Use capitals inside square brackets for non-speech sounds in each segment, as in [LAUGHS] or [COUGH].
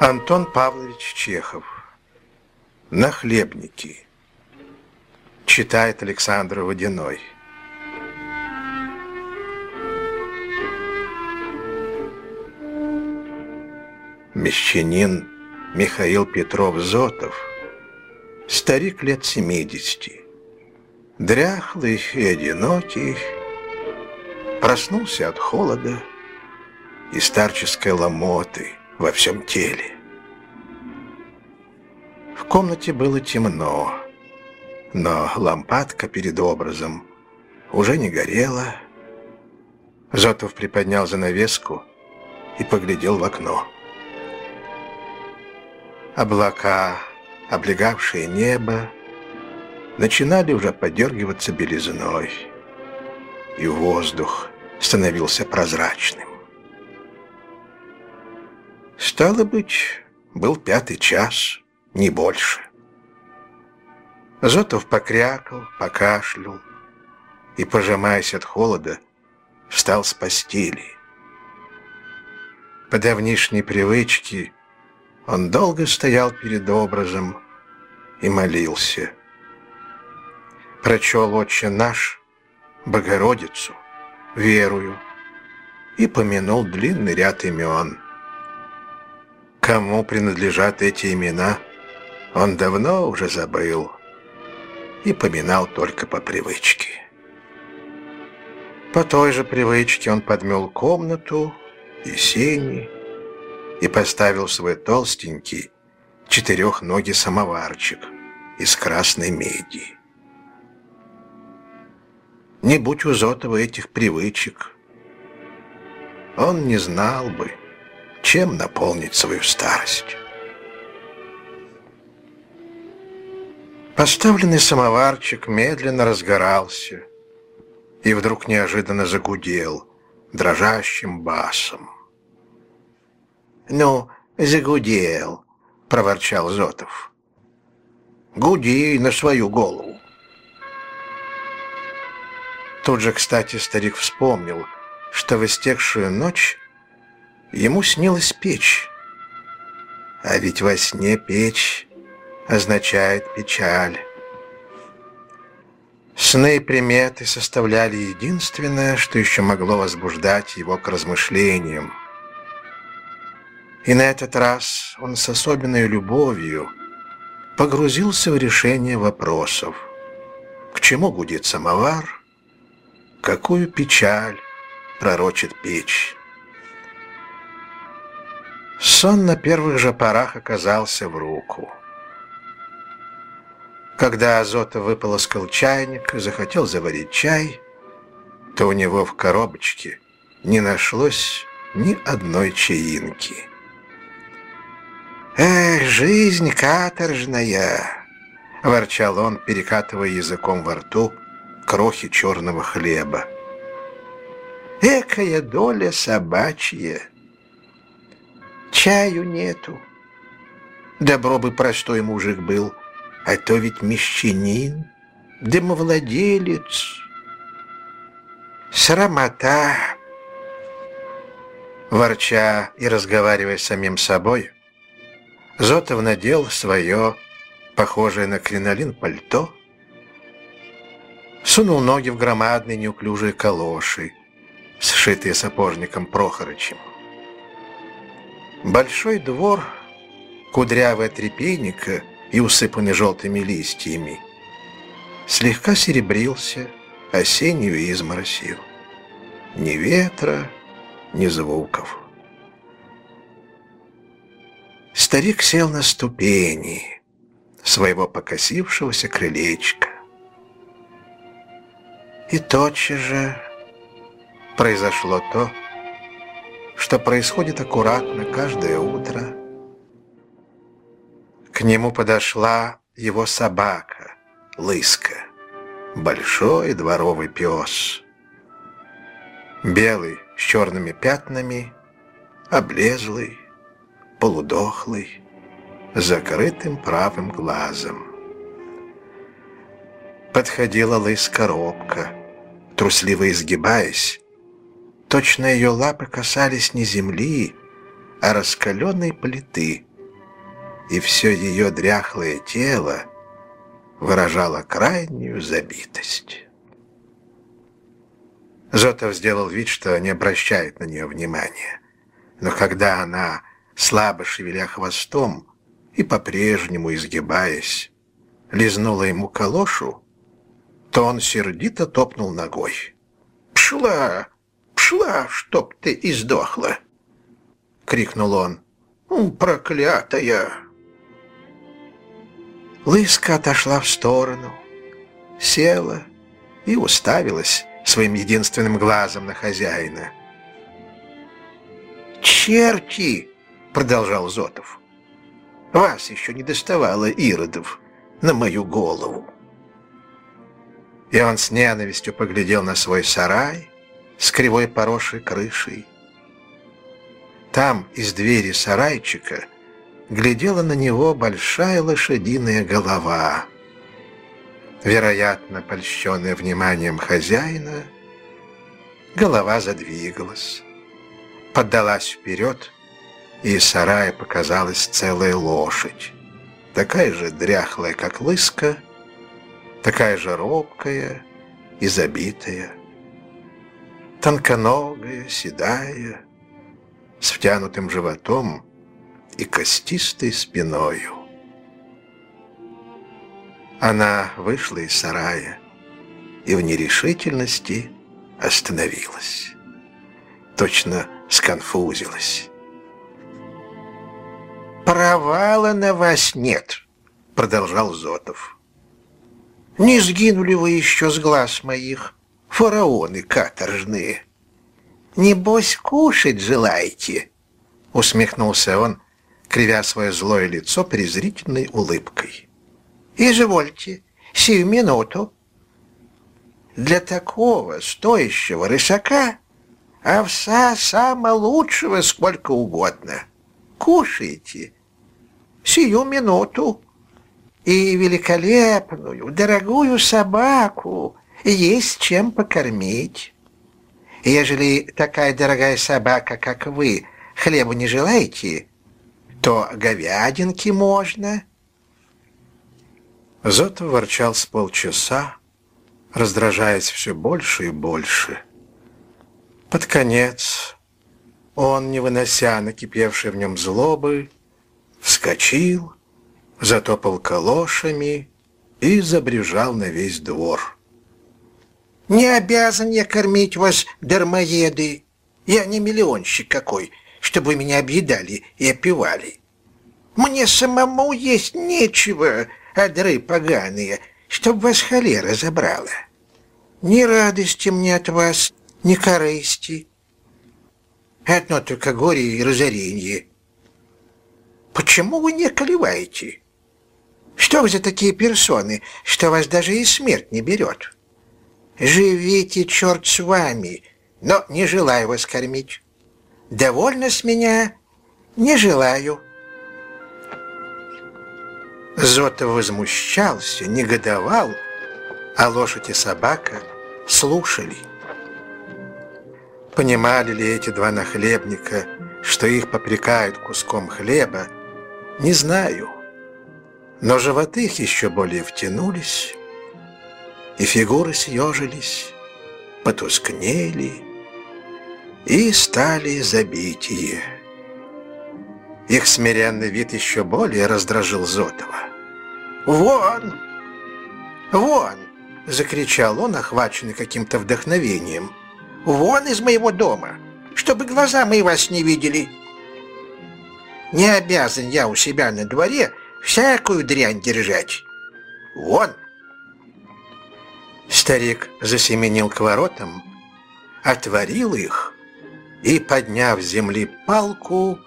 Антон Павлович Чехов. Нахлебники. Читает Александр Водяной. Мещанин Михаил Петров-Зотов, старик лет 70, дряхлый и одинокий, проснулся от холода и старческой ломоты во всем теле. В комнате было темно, но лампадка перед образом уже не горела. Зотов приподнял занавеску и поглядел в окно. Облака, облегавшие небо, начинали уже подергиваться белизной, и воздух становился прозрачным. Стало быть, был пятый час, не больше. Зотов покрякал, покашлял и, пожимаясь от холода, встал с постели. По давнишней привычке он долго стоял перед образом и молился. Прочел «Отче наш», «Богородицу», «Верую» и помянул длинный ряд имен. Кому принадлежат эти имена, он давно уже забыл и поминал только по привычке. По той же привычке он подмел комнату и сени, и поставил свой толстенький четырехногий самоварчик из красной меди. Не будь у Зотова этих привычек, он не знал бы, чем наполнить свою старость. Поставленный самоварчик медленно разгорался и вдруг неожиданно загудел дрожащим басом. «Ну, загудел», — проворчал Зотов. «Гуди на свою голову». Тут же, кстати, старик вспомнил, что в истекшую ночь ему снилась печь. А ведь во сне печь означает печаль. Сны и приметы составляли единственное, что еще могло возбуждать его к размышлениям. И на этот раз он с особенной любовью погрузился в решение вопросов. К чему гудит самовар? Какую печаль пророчит печь? Сон на первых же порах оказался в руку. Когда Азота выполоскал чайник и захотел заварить чай, то у него в коробочке не нашлось ни одной чаинки. «Эх, жизнь каторжная!» — ворчал он, перекатывая языком во рту крохи черного хлеба. «Экая доля собачья! Чаю нету! Добро бы простой мужик был, а то ведь мещанин, домовладелец. Срамота!» Ворча и разговаривая с самим собой, Зотов надел свое, похожее на кринолин, пальто, сунул ноги в громадные неуклюжие калоши, сшитые сапожником Прохорычем. Большой двор, кудрявый от репейника и усыпанный желтыми листьями, слегка серебрился осеннюю изморосью. Ни ветра, ни звуков. Старик сел на ступени своего покосившегося крылечка. И тотчас же произошло то, что происходит аккуратно каждое утро. К нему подошла его собака, Лыска, большой дворовый пес. Белый, с черными пятнами, облезлый, полудохлый, закрытым правым глазом. Подходила лыска робко, трусливо изгибаясь. Точно ее лапы касались не земли, а раскаленной плиты и все ее дряхлое тело выражало крайнюю забитость. Зотов сделал вид, что не обращает на нее внимания. Но когда она, слабо шевеля хвостом и по-прежнему изгибаясь, лизнула ему калошу, то он сердито топнул ногой. «Пшла! Пшла, чтоб ты издохла!» — крикнул он. «Проклятая!» Лыска отошла в сторону, села и уставилась своим единственным глазом на хозяина. «Черти!» — продолжал Зотов. «Вас еще не доставало иродов на мою голову!» И он с ненавистью поглядел на свой сарай с кривой поросшей крышей. Там из двери сарайчика глядела на него большая лошадиная голова. Вероятно, польщенная вниманием хозяина, голова задвигалась, поддалась вперед, и из сарая показалась целая лошадь, такая же дряхлая, как лыска, такая же робкая и забитая, тонконогая, седая, с втянутым животом и костистой спиною. Она вышла из сарая и в нерешительности остановилась. Точно сконфузилась. «Провала на вас нет», — продолжал Зотов. Не сгинули вы еще с глаз моих, фараоны каторжные. Небось, кушать желаете?» Усмехнулся он, кривя свое злое лицо презрительной улыбкой. «Извольте, сию минуту. Для такого стоящего рысака овса самого лучшего сколько угодно. Кушайте. Сию минуту» и великолепную, дорогую собаку есть чем покормить. Ежели такая дорогая собака, как вы, хлеба не желаете, то говядинки можно». Зотов ворчал с полчаса, раздражаясь все больше и больше. Под конец он, не вынося накипевшей в нем злобы, вскочил затопал калошами и забрежал на весь двор. «Не обязан я кормить вас, дармоеды. Я не миллионщик какой, чтобы меня объедали и опивали. Мне самому есть нечего, одры поганые, чтоб вас холера забрала. Ни радости мне от вас, ни корысти. Одно только горе и разоренье. Почему вы не колеваете?» Что вы за такие персоны, что вас даже и смерть не берет? Живите, черт с вами, но не желаю вас кормить. Довольно с меня, не желаю. Зотов возмущался, негодовал, а лошадь и собака слушали. Понимали ли эти два нахлебника, что их попрекают куском хлеба, не знаю но животы их еще более втянулись, и фигуры съежились, потускнели и стали забитие. Их смиренный вид еще более раздражил Зотова. «Вон! Вон!» — закричал он, охваченный каким-то вдохновением. «Вон из моего дома, чтобы глаза мои вас не видели!» «Не обязан я у себя на дворе всякую дрянь держать. Вон!» Старик засеменил к воротам, отворил их и, подняв с земли палку,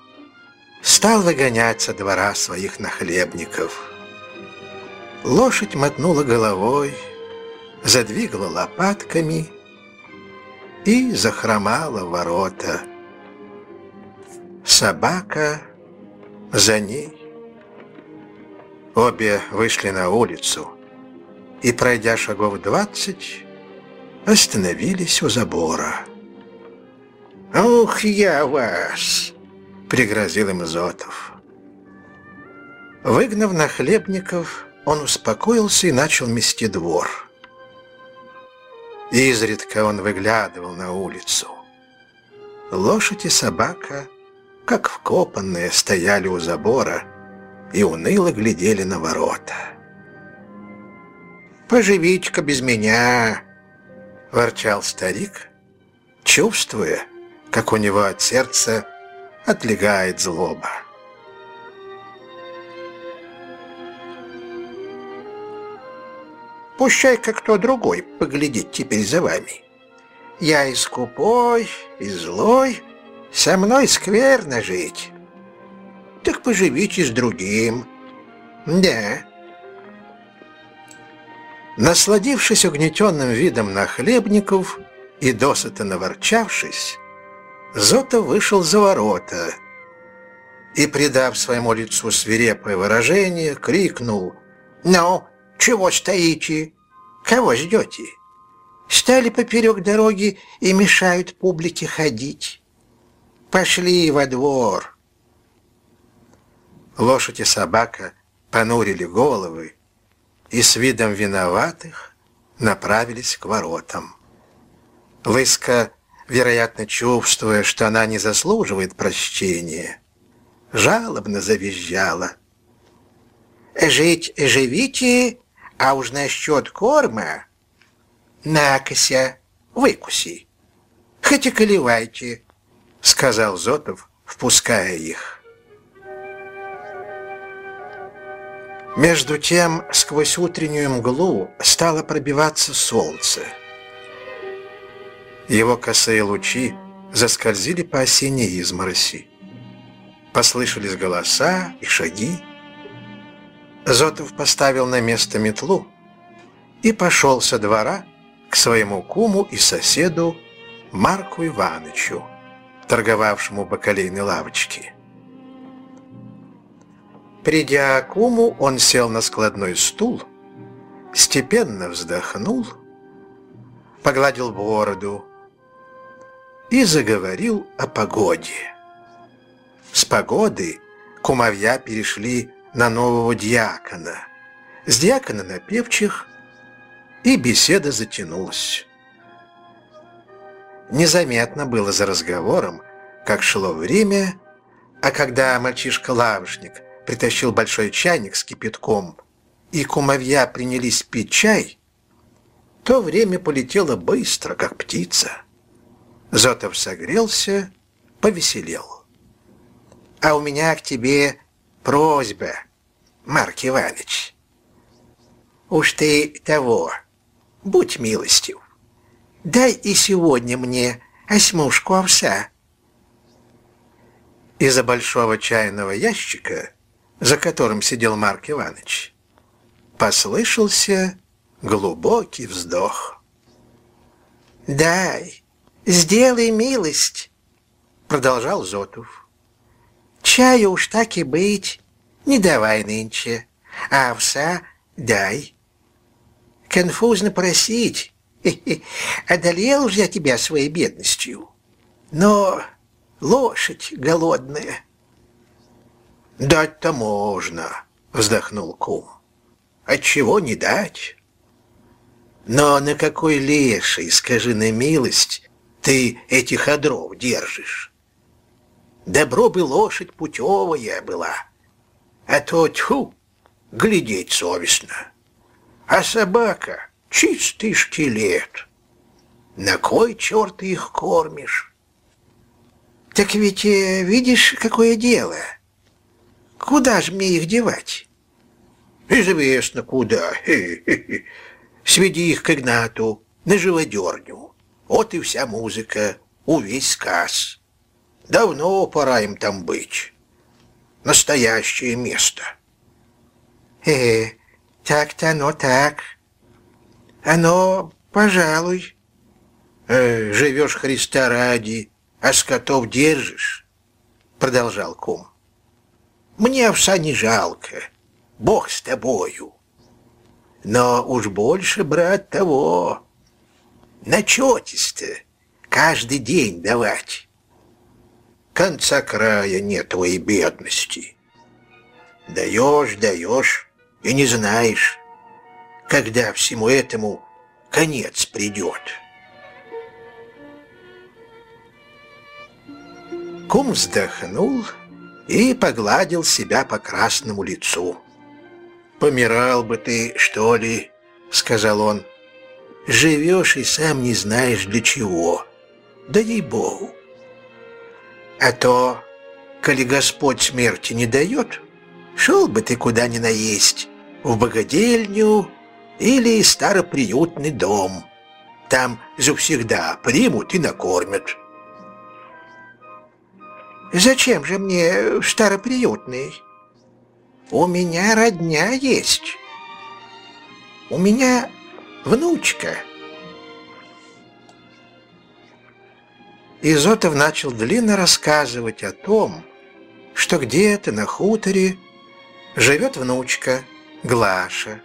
стал выгонять со двора своих нахлебников. Лошадь мотнула головой, задвигала лопатками и захромала ворота. Собака за ней. Обе вышли на улицу и, пройдя шагов двадцать, остановились у забора. «Ух, я вас!» — пригрозил им Зотов. Выгнав нахлебников, он успокоился и начал мести двор. Изредка он выглядывал на улицу. Лошадь и собака, как вкопанные, стояли у забора и уныло глядели на ворота. «Поживите-ка без меня!» — ворчал старик, чувствуя, как у него от сердца отлегает злоба. Пущай-ка кто другой поглядит теперь за вами. Я и скупой, и злой, со мной скверно жить. Так поживите с другим. Да. Насладившись угнетенным видом нахлебников и досыта наворчавшись, Зота вышел за ворота и, придав своему лицу свирепое выражение, крикнул «Ну, чего стоите? Кого ждете? Стали поперек дороги и мешают публике ходить. Пошли во двор». Лошадь и собака понурили головы и с видом виноватых направились к воротам. Лыска вероятно, чувствуя, что она не заслуживает прощения, жалобно завизжала. «Жить живите, а уж насчет корма накося, выкуси, хоть и колевайте», — сказал Зотов, впуская их. Между тем, сквозь утреннюю мглу стало пробиваться солнце — его косые лучи заскользили по осенней измороси. Послышались голоса и шаги. Зотов поставил на место метлу и пошел со двора к своему куму и соседу Марку Иванычу, торговавшему бакалейной лавочке. Придя к куму, он сел на складной стул, степенно вздохнул, погладил бороду, и заговорил о погоде. С погоды кумовья перешли на нового диакона, с диакона на певчих, и беседа затянулась. Незаметно было за разговором, как шло время, а когда мальчишка-лавочник притащил большой чайник с кипятком, и кумовья принялись пить чай, то время полетело быстро, как птица. Зотов согрелся, повеселел. «А у меня к тебе просьба, Марк Иванович. Уж ты того, будь милостив, дай и сегодня мне осьмушку овса». Из-за большого чайного ящика, за которым сидел Марк Иванович, послышался глубокий вздох. «Дай, «Сделай милость», — продолжал Зотов. «Чаю уж так и быть, не давай нынче, а овса дай. Конфузно просить, [LAUGHS] одолел уж я тебя своей бедностью, но лошадь голодная». «Дать-то можно», — вздохнул кум. «Отчего не дать?» «Но на какой леший, скажи на милость, ты этих одров держишь. Добро бы лошадь путевая была, а то, тьфу, глядеть совестно. А собака — чистый шкелет. На кой черт их кормишь? Так ведь э, видишь, какое дело. Куда же мне их девать? Известно куда. Сведи их к Игнату на живодерню. Вот и вся музыка, увесь сказ. Давно пора им там быть. Настоящее место. Э, так-то оно так. Оно, пожалуй. Э, живешь Христа ради, а скотов держишь, продолжал кум. Мне овса не жалко, Бог с тобою. Но уж больше, брат, того, Начетись-то каждый день давать. Конца края нет твоей бедности. Даешь, даешь и не знаешь, когда всему этому конец придет. Кум вздохнул и погладил себя по красному лицу. «Помирал бы ты, что ли?» — сказал он. «Живешь и сам не знаешь для чего. Да ей-богу. А то, коли Господь смерти не дает, шел бы ты куда ни наесть, в богадельню или староприютный дом. Там завсегда примут и накормят». Зачем же мне староприютный? У меня родня есть. У меня внучка. Изотов начал длинно рассказывать о том, что где-то на хуторе живет внучка Глаша,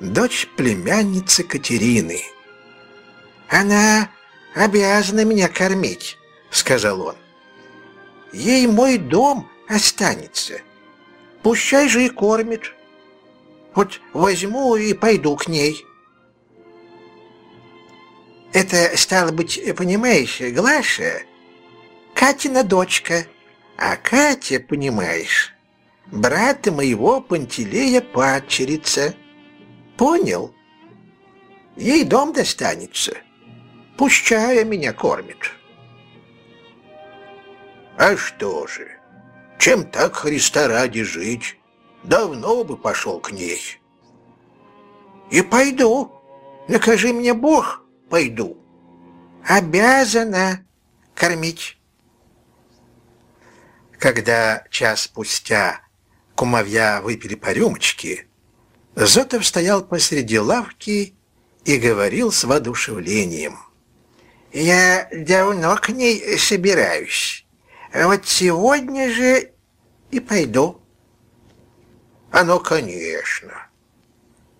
дочь племянницы Катерины. «Она обязана меня кормить», — сказал он ей мой дом останется. Пущай же и кормит. Вот возьму и пойду к ней. Это, стало быть, понимаешь, Глаша, Катина дочка, а Катя, понимаешь, брата моего Пантелея падчерица. Понял? Ей дом достанется. Пущая меня кормит. А что же, чем так Христа ради жить? Давно бы пошел к ней. И пойду. Накажи мне Бог, пойду. Обязана кормить. Когда час спустя кумовья выпили по рюмочке, Зотов стоял посреди лавки и говорил с воодушевлением. «Я давно к ней собираюсь. Вот сегодня же и пойду. А ну, конечно.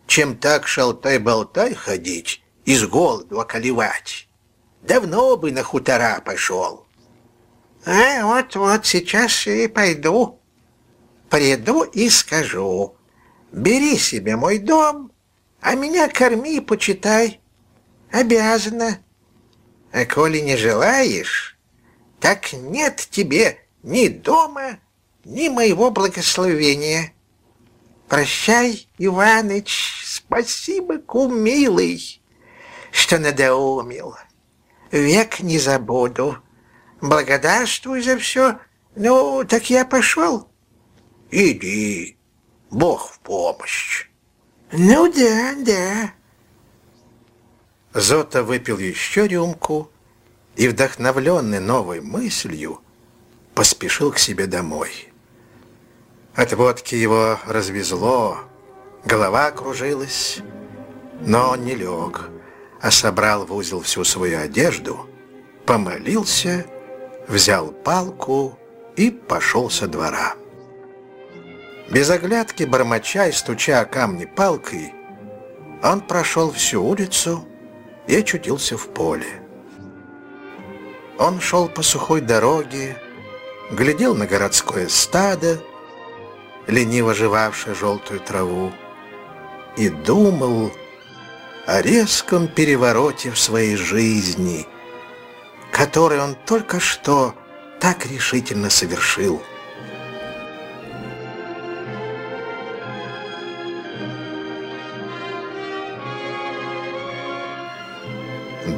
Чем так шалтай-болтай ходить, из голоду околевать. Давно бы на хутора пошел. А вот-вот сейчас и пойду. Приду и скажу. Бери себе мой дом, а меня корми и почитай. Обязана. А коли не желаешь, так нет тебе ни дома, ни моего благословения. Прощай, Иваныч, спасибо, кум милый, что надоумил. Век не забуду. Благодарствуй за все. Ну, так я пошел. Иди, Бог в помощь. Ну да, да. Зота выпил еще рюмку, и, вдохновленный новой мыслью, поспешил к себе домой. От водки его развезло, голова кружилась, но он не лег, а собрал в узел всю свою одежду, помолился, взял палку и пошел со двора. Без оглядки, бормоча и стуча камни палкой, он прошел всю улицу и очутился в поле. Он шел по сухой дороге, глядел на городское стадо, лениво жевавшее желтую траву, и думал о резком перевороте в своей жизни, который он только что так решительно совершил.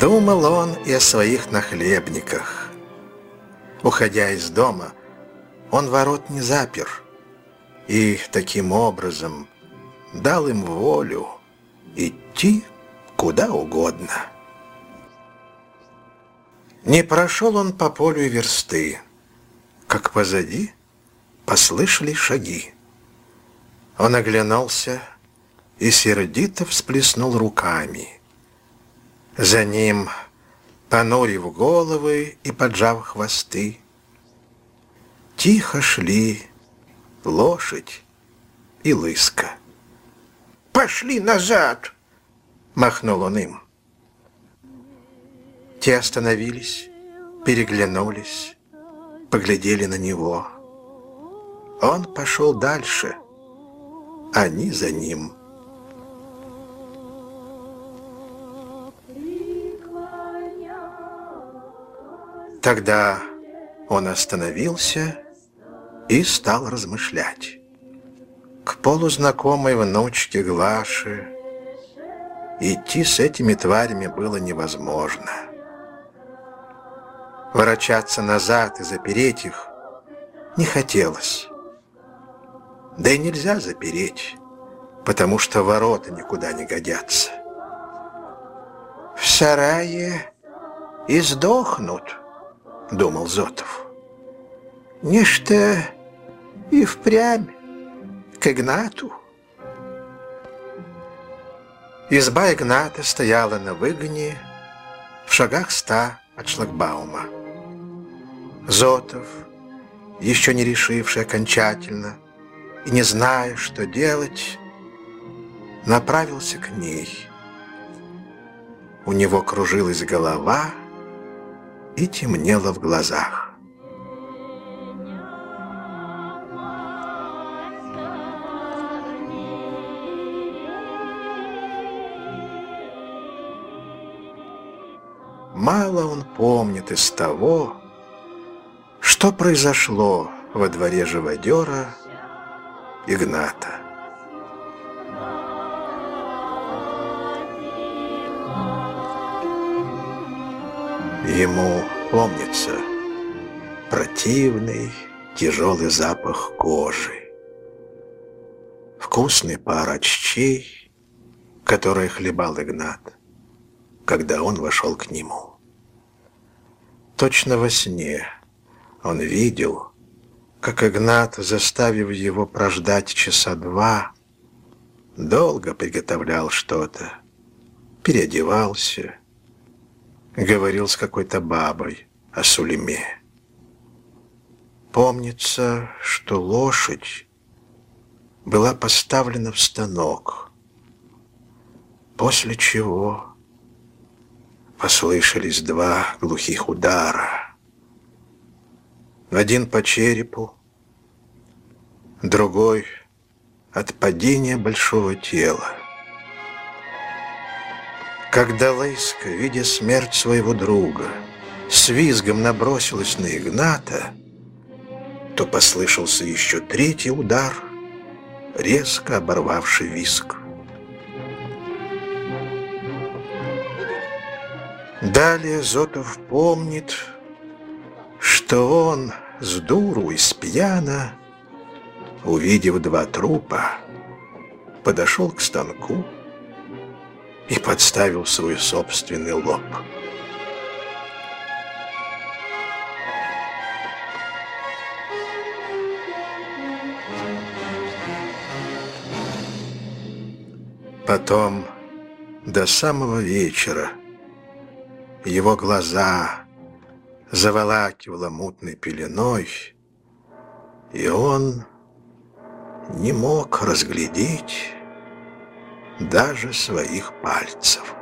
Думал он и о своих нахлебниках. Уходя из дома, он ворот не запер и таким образом дал им волю идти куда угодно. Не прошел он по полю версты, как позади послышали шаги. Он оглянулся и сердито всплеснул руками — за ним, понурив головы и поджав хвосты, Тихо шли лошадь и лыска. «Пошли назад!» — махнул он им. Те остановились, переглянулись, поглядели на него. Он пошел дальше, они за ним. Тогда он остановился и стал размышлять. К полузнакомой внучке Глаши идти с этими тварями было невозможно. Ворочаться назад и запереть их не хотелось. Да и нельзя запереть, потому что ворота никуда не годятся. «В сарае и сдохнут», — думал Зотов. «Нечто и впрямь к Игнату». Изба Игната стояла на выгоне в шагах ста от шлагбаума. Зотов, еще не решивший окончательно и не зная, что делать, направился к ней. У него кружилась голова и темнело в глазах. Мало он помнит из того, что произошло во дворе живодера Игната. Ему помнится противный, тяжелый запах кожи, вкусный пар оччей, который хлебал Игнат, когда он вошел к нему. Точно во сне он видел, как Игнат, заставив его прождать часа два, долго приготовлял что-то, переодевался, говорил с какой-то бабой о Сулеме. Помнится, что лошадь была поставлена в станок, после чего послышались два глухих удара — один по черепу, другой от падения большого тела. Когда Лейска, видя смерть своего друга, с визгом набросилась на Игната, то послышался еще третий удар, резко оборвавший виск. Далее Зотов помнит, что он с дуру и с пьяна, увидев два трупа, подошел к станку и подставил свой собственный лоб. Потом, до самого вечера, его глаза заволакивала мутной пеленой, и он не мог разглядеть даже своих пальцев.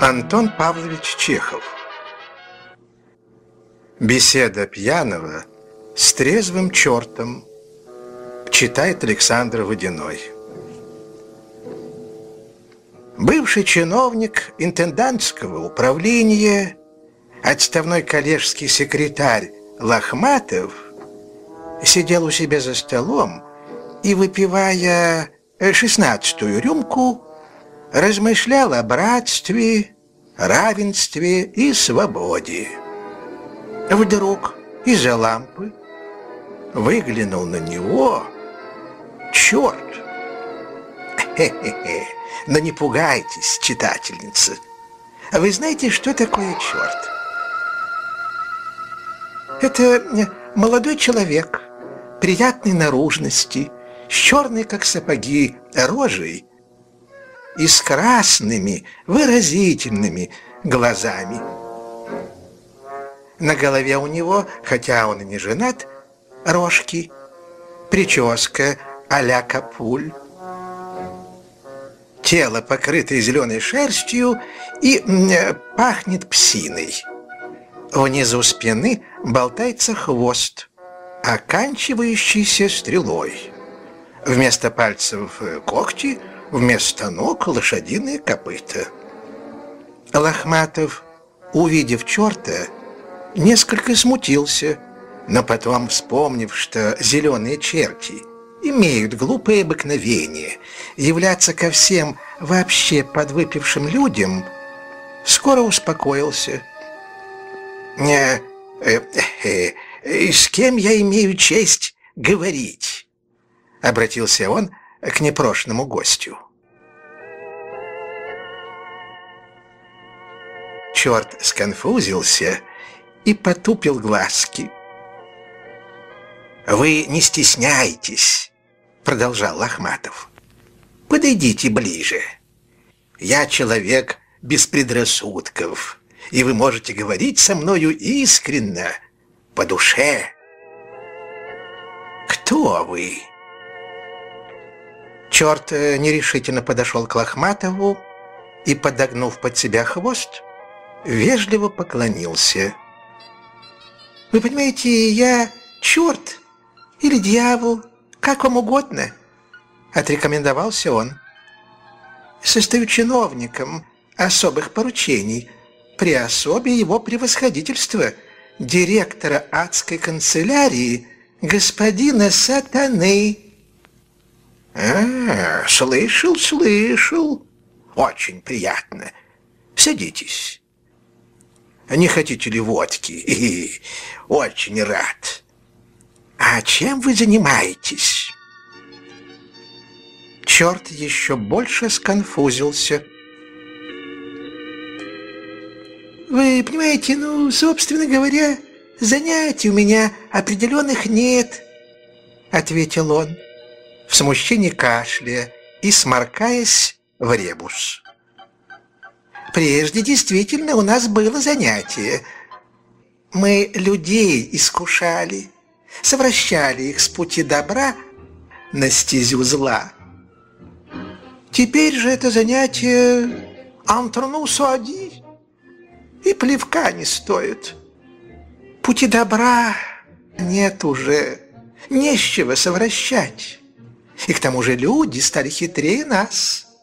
Антон Павлович Чехов Беседа пьяного с трезвым чертом Читает Александр Водяной Бывший чиновник интендантского управления Отставной коллежский секретарь Лохматов Сидел у себя за столом И, выпивая шестнадцатую рюмку, размышлял о братстве, равенстве и свободе. Вдруг из-за лампы выглянул на него черт. Хе-хе-хе, но не пугайтесь, читательница. Вы знаете, что такое черт? Это молодой человек, приятной наружности, с черной, как сапоги, рожей и с красными, выразительными глазами. На голове у него, хотя он и не женат, рожки, прическа а-ля капуль. Тело покрыто зеленой шерстью и э, пахнет псиной. Внизу спины болтается хвост, оканчивающийся стрелой. Вместо пальцев э, когти, вместо ног лошадиные копыта. Лохматов, увидев черта, несколько смутился, но потом, вспомнив, что зеленые черти имеют глупое обыкновение являться ко всем вообще подвыпившим людям, скоро успокоился. «Э, э, э, э, «С кем я имею честь говорить?» — обратился он к непрошенному гостю. Черт сконфузился и потупил глазки. «Вы не стесняйтесь», — продолжал Лохматов. «Подойдите ближе. Я человек без предрассудков, и вы можете говорить со мною искренно, по душе. Кто вы?» Черт э, нерешительно подошел к Лохматову и, подогнув под себя хвост, вежливо поклонился. «Вы понимаете, я черт или дьявол, как вам угодно», — отрекомендовался он. «Состою чиновником особых поручений при особе его превосходительства, директора адской канцелярии, господина Сатаны». «А, слышал, слышал. Очень приятно. Садитесь». Не хотите ли водки? [LAUGHS] Очень рад. А чем вы занимаетесь? Черт еще больше сконфузился. Вы понимаете, ну, собственно говоря, занятий у меня определенных нет, ответил он, в смущении кашляя и сморкаясь в ребус. Прежде действительно у нас было занятие. Мы людей искушали, совращали их с пути добра на стезю зла. Теперь же это занятие антрону суади и плевка не стоит. Пути добра нет уже, не с чего совращать. И к тому же люди стали хитрее нас.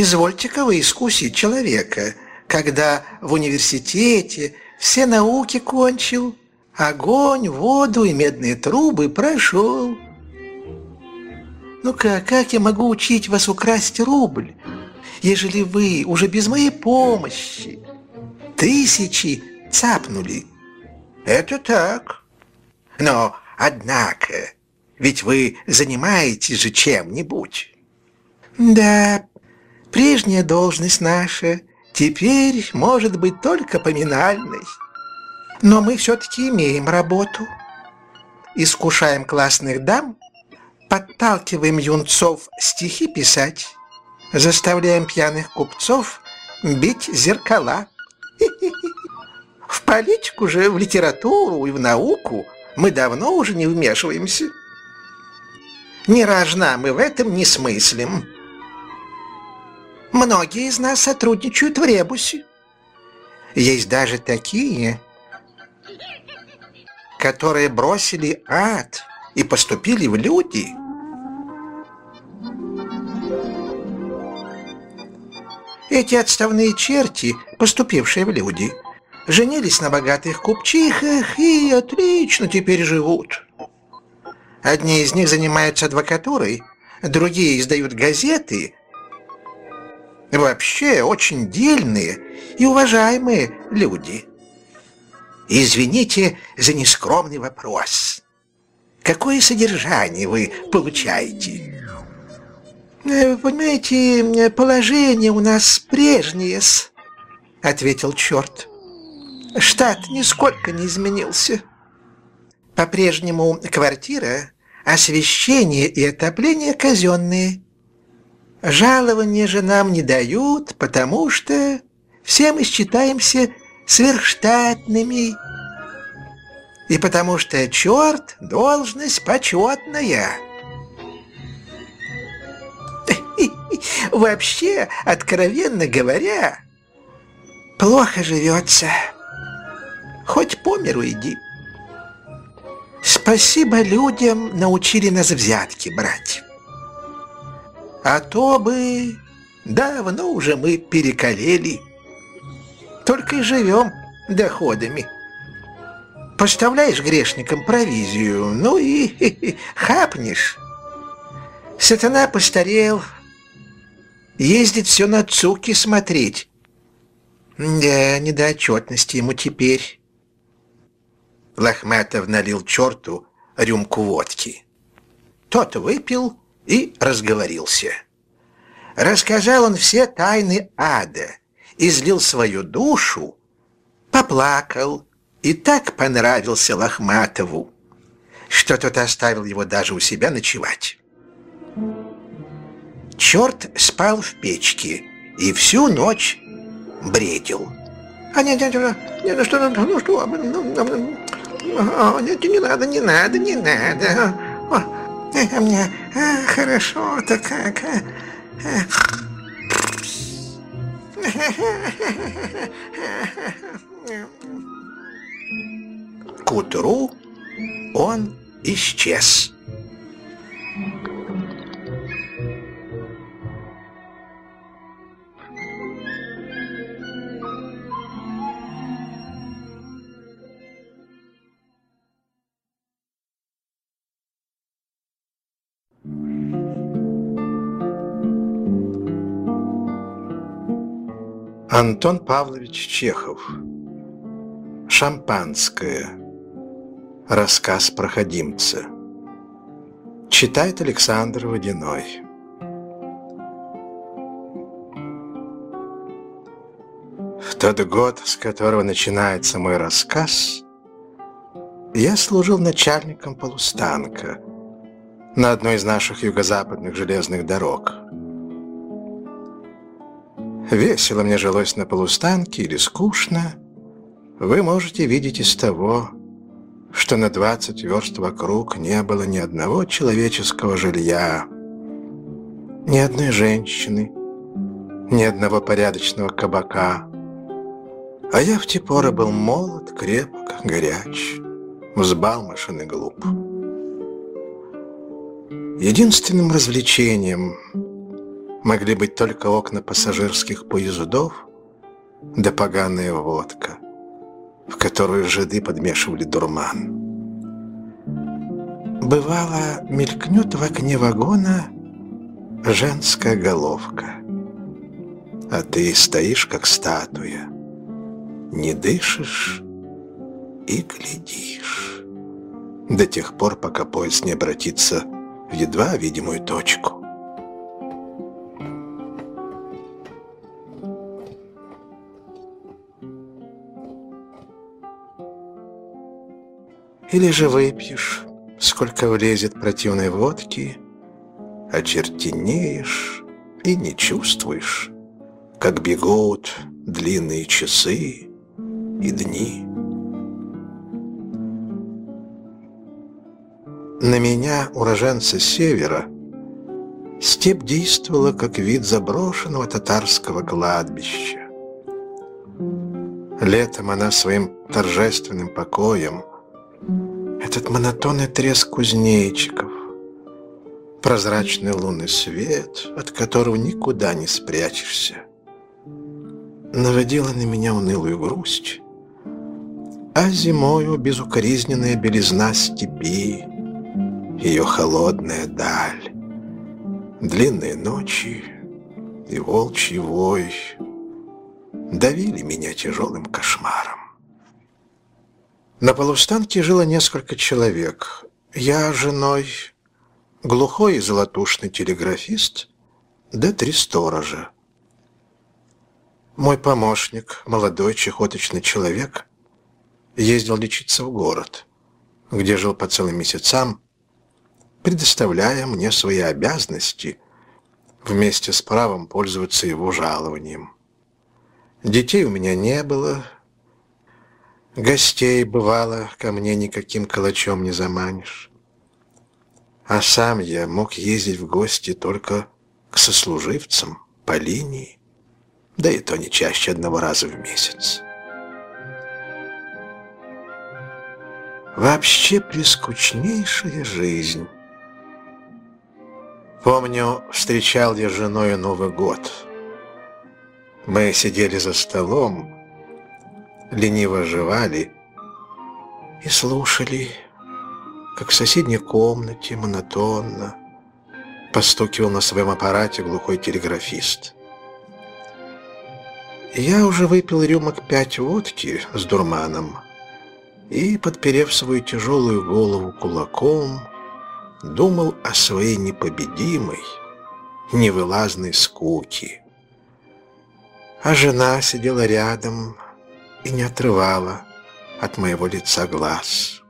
Извольте-ка вы искусить человека, когда в университете все науки кончил, огонь, воду и медные трубы прошел. Ну-ка, как я могу учить вас украсть рубль, ежели вы уже без моей помощи тысячи цапнули? Это так. Но, однако, ведь вы занимаетесь же чем-нибудь. Да, Прежняя должность наша теперь может быть только поминальной. Но мы все-таки имеем работу. Искушаем классных дам, подталкиваем юнцов стихи писать, заставляем пьяных купцов бить зеркала. [LAUGHS] В политику же, в литературу и в науку мы давно уже не вмешиваемся. Не рожна мы в этом не смыслим. Многие из нас сотрудничают в Ребусе. Есть даже такие, которые бросили ад и поступили в люди. Эти отставные черти, поступившие в люди, женились на богатых купчихах и отлично теперь живут. Одни из них занимаются адвокатурой, другие издают газеты, вообще очень дельные и уважаемые люди. Извините за нескромный вопрос. Какое содержание вы получаете? Вы э, понимаете, положение у нас прежнее ответил черт. Штат нисколько не изменился. По-прежнему квартира, освещение и отопление казенные. Жалования же нам не дают, потому что все мы считаемся сверхштатными. И потому что черт — должность почетная. Вообще, откровенно говоря, плохо живется. Хоть по миру иди. Спасибо людям научили нас взятки брать. А то бы давно уже мы перекалели. Только и живем доходами. Поставляешь грешникам провизию, ну и [LAUGHS] хапнешь. Сатана постарел, ездит все на цуки смотреть. Да, не до отчетности ему теперь. Лохматов налил черту рюмку водки. Тот выпил и разговорился. Рассказал он все тайны ада, излил свою душу, поплакал и так понравился Лохматову, что тот оставил его даже у себя ночевать. Черт спал в печке и всю ночь бредил. А нет, нет, нет, ну что, ну что, ну, ну, ну, нет, не надо, не надо, не надо. Мне а, хорошо-то как. А, К утру он исчез. Антон Павлович Чехов. Шампанское. Рассказ проходимца. Читает Александр Водяной. В тот год, с которого начинается мой рассказ, я служил начальником полустанка на одной из наших юго-западных железных дорог – Весело мне жилось на полустанке или скучно, вы можете видеть из того, что на 20 верст вокруг не было ни одного человеческого жилья, ни одной женщины, ни одного порядочного кабака. А я в те поры был молод, крепок, горяч, взбалмошен и глуп. Единственным развлечением могли быть только окна пассажирских поездов да поганая водка, в которую жиды подмешивали дурман. Бывало, мелькнет в окне вагона женская головка, а ты стоишь, как статуя, не дышишь и глядишь до тех пор, пока поезд не обратится в едва видимую точку. Или же выпьешь, сколько влезет противной водки, очертенеешь и не чувствуешь, как бегут длинные часы и дни. На меня, уроженца севера, степь действовала как вид заброшенного татарского кладбища. Летом она своим торжественным покоем – этот монотонный треск кузнечиков, прозрачный лунный свет, от которого никуда не спрячешься, наводила на меня унылую грусть, а зимою безукоризненная белизна степи, ее холодная даль, длинные ночи и волчий вой давили меня тяжелым кошмаром. На полустанке жило несколько человек. Я женой, глухой и золотушный телеграфист, да три сторожа. Мой помощник, молодой чехоточный человек, ездил лечиться в город, где жил по целым месяцам, предоставляя мне свои обязанности вместе с правом пользоваться его жалованием. Детей у меня не было, гостей, бывало, ко мне никаким калачом не заманишь. А сам я мог ездить в гости только к сослуживцам по линии, да и то не чаще одного раза в месяц. Вообще прескучнейшая жизнь. Помню, встречал я женой Новый год. Мы сидели за столом, лениво жевали и слушали, как в соседней комнате монотонно постукивал на своем аппарате глухой телеграфист. Я уже выпил рюмок пять водки с дурманом и, подперев свою тяжелую голову кулаком, думал о своей непобедимой, невылазной скуке. А жена сидела рядом и не отрывала от моего лица глаз.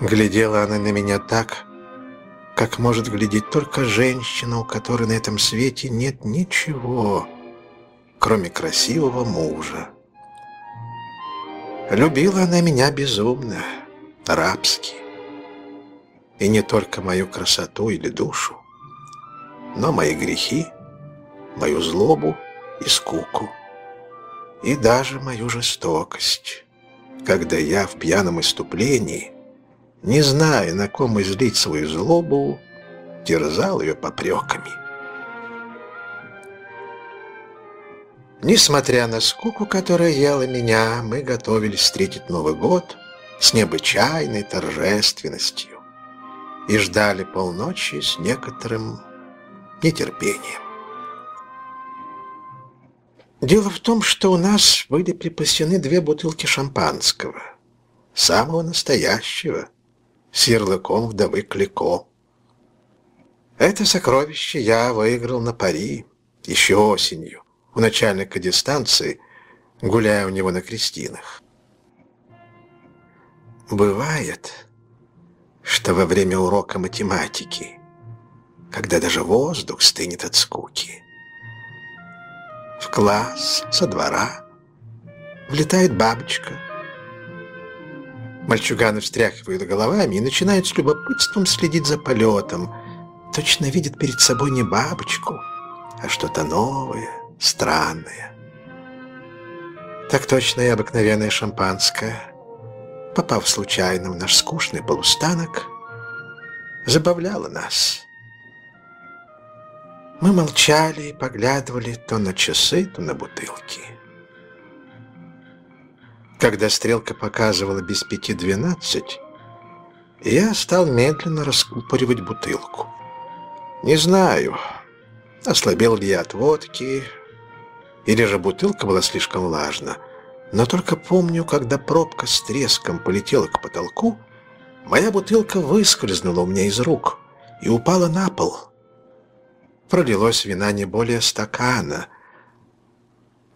Глядела она на меня так, как может глядеть только женщина, у которой на этом свете нет ничего, кроме красивого мужа. Любила она меня безумно, рабски. И не только мою красоту или душу, но мои грехи, мою злобу и скуку, и даже мою жестокость, когда я в пьяном иступлении, не зная, на ком излить свою злобу, терзал ее попреками. Несмотря на скуку, которая ела меня, мы готовились встретить Новый год с необычайной торжественностью и ждали полночи с некоторым нетерпением. Дело в том, что у нас были припасены две бутылки шампанского, самого настоящего, с ярлыком вдовы Клико. Это сокровище я выиграл на пари еще осенью у начальника дистанции, гуляя у него на крестинах. Бывает, что во время урока математики, когда даже воздух стынет от скуки, в класс со двора влетает бабочка. Мальчуганы встряхивают головами и начинают с любопытством следить за полетом. Точно видят перед собой не бабочку, а что-то новое, странное. Так точно и обыкновенное шампанское, попав случайно в наш скучный полустанок, забавляло нас. Мы молчали и поглядывали то на часы, то на бутылки. Когда стрелка показывала без пяти двенадцать, я стал медленно раскупоривать бутылку. Не знаю, ослабел ли я от водки, или же бутылка была слишком влажна. Но только помню, когда пробка с треском полетела к потолку, моя бутылка выскользнула у меня из рук и упала на пол. Пролилось вина не более стакана,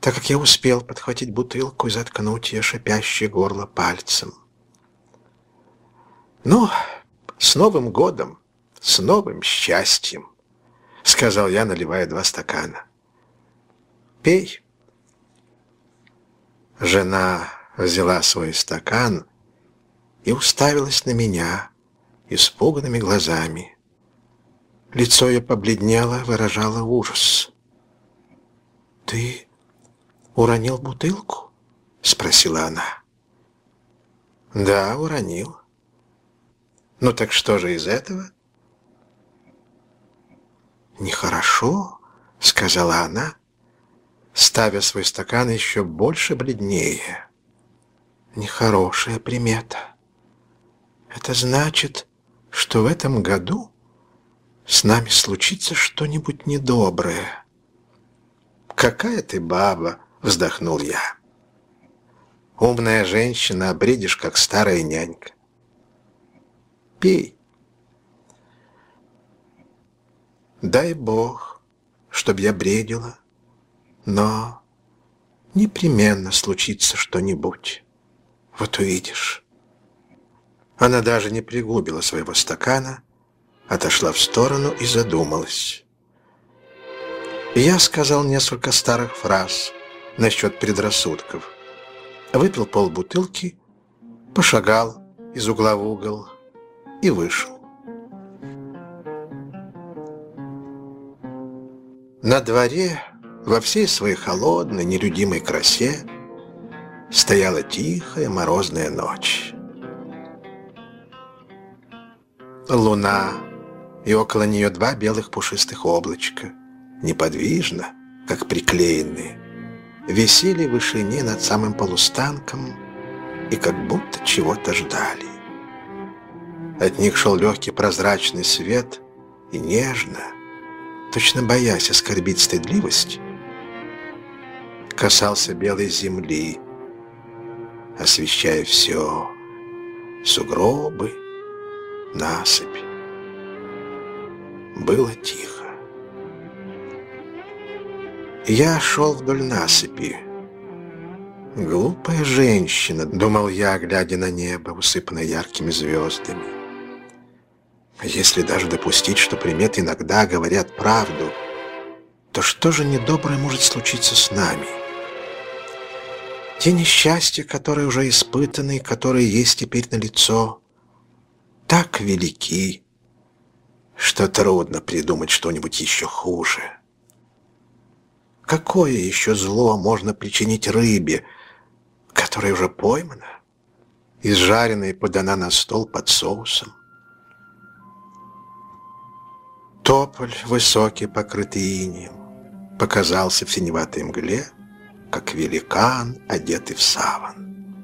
так как я успел подхватить бутылку и заткнуть ее шипящее горло пальцем. «Ну, с Новым годом, с новым счастьем!» — сказал я, наливая два стакана. Пей. Жена взяла свой стакан и уставилась на меня испуганными глазами. Лицо ее побледнело, выражало ужас. «Ты уронил бутылку?» — спросила она. «Да, уронил. Ну так что же из этого?» «Нехорошо», — сказала она, ставя свой стакан еще больше бледнее. Нехорошая примета. Это значит, что в этом году с нами случится что-нибудь недоброе. «Какая ты баба!» — вздохнул я. «Умная женщина, обредишь, как старая нянька. Пей». Дай Бог, чтоб я бредила, но непременно случится что-нибудь. Вот увидишь. Она даже не пригубила своего стакана, отошла в сторону и задумалась. Я сказал несколько старых фраз насчет предрассудков. Выпил полбутылки, пошагал из угла в угол и вышел. На дворе, во всей своей холодной, нелюдимой красе, стояла тихая морозная ночь. Луна, и около нее два белых пушистых облачка, неподвижно, как приклеенные, висели в вышине над самым полустанком и как будто чего-то ждали. От них шел легкий прозрачный свет и нежно, точно боясь оскорбить стыдливость, касался белой земли, освещая все, сугробы, насыпь. Было тихо. Я шел вдоль насыпи. Глупая женщина, думал я, глядя на небо, усыпанное яркими звездами. Если даже допустить, что приметы иногда говорят правду, то что же недоброе может случиться с нами? Те несчастья, которые уже испытаны, которые есть теперь на лицо, так велики, что трудно придумать что-нибудь еще хуже. Какое еще зло можно причинить рыбе, которая уже поймана, изжаренная и подана на стол под соусом? Тополь, высокий, покрытый инием, показался в синеватой мгле, как великан, одетый в саван.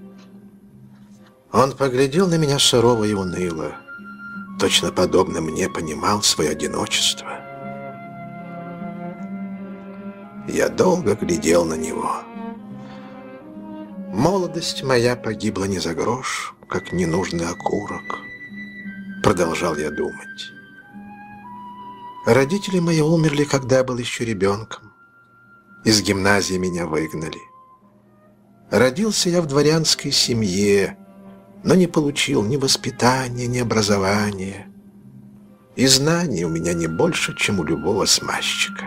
Он поглядел на меня сурово и уныло, точно подобно мне понимал свое одиночество. Я долго глядел на него. Молодость моя погибла не за грош, как ненужный окурок. Продолжал я думать. Родители мои умерли, когда был еще ребенком. Из гимназии меня выгнали. Родился я в дворянской семье, но не получил ни воспитания, ни образования. И знаний у меня не больше, чем у любого смазчика.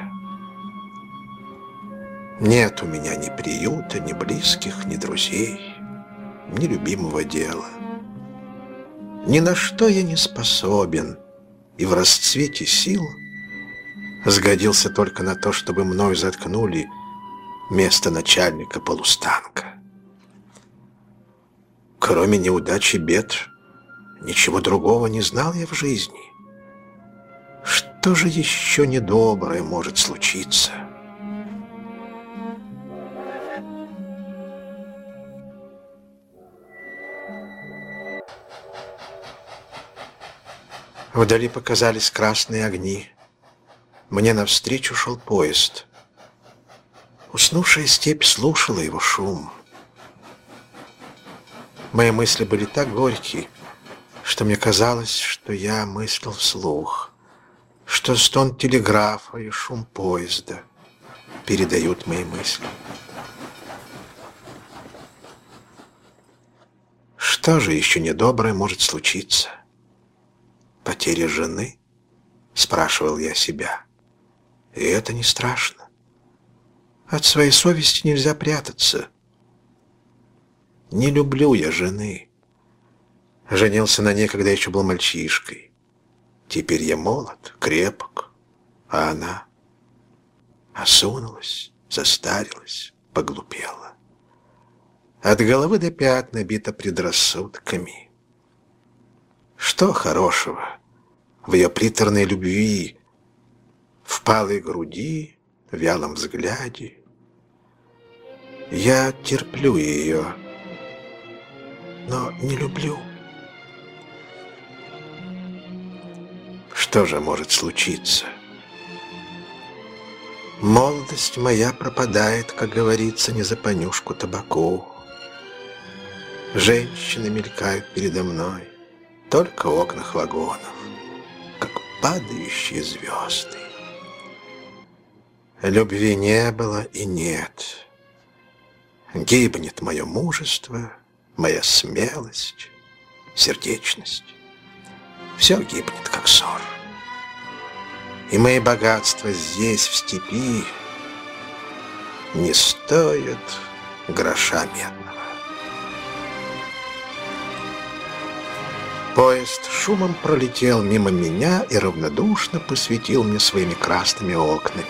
Нет у меня ни приюта, ни близких, ни друзей, ни любимого дела. Ни на что я не способен, и в расцвете сил – сгодился только на то, чтобы мною заткнули место начальника полустанка. Кроме неудачи бед, ничего другого не знал я в жизни. Что же еще недоброе может случиться? Вдали показались красные огни. Мне навстречу шел поезд. Уснувшая степь слушала его шум. Мои мысли были так горькие, что мне казалось, что я мыслил вслух, что стон телеграфа и шум поезда передают мои мысли. Что же еще недоброе может случиться? Потеря жены? Спрашивал я себя. И это не страшно. От своей совести нельзя прятаться. Не люблю я жены. Женился на ней, когда еще был мальчишкой. Теперь я молод, крепок, а она осунулась, застарилась, поглупела. От головы до пят набита предрассудками. Что хорошего в ее приторной любви, в палой груди, вялом взгляде. Я терплю ее, но не люблю. Что же может случиться? Молодость моя пропадает, как говорится, не за понюшку табаку. Женщины мелькают передо мной, только в окнах вагонов, как падающие звезды. Любви не было и нет. Гибнет мое мужество, моя смелость, сердечность. Все гибнет, как ссор. И мои богатства здесь, в степи, не стоят гроша медного. Поезд шумом пролетел мимо меня и равнодушно посветил мне своими красными окнами.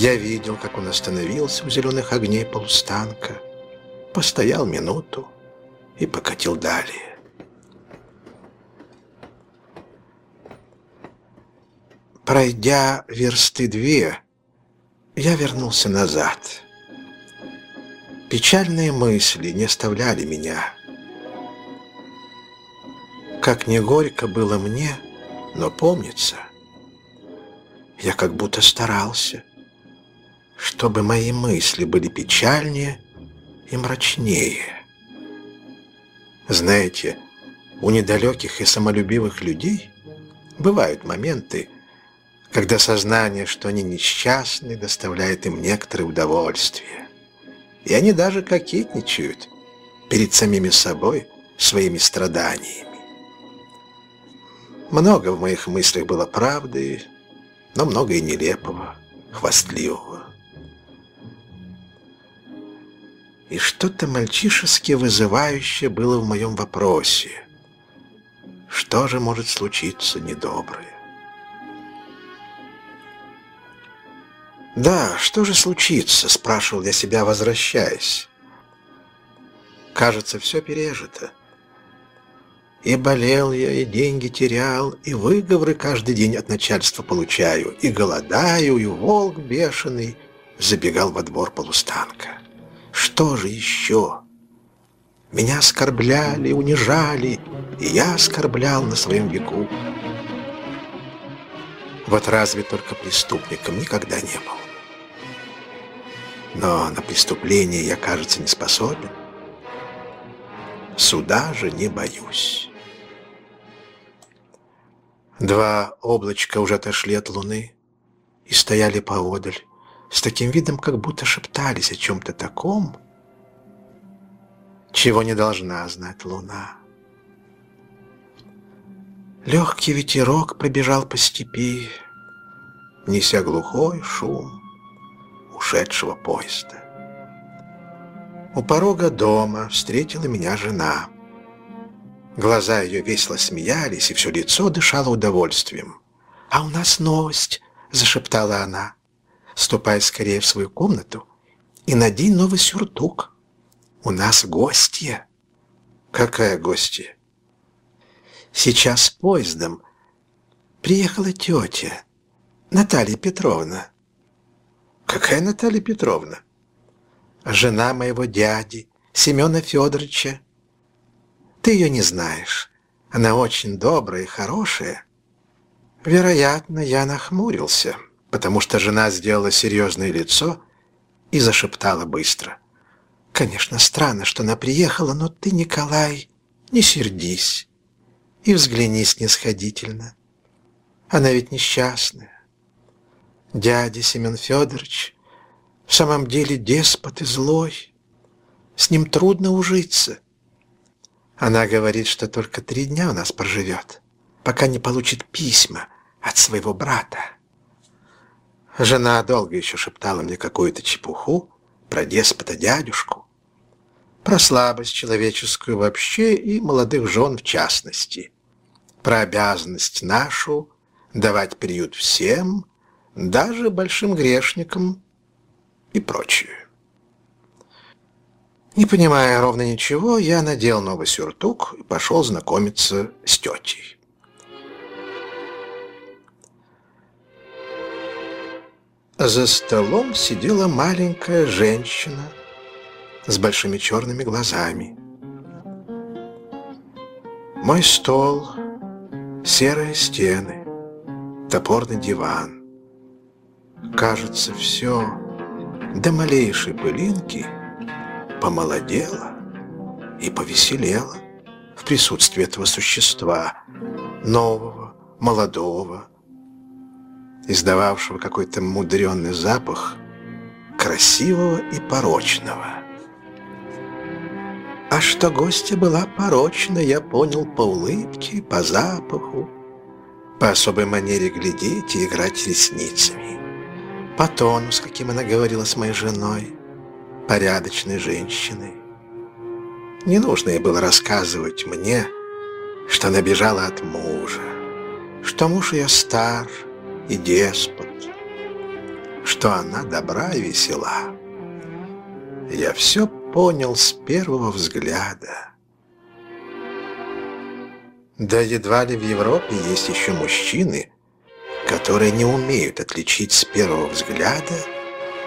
Я видел, как он остановился у зеленых огней полустанка, постоял минуту и покатил далее. Пройдя версты две, я вернулся назад. Печальные мысли не оставляли меня. Как не горько было мне, но помнится, я как будто старался чтобы мои мысли были печальнее и мрачнее. Знаете, у недалеких и самолюбивых людей бывают моменты, когда сознание, что они несчастны, доставляет им некоторое удовольствие. И они даже кокетничают перед самими собой своими страданиями. Много в моих мыслях было правды, но много и нелепого, хвастливого. И что-то мальчишески вызывающее было в моем вопросе. Что же может случиться недоброе? «Да, что же случится?» — спрашивал я себя, возвращаясь. «Кажется, все пережито. И болел я, и деньги терял, и выговоры каждый день от начальства получаю, и голодаю, и волк бешеный забегал во двор полустанка. Что же еще? Меня оскорбляли, унижали, и я оскорблял на своем веку. Вот разве только преступником никогда не был. Но на преступление я, кажется, не способен. Суда же не боюсь. Два облачка уже отошли от луны и стояли поодаль с таким видом, как будто шептались о чем-то таком, чего не должна знать луна. Легкий ветерок пробежал по степи, неся глухой шум ушедшего поезда. У порога дома встретила меня жена. Глаза ее весело смеялись, и все лицо дышало удовольствием. «А у нас новость!» — зашептала она. Ступай скорее в свою комнату и надень новый сюртук. У нас гостья. Какая гостья? Сейчас поездом приехала тетя Наталья Петровна. Какая Наталья Петровна? Жена моего дяди, Семена Федоровича. Ты ее не знаешь. Она очень добрая и хорошая. Вероятно, я нахмурился потому что жена сделала серьезное лицо и зашептала быстро. «Конечно, странно, что она приехала, но ты, Николай, не сердись и взгляни снисходительно. Она ведь несчастная. Дядя Семен Федорович в самом деле деспот и злой. С ним трудно ужиться. Она говорит, что только три дня у нас проживет, пока не получит письма от своего брата. Жена долго еще шептала мне какую-то чепуху про деспота-дядюшку, про слабость человеческую вообще и молодых жен в частности, про обязанность нашу давать приют всем, даже большим грешникам и прочее. Не понимая ровно ничего, я надел новый сюртук и пошел знакомиться с тетей. За столом сидела маленькая женщина с большими черными глазами. Мой стол, серые стены, топорный диван. Кажется, все до малейшей пылинки помолодело и повеселело в присутствии этого существа, нового, молодого, издававшего какой-то мудренный запах, красивого и порочного. А что гостья была порочна, я понял по улыбке, по запаху, по особой манере глядеть и играть ресницами, по тону, с каким она говорила с моей женой, порядочной женщиной. Не нужно ей было рассказывать мне, что она бежала от мужа, что муж ее стар и деспот, что она добра и весела. Я все понял с первого взгляда. Да едва ли в Европе есть еще мужчины, которые не умеют отличить с первого взгляда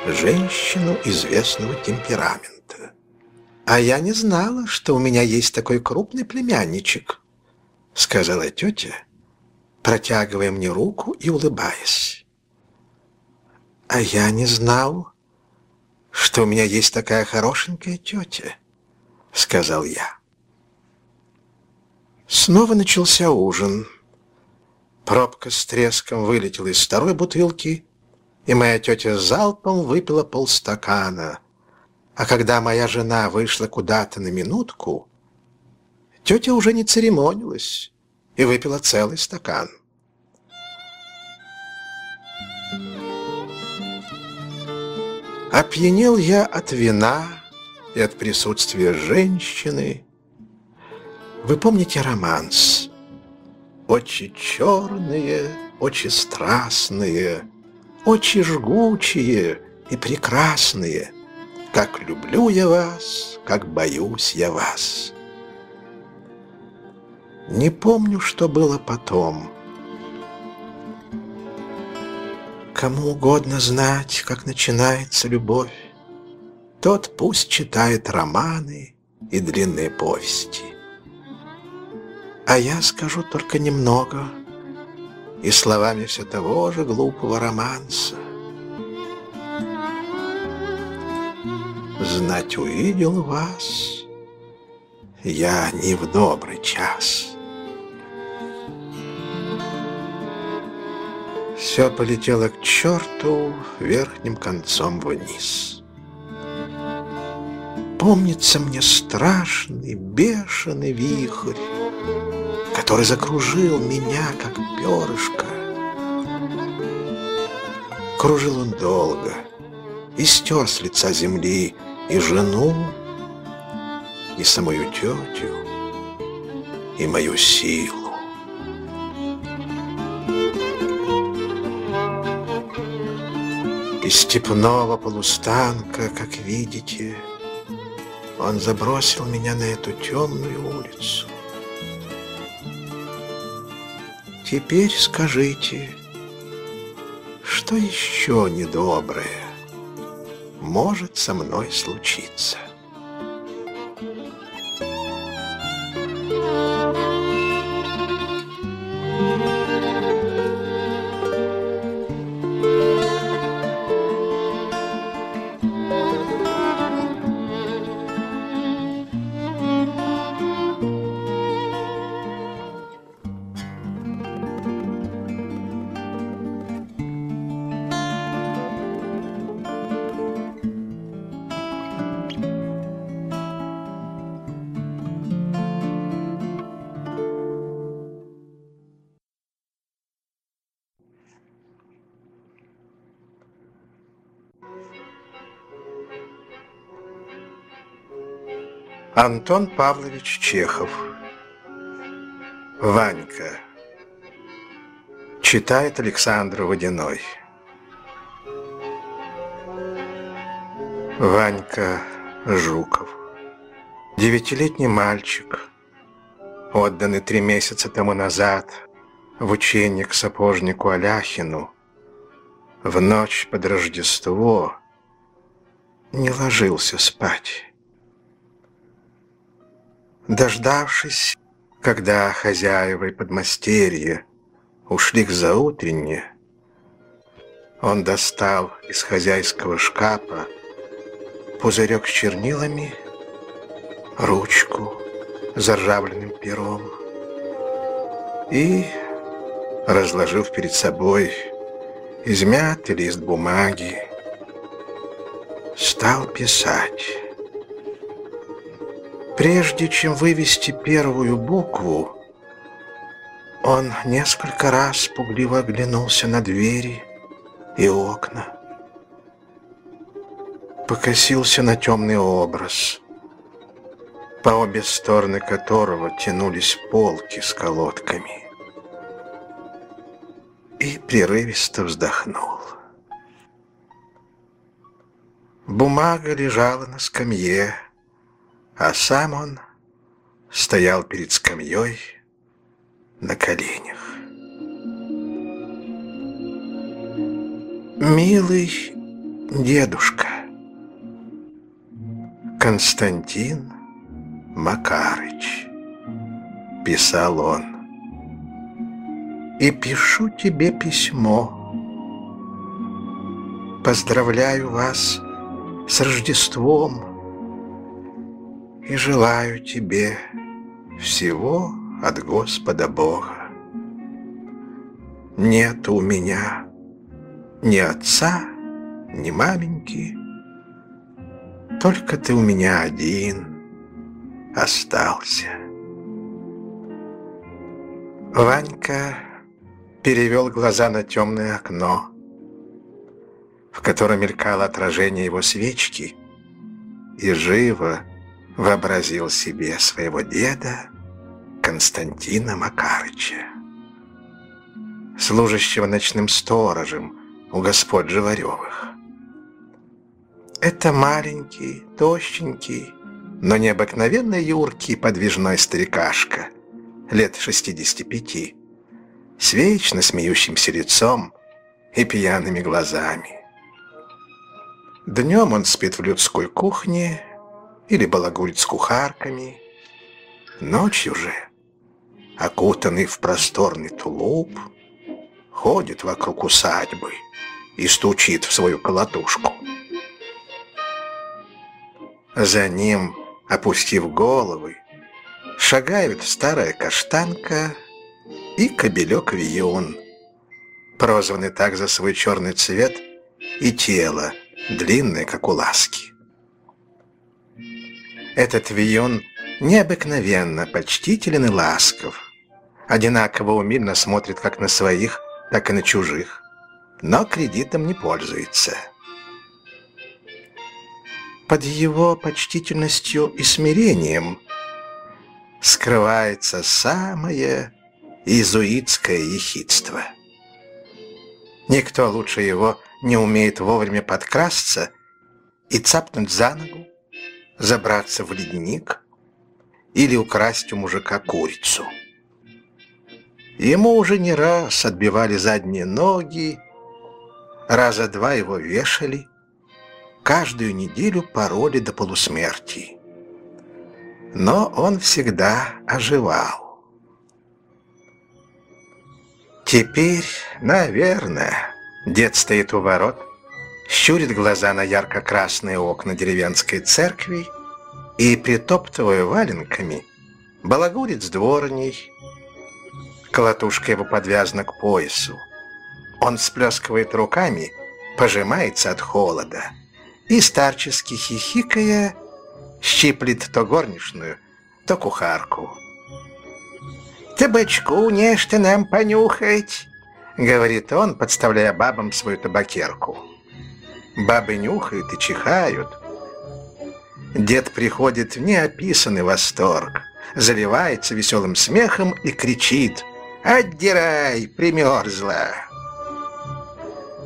женщину известного темперамента. «А я не знала, что у меня есть такой крупный племянничек», — сказала тетя, протягивая мне руку и улыбаясь. «А я не знал, что у меня есть такая хорошенькая тетя», — сказал я. Снова начался ужин. Пробка с треском вылетела из второй бутылки, и моя тетя залпом выпила полстакана. А когда моя жена вышла куда-то на минутку, тетя уже не церемонилась и выпила целый стакан. Опьянел я от вина и от присутствия женщины. Вы помните романс? Очи черные, очи страстные, очи жгучие и прекрасные. Как люблю я вас, как боюсь я вас. Не помню, что было потом. Кому угодно знать, как начинается любовь, тот пусть читает романы и длинные повести. А я скажу только немного и словами все того же глупого романса. Знать увидел вас я не в добрый час. Все полетело к черту верхним концом вниз. Помнится мне страшный, бешеный вихрь, который закружил меня, как перышко. Кружил он долго и стер с лица земли и жену, и самую тетю, и мою силу. Из степного полустанка, как видите, он забросил меня на эту темную улицу. Теперь скажите, что еще недоброе может со мной случиться? Антон Павлович Чехов. Ванька. Читает Александр Водяной. Ванька Жуков. Девятилетний мальчик Отданный три месяца тому назад В учение к сапожнику Аляхину В ночь под Рождество Не ложился спать Дождавшись, когда хозяева и подмастерье ушли к заутренне, он достал из хозяйского шкафа пузырек с чернилами, ручку с заржавленным пером и, разложив перед собой измятый лист бумаги, стал писать. Прежде чем вывести первую букву, он несколько раз пугливо оглянулся на двери и окна. Покосился на темный образ, по обе стороны которого тянулись полки с колодками. И прерывисто вздохнул. Бумага лежала на скамье, а сам он стоял перед скамьей на коленях. Милый дедушка Константин Макарыч, писал он, и пишу тебе письмо. Поздравляю вас с Рождеством и желаю тебе всего от Господа Бога. Нет у меня ни отца, ни маменьки, только ты у меня один остался. Ванька перевел глаза на темное окно, в котором мелькало отражение его свечки, и живо вообразил себе своего деда Константина Макарыча, служащего ночным сторожем у господ Живаревых. Это маленький, тощенький, но необыкновенно юркий подвижной старикашка, лет 65, с вечно смеющимся лицом и пьяными глазами. Днем он спит в людской кухне или балагурит с кухарками. Ночью же, окутанный в просторный тулуп, ходит вокруг усадьбы и стучит в свою колотушку. За ним, опустив головы, шагают старая каштанка и кобелек Вион, прозванный так за свой черный цвет и тело, длинное, как у ласки. Этот Вион необыкновенно почтителен и ласков, одинаково умильно смотрит как на своих, так и на чужих, но кредитом не пользуется. Под его почтительностью и смирением скрывается самое иезуитское ехидство. Никто лучше его не умеет вовремя подкрасться и цапнуть за ногу, забраться в ледник или украсть у мужика курицу. Ему уже не раз отбивали задние ноги, раза два его вешали, каждую неделю пороли до полусмерти. Но он всегда оживал. Теперь, наверное, дед стоит у ворот, щурит глаза на ярко-красные окна деревенской церкви и, притоптывая валенками, балагурит с дворней. Колотушка его подвязана к поясу. Он сплескивает руками, пожимается от холода и, старчески хихикая, щиплет то горничную, то кухарку. «Табачку нечто нам понюхать!» — говорит он, подставляя бабам свою табакерку. Бабы нюхают и чихают. Дед приходит в неописанный восторг, заливается веселым смехом и кричит «Отдирай, примерзла!»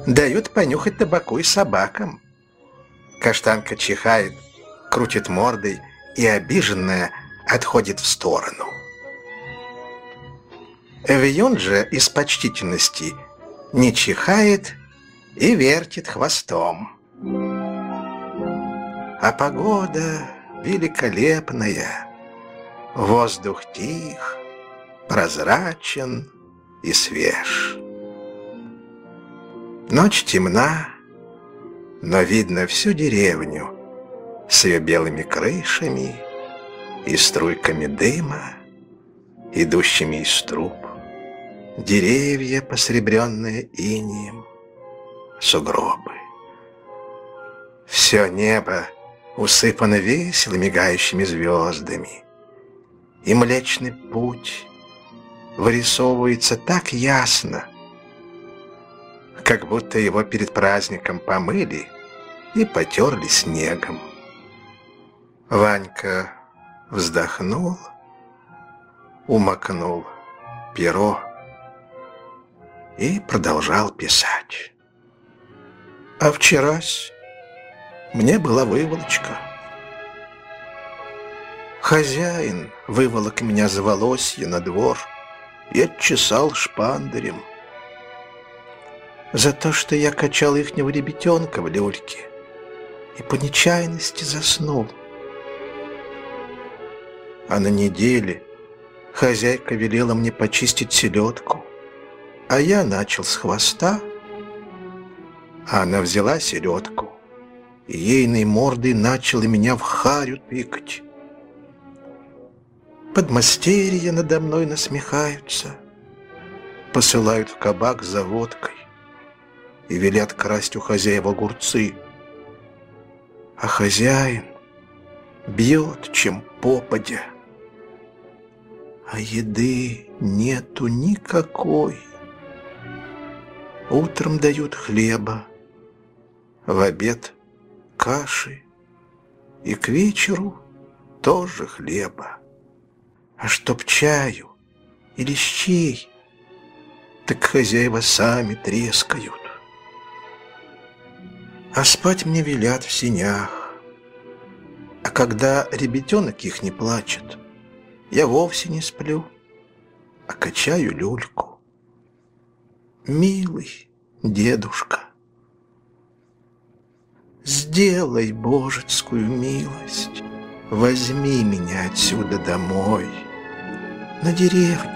Дают понюхать табаку и собакам. Каштанка чихает, крутит мордой и, обиженная, отходит в сторону. Эвион же из почтительности не чихает и вертит хвостом. А погода великолепная, воздух тих, прозрачен и свеж. Ночь темна, но видно всю деревню с ее белыми крышами и струйками дыма, идущими из труб, деревья, посребренные инием, сугробы. Все небо усыпано весело мигающими звездами, и Млечный Путь вырисовывается так ясно, как будто его перед праздником помыли и потерли снегом. Ванька вздохнул, умокнул перо и продолжал писать. А вчерась мне была выволочка. Хозяин выволок меня за волосье на двор и отчесал шпандерем. За то, что я качал ихнего ребятенка в люльке и по нечаянности заснул. А на неделе хозяйка велела мне почистить селедку, а я начал с хвоста, а она взяла селедку и ейной мордой начала меня в харю тыкать. Подмастерья надо мной насмехаются, посылают в кабак за водкой и велят красть у хозяева огурцы. А хозяин бьет, чем попадя. А еды нету никакой. Утром дают хлеба, в обед каши и к вечеру тоже хлеба. А чтоб чаю или щей, так хозяева сами трескают. А спать мне велят в синях. А когда ребятенок их не плачет, я вовсе не сплю, а качаю люльку. Милый дедушка, сделай божецкую милость, возьми меня отсюда домой, на деревню.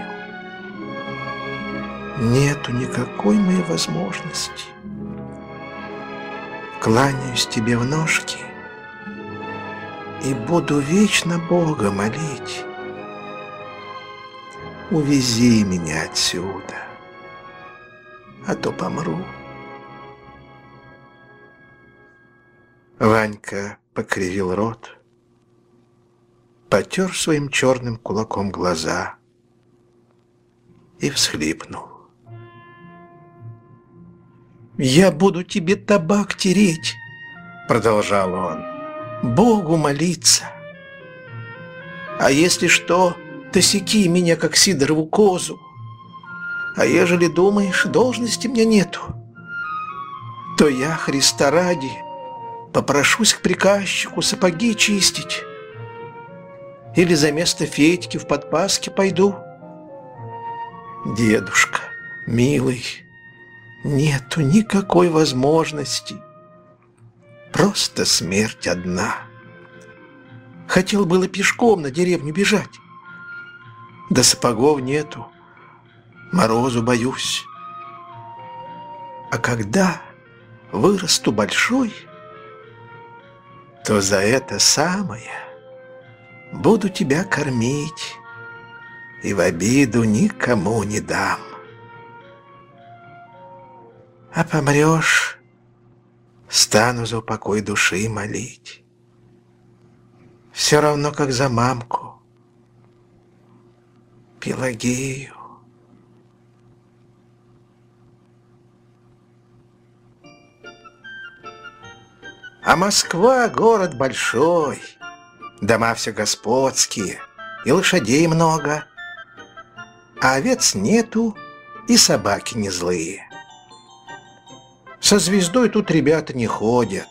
Нету никакой моей возможности кланяюсь тебе в ножки и буду вечно Бога молить. Увези меня отсюда, а то помру. Ванька покривил рот, потер своим черным кулаком глаза и всхлипнул. «Я буду тебе табак тереть», — продолжал он, — «Богу молиться. А если что, то секи меня, как Сидорову козу. А ежели думаешь, должности мне нету, то я, Христа ради, попрошусь к приказчику сапоги чистить. Или за место Федьки в подпаске пойду. Дедушка, милый, Нету никакой возможности. Просто смерть одна. Хотел было пешком на деревню бежать. Да сапогов нету. Морозу боюсь. А когда вырасту большой, то за это самое буду тебя кормить и в обиду никому не дам. А помрешь, стану за упокой души молить. Все равно, как за мамку, Пелагею. А Москва — город большой, дома все господские, и лошадей много, а овец нету, и собаки не злые. Со звездой тут ребята не ходят.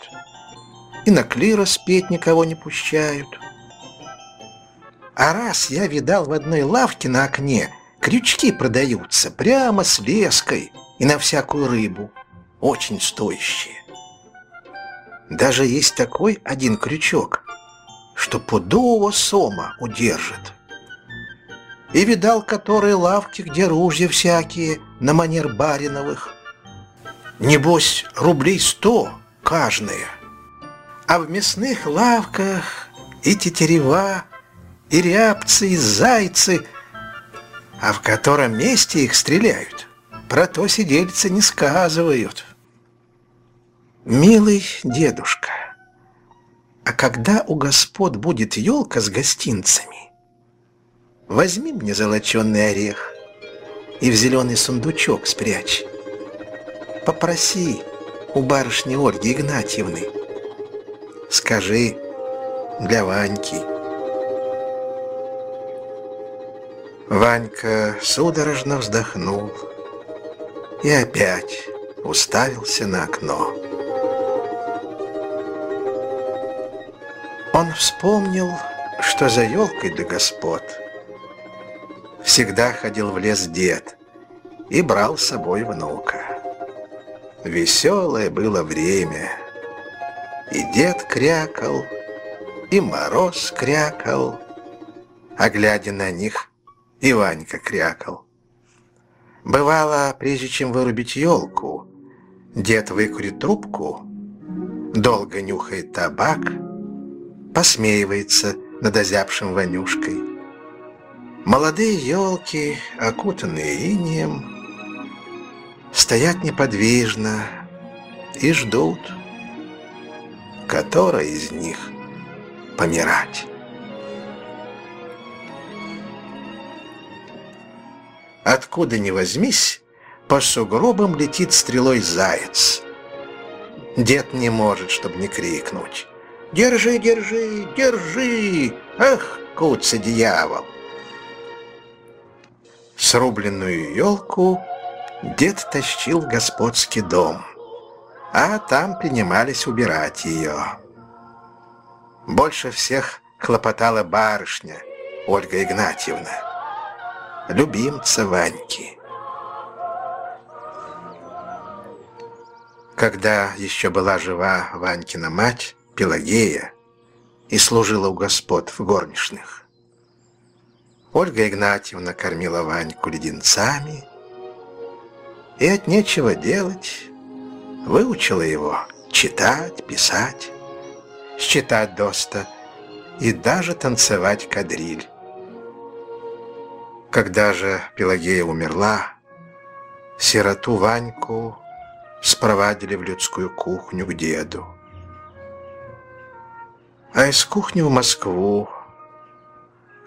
И на клира спеть никого не пущают. А раз я видал в одной лавке на окне, крючки продаются прямо с леской и на всякую рыбу, очень стоящие. Даже есть такой один крючок, что пудового сома удержит. И видал которые лавки, где ружья всякие, на манер бариновых – Небось, рублей сто каждая. А в мясных лавках и тетерева, и рябцы, и зайцы, а в котором месте их стреляют, про то сидельцы не сказывают. Милый дедушка, а когда у господ будет елка с гостинцами, возьми мне золоченый орех и в зеленый сундучок спрячь. Попроси у барышни Ольги Игнатьевны. Скажи для Ваньки. Ванька судорожно вздохнул и опять уставился на окно. Он вспомнил, что за елкой до господ всегда ходил в лес дед и брал с собой внука. Веселое было время, и дед крякал, и мороз крякал, а глядя на них, и Ванька крякал. Бывало, прежде чем вырубить елку, дед выкурит трубку, долго нюхает табак — посмеивается над озябшим Ванюшкой. Молодые елки, окутанные инеем, стоят неподвижно и ждут, которая из них помирать. Откуда ни возьмись, по сугробам летит стрелой заяц. Дед не может, чтобы не крикнуть. Держи, держи, держи! Ах, куца дьявол! Срубленную елку дед тащил в господский дом, а там принимались убирать ее. Больше всех хлопотала барышня Ольга Игнатьевна, любимца Ваньки. Когда еще была жива Ванькина мать, Пелагея и служила у господ в горничных. Ольга Игнатьевна кормила Ваньку леденцами и от нечего делать выучила его читать, писать, считать доста и даже танцевать кадриль. Когда же Пелагея умерла, сироту Ваньку спровадили в людскую кухню к деду а из кухни в Москву,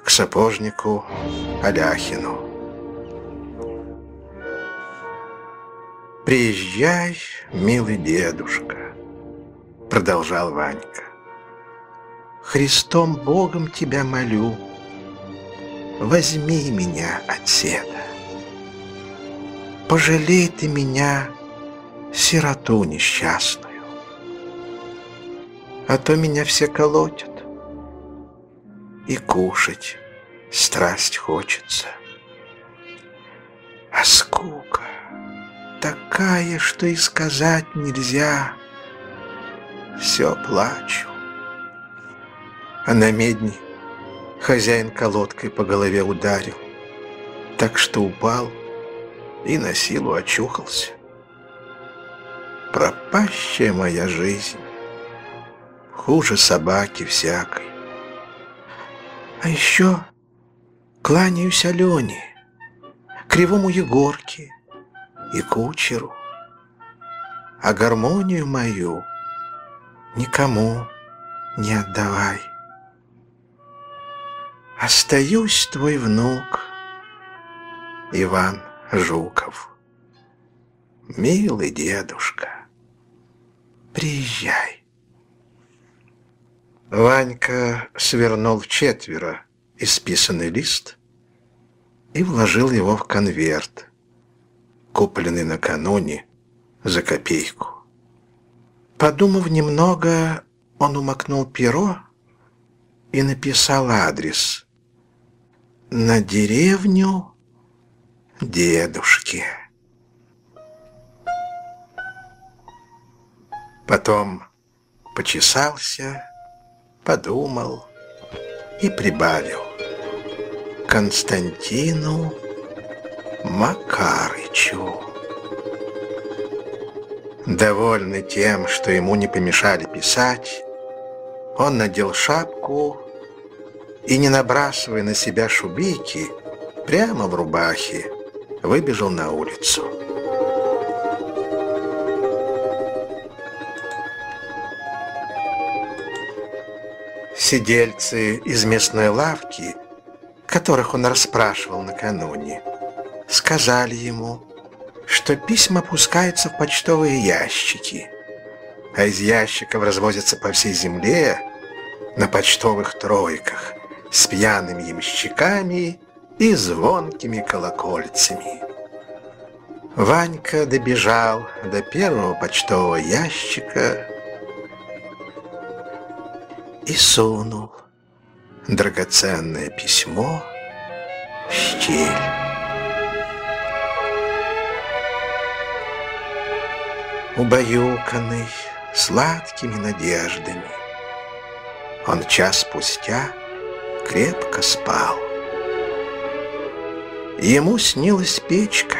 к сапожнику Аляхину. «Приезжай, милый дедушка», — продолжал Ванька. «Христом Богом тебя молю, возьми меня от седа. Пожалей ты меня, сироту несчастную а то меня все колотят. И кушать страсть хочется. А скука такая, что и сказать нельзя. Все плачу. А на медне хозяин колодкой по голове ударил, так что упал и на силу очухался. Пропащая моя жизнь хуже собаки всякой. А еще кланяюсь Алене, кривому Егорке и кучеру, а гармонию мою никому не отдавай. Остаюсь твой внук, Иван Жуков. Милый дедушка, приезжай. Ванька свернул в четверо исписанный лист и вложил его в конверт, купленный накануне за копейку. Подумав немного, он умокнул перо и написал адрес на деревню дедушки. Потом почесался подумал и прибавил. Константину Макарычу. Довольный тем, что ему не помешали писать, он надел шапку и, не набрасывая на себя шубейки, прямо в рубахе выбежал на улицу. Сидельцы из местной лавки, которых он расспрашивал накануне, сказали ему, что письма опускаются в почтовые ящики, а из ящиков развозятся по всей земле на почтовых тройках с пьяными ямщиками и звонкими колокольцами. Ванька добежал до первого почтового ящика и сунул драгоценное письмо в щель. Убаюканный сладкими надеждами, он час спустя крепко спал. Ему снилась печка.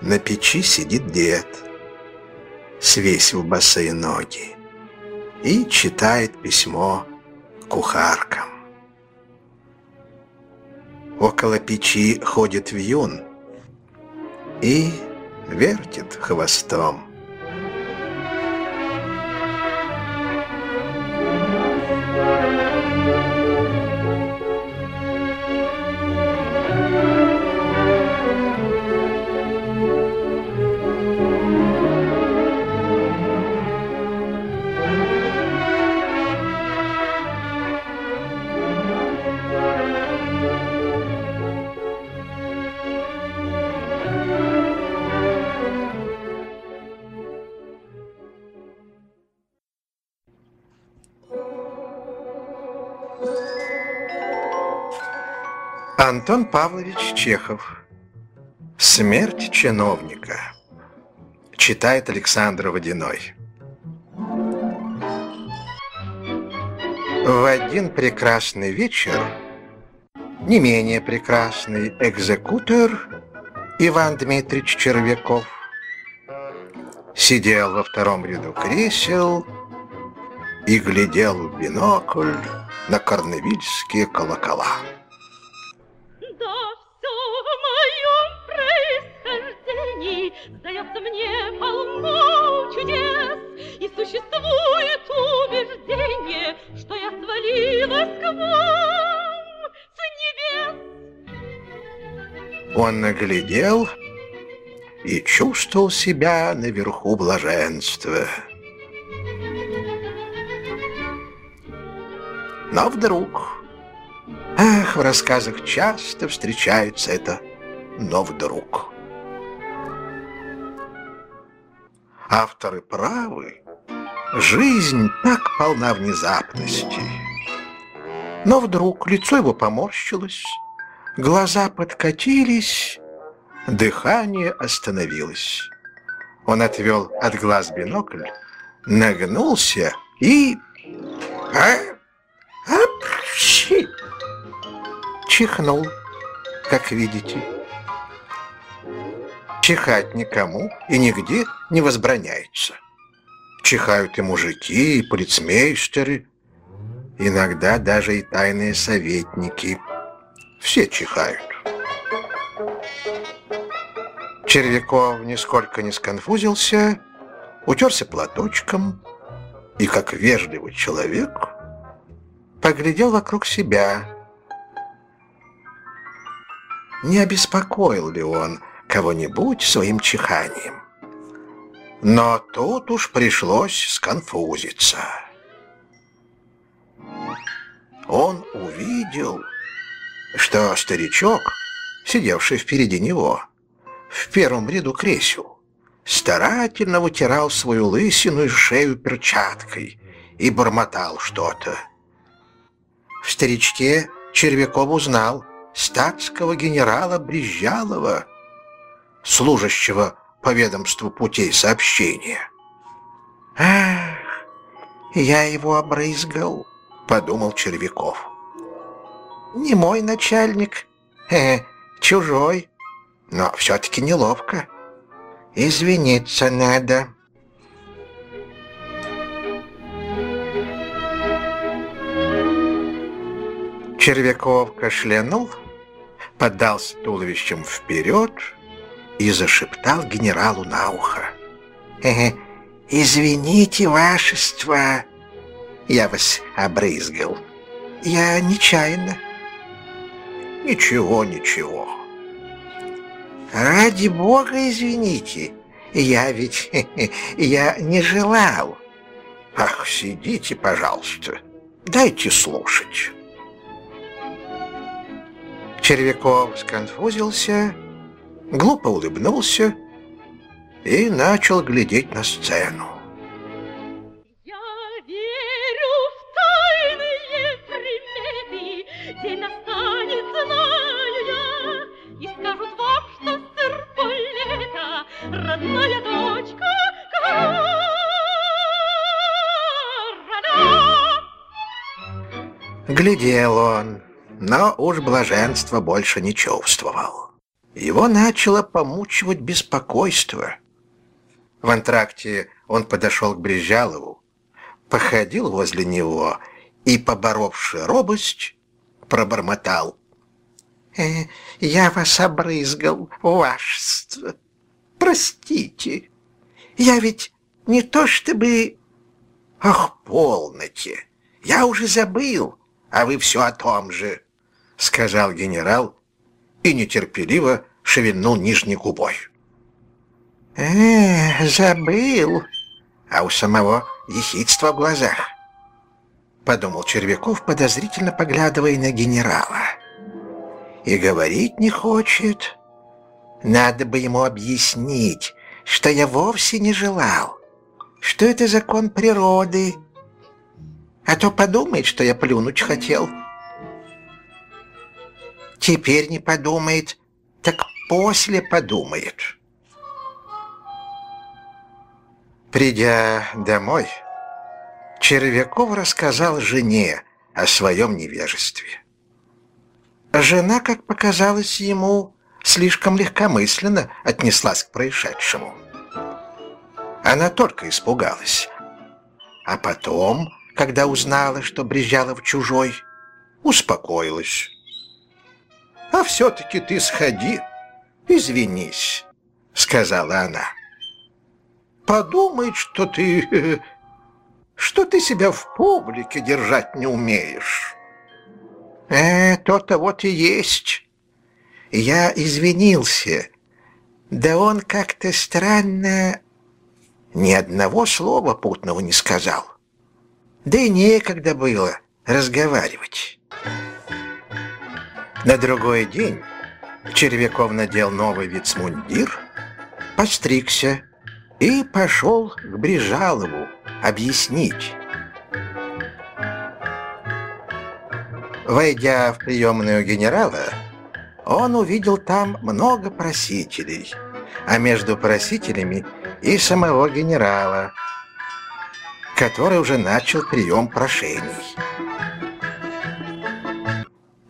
На печи сидит дед, свесив босые ноги и читает письмо кухаркам. Около печи ходит вьюн и вертит хвостом. Антон Павлович Чехов. Смерть чиновника. Читает Александр Водяной. В один прекрасный вечер не менее прекрасный экзекутор Иван Дмитриевич Червяков сидел во втором ряду кресел и глядел в бинокль на корневильские колокола. Существует убеждение, Что я свалилась к вам с небес. Он наглядел и чувствовал себя наверху блаженства. Но вдруг... Ах, в рассказах часто встречается это «но вдруг». авторы правы, жизнь так полна внезапности. Но вдруг лицо его поморщилось, глаза подкатились, дыхание остановилось. Он отвел от глаз бинокль, нагнулся и... А? Апчи! Чихнул, как видите чихать никому и нигде не возбраняется. Чихают и мужики, и полицмейстеры, иногда даже и тайные советники. Все чихают. Червяков нисколько не сконфузился, утерся платочком и, как вежливый человек, поглядел вокруг себя. Не обеспокоил ли он кого-нибудь своим чиханием. Но тут уж пришлось сконфузиться. Он увидел, что старичок, сидевший впереди него, в первом ряду кресел, старательно вытирал свою лысину и шею перчаткой и бормотал что-то. В старичке Червяков узнал статского генерала Брезжалова, служащего по ведомству путей сообщения. «Ах, я его обрызгал», — подумал Червяков. «Не мой начальник, э, чужой, но все-таки неловко. Извиниться надо». Червяков кашлянул, подался туловищем вперед и зашептал генералу на ухо. «Э, «Извините, вашество, я вас обрызгал. Я нечаянно. Ничего, ничего. Ради бога, извините. Я ведь... [LAUGHS] я не желал. Ах, сидите, пожалуйста. Дайте слушать. Червяков сконфузился, глупо улыбнулся и начал глядеть на сцену. Родная дочка. Глядел он, но уж блаженства больше не чувствовал. Его начало помучивать беспокойство. В антракте он подошел к Брежалову, походил возле него и, поборовши робость, пробормотал. «Э, «Я вас обрызгал, вашество. Простите, я ведь не то чтобы...» «Ах, полноте! Я уже забыл, а вы все о том же!» — сказал генерал и нетерпеливо шевельнул нижней губой. «Э, забыл!» А у самого ехидство в глазах. Подумал Червяков, подозрительно поглядывая на генерала. И говорить не хочет. Надо бы ему объяснить, что я вовсе не желал, что это закон природы, а то подумает, что я плюнуть хотел». Теперь не подумает, так после подумает. Придя домой, Червяков рассказал жене о своем невежестве. Жена, как показалось ему, слишком легкомысленно отнеслась к происшедшему. Она только испугалась. А потом, когда узнала, что Брезжалов чужой, успокоилась. «А все-таки ты сходи, извинись», — сказала она. «Подумает, что ты... [LAUGHS] что ты себя в публике держать не умеешь». «Э, то-то вот и есть. Я извинился. Да он как-то странно ни одного слова путного не сказал. Да и некогда было разговаривать». На другой день Червяков надел новый вицмундир, постригся и пошел к Брижалову объяснить. Войдя в приемную генерала, он увидел там много просителей, а между просителями и самого генерала, который уже начал прием прошений.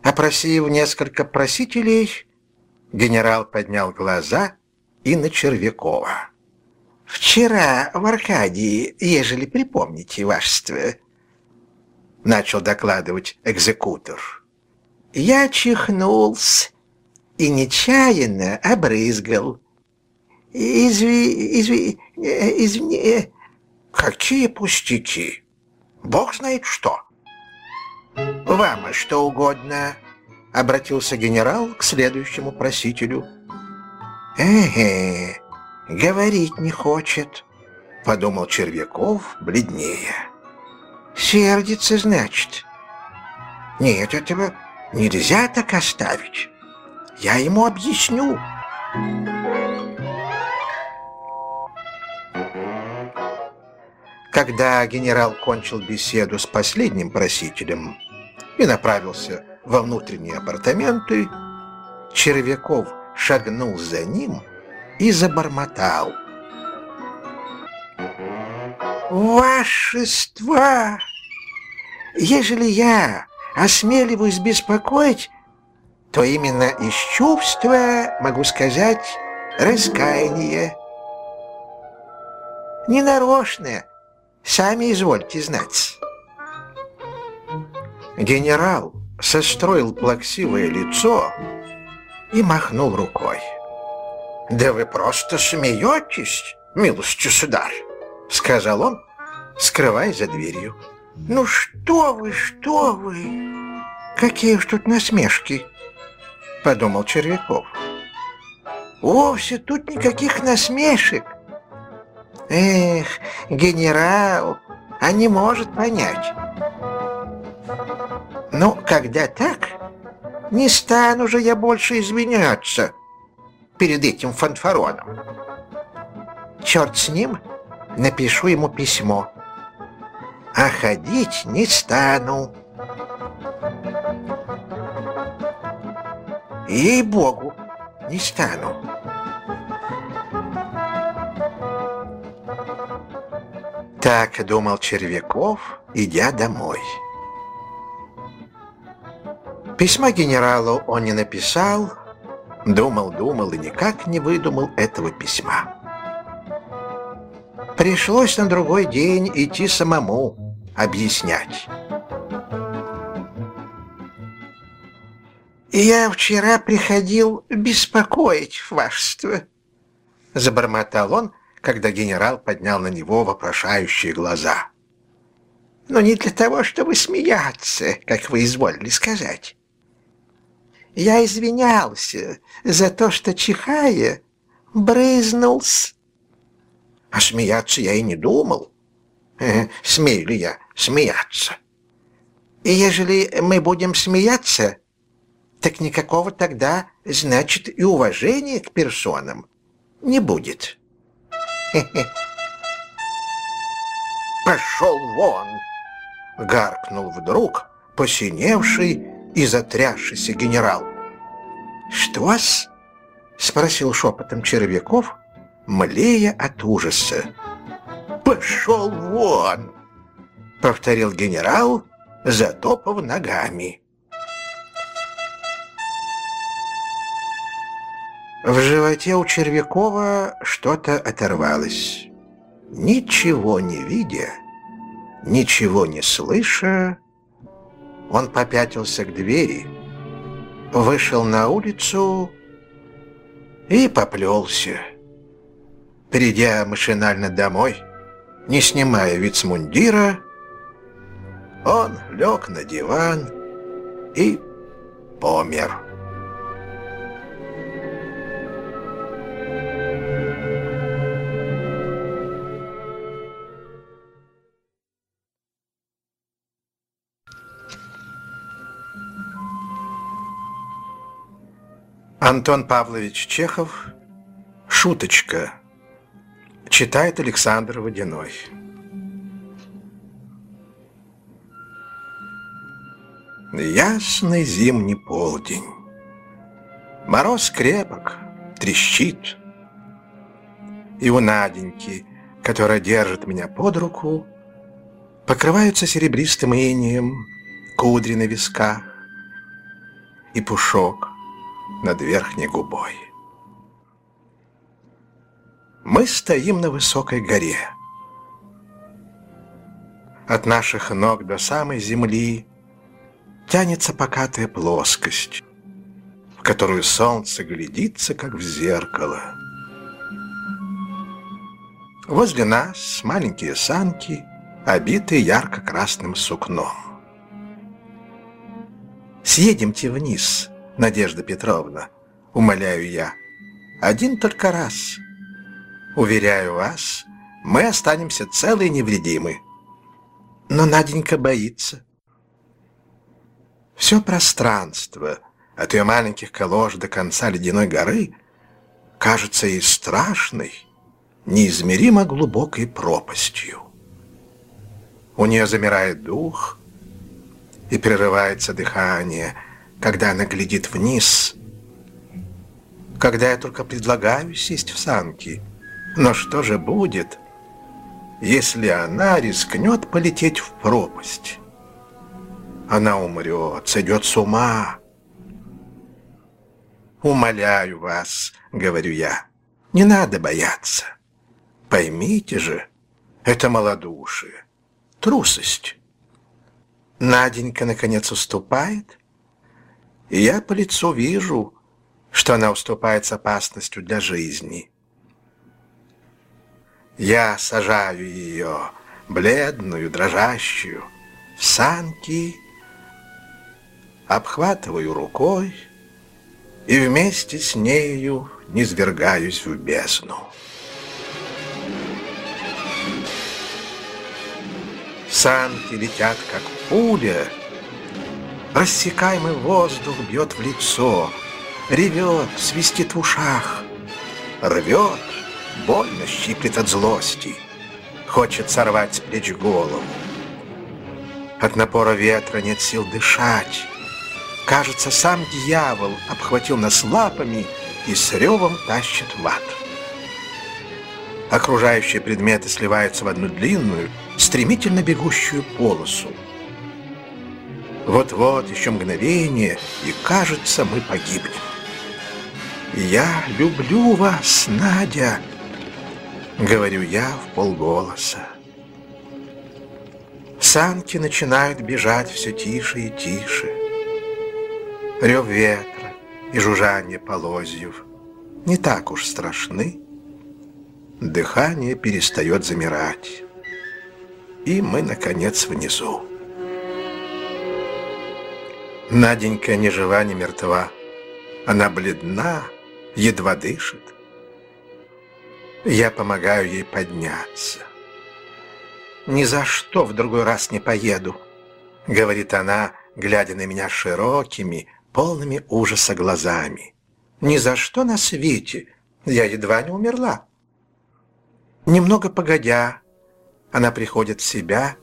Опросив несколько просителей, генерал поднял глаза и на Червякова. «Вчера в Аркадии, ежели припомните, вашество, — начал докладывать экзекутор, — я чихнулся и нечаянно обрызгал. Изви... изви... э, извини... э, Какие пустяки! Бог знает что!» «Вам что угодно?» — обратился генерал к следующему просителю. «Эге, говорить не хочет», — подумал Червяков бледнее. «Сердится, значит?» «Нет, этого нельзя так оставить. Я ему объясню». Когда генерал кончил беседу с последним просителем, и направился во внутренние апартаменты, Червяков шагнул за ним и забормотал. «Вашество! Ежели я осмеливаюсь беспокоить, то именно из чувства, могу сказать, раскаяние. Ненарочно, сами извольте знать». Генерал состроил плаксивое лицо и махнул рукой. «Да вы просто смеетесь, милостью сударь!» — сказал он, скрываясь за дверью. Ну что вы, что вы? Какие уж тут насмешки, подумал Червяков. Вовсе тут никаких насмешек. Эх, генерал, а не может понять. Ну, когда так, не стану же я больше извиняться перед этим фанфароном. Черт с ним, напишу ему письмо. А ходить не стану. Ей-богу, не стану. Так думал Червяков, идя домой. Письма генералу он не написал, думал, думал и никак не выдумал этого письма. Пришлось на другой день идти самому объяснять. «Я вчера приходил беспокоить вашество», — забормотал он, когда генерал поднял на него вопрошающие глаза. «Но не для того, чтобы смеяться, как вы изволили сказать. Я извинялся за то, что, чихая, брызнулся. А смеяться я и не думал. Э, смею ли я смеяться? И ежели мы будем смеяться, так никакого тогда, значит, и уважения к персонам не будет. «Пошел вон!» — гаркнул вдруг посиневший и затрясшийся генерал. «Что-с?» — спросил шепотом Червяков, млея от ужаса. «Пошел вон!» — повторил генерал, затопав ногами. В животе у Червякова что-то оторвалось. Ничего не видя, ничего не слыша, он попятился к двери, вышел на улицу и поплелся. Придя машинально домой, не снимая вицмундира, он лег на диван и помер. Антон Павлович Чехов «Шуточка» читает Александр Водяной. Ясный зимний полдень. Мороз крепок, трещит. И у Наденьки, которая держит меня под руку, покрываются серебристым инием кудри на висках и пушок над верхней губой. Мы стоим на высокой горе. От наших ног до самой земли тянется покатая плоскость, в которую солнце глядится, как в зеркало. Возле нас маленькие санки, обитые ярко-красным сукном. Съедемте вниз — Надежда Петровна, умоляю я, один только раз. Уверяю вас, мы останемся целы и невредимы. Но Наденька боится. Все пространство, от ее маленьких колош до конца ледяной горы, кажется ей страшной, неизмеримо глубокой пропастью. У нее замирает дух и прерывается дыхание – когда она глядит вниз, когда я только предлагаю сесть в санки. Но что же будет, если она рискнет полететь в пропасть? Она умрет, сойдет с ума. «Умоляю вас», — говорю я, — «не надо бояться. Поймите же, это малодушие, трусость». Наденька, наконец, уступает, и я по лицу вижу, что она уступает с опасностью для жизни. Я сажаю ее, бледную, дрожащую, в санки, обхватываю рукой и вместе с нею низвергаюсь в бездну. Санки летят, как пуля, Рассекаемый воздух бьет в лицо, Ревет, свистит в ушах, Рвет, больно щиплет от злости, Хочет сорвать с плеч голову. От напора ветра нет сил дышать. Кажется, сам дьявол обхватил нас лапами и с ревом тащит в ад. Окружающие предметы сливаются в одну длинную, стремительно бегущую полосу. Вот-вот, еще мгновение, и кажется, мы погибнем. «Я люблю вас, Надя!» — говорю я в полголоса. Санки начинают бежать все тише и тише. Рев ветра и жужжание полозьев не так уж страшны. Дыхание перестает замирать. И мы, наконец, внизу. Наденька ни жива, ни мертва. Она бледна, едва дышит. Я помогаю ей подняться. «Ни за что в другой раз не поеду», — говорит она, глядя на меня широкими, полными ужаса глазами. «Ни за что на свете я едва не умерла». Немного погодя, она приходит в себя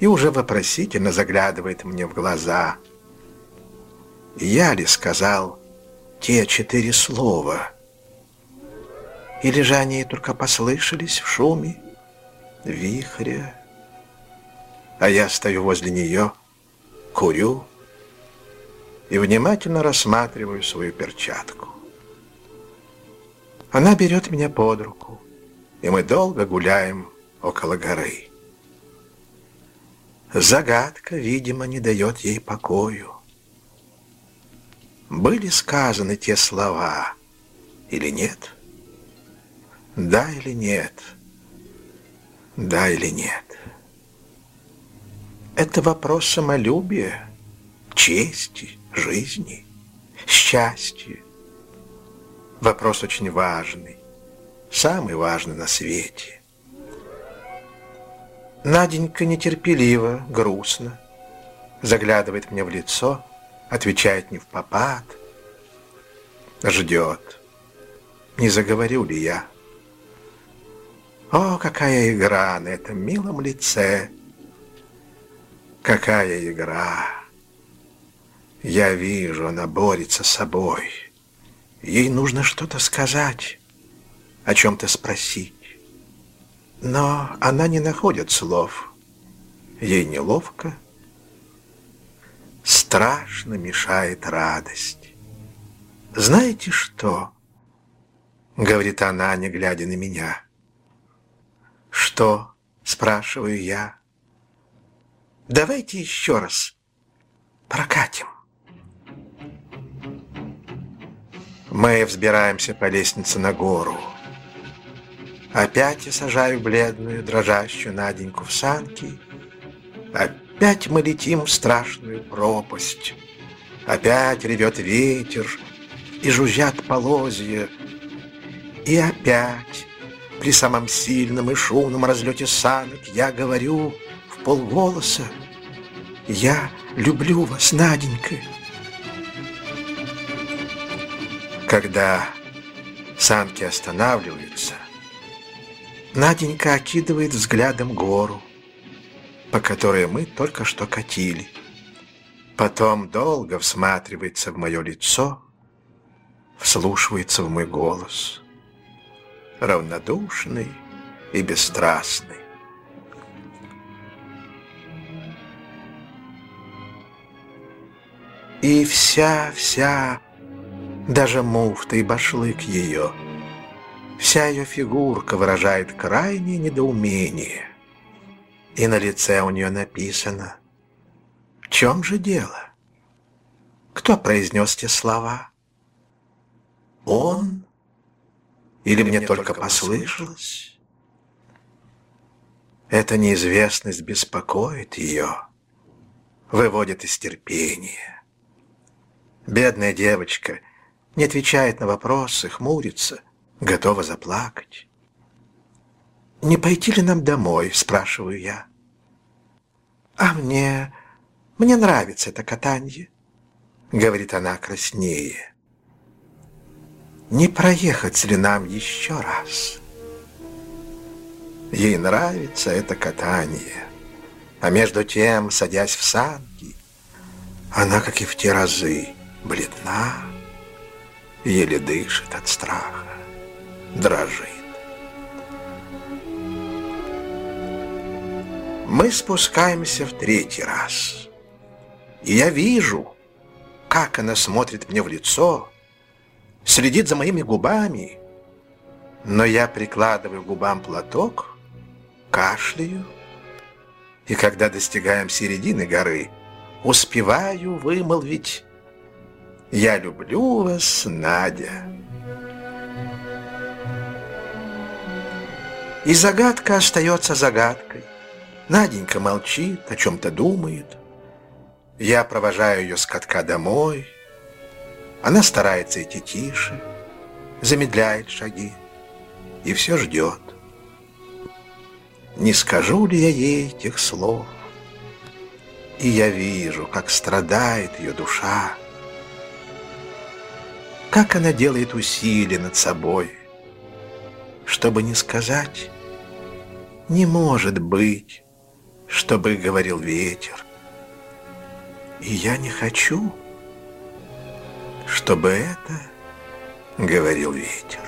и уже вопросительно заглядывает мне в глаза. Я ли сказал те четыре слова? Или же они только послышались в шуме, вихря? А я стою возле нее, курю и внимательно рассматриваю свою перчатку. Она берет меня под руку, и мы долго гуляем около горы. Загадка, видимо, не дает ей покою. Были сказаны те слова или нет? Да или нет? Да или нет? Это вопрос самолюбия, чести, жизни, счастья. Вопрос очень важный, самый важный на свете. Наденька нетерпеливо, грустно, заглядывает мне в лицо, отвечает не в попад, ждет, не заговорю ли я. О, какая игра на этом милом лице! Какая игра! Я вижу, она борется с собой. Ей нужно что-то сказать, о чем-то спросить. Но она не находит слов. Ей неловко. Страшно мешает радость. «Знаете что?» — говорит она, не глядя на меня. «Что?» — спрашиваю я. «Давайте еще раз прокатим». Мы взбираемся по лестнице на гору. Опять я сажаю бледную, дрожащую Наденьку в санки. Опять мы летим в страшную пропасть. Опять ревет ветер, и жужжат полозья. И опять при самом сильном и шумном разлете санок я говорю в полголоса «Я люблю вас, Наденька». Когда санки останавливаются, Наденька окидывает взглядом гору, по которой мы только что катили. Потом долго всматривается в мое лицо, вслушивается в мой голос. Равнодушный и бесстрастный. И вся-вся, даже муфта и башлык ее — Вся ее фигурка выражает крайнее недоумение. И на лице у нее написано «В чем же дело?» Кто произнес те слова? Он? Или, мне только послышалось? Эта неизвестность беспокоит ее, выводит из терпения. Бедная девочка не отвечает на вопросы, хмурится, готова заплакать. «Не пойти ли нам домой?» – спрашиваю я. «А мне... мне нравится это катанье», — говорит она краснее. «Не проехать ли нам еще раз?» Ей нравится это катание. А между тем, садясь в санки, она, как и в те разы, бледна, еле дышит от страха, дрожит. Мы спускаемся в третий раз. И я вижу, как она смотрит мне в лицо, следит за моими губами, но я прикладываю губам платок, кашляю, и когда достигаем середины горы, успеваю вымолвить «Я люблю вас, Надя». И загадка остается загадкой. Наденька молчит, о чем-то думает. Я провожаю ее с катка домой. Она старается идти тише, замедляет шаги и все ждет. Не скажу ли я ей тех слов? И я вижу, как страдает ее душа, как она делает усилия над собой, чтобы не сказать «не может быть», чтобы говорил ветер. И я не хочу, чтобы это говорил ветер.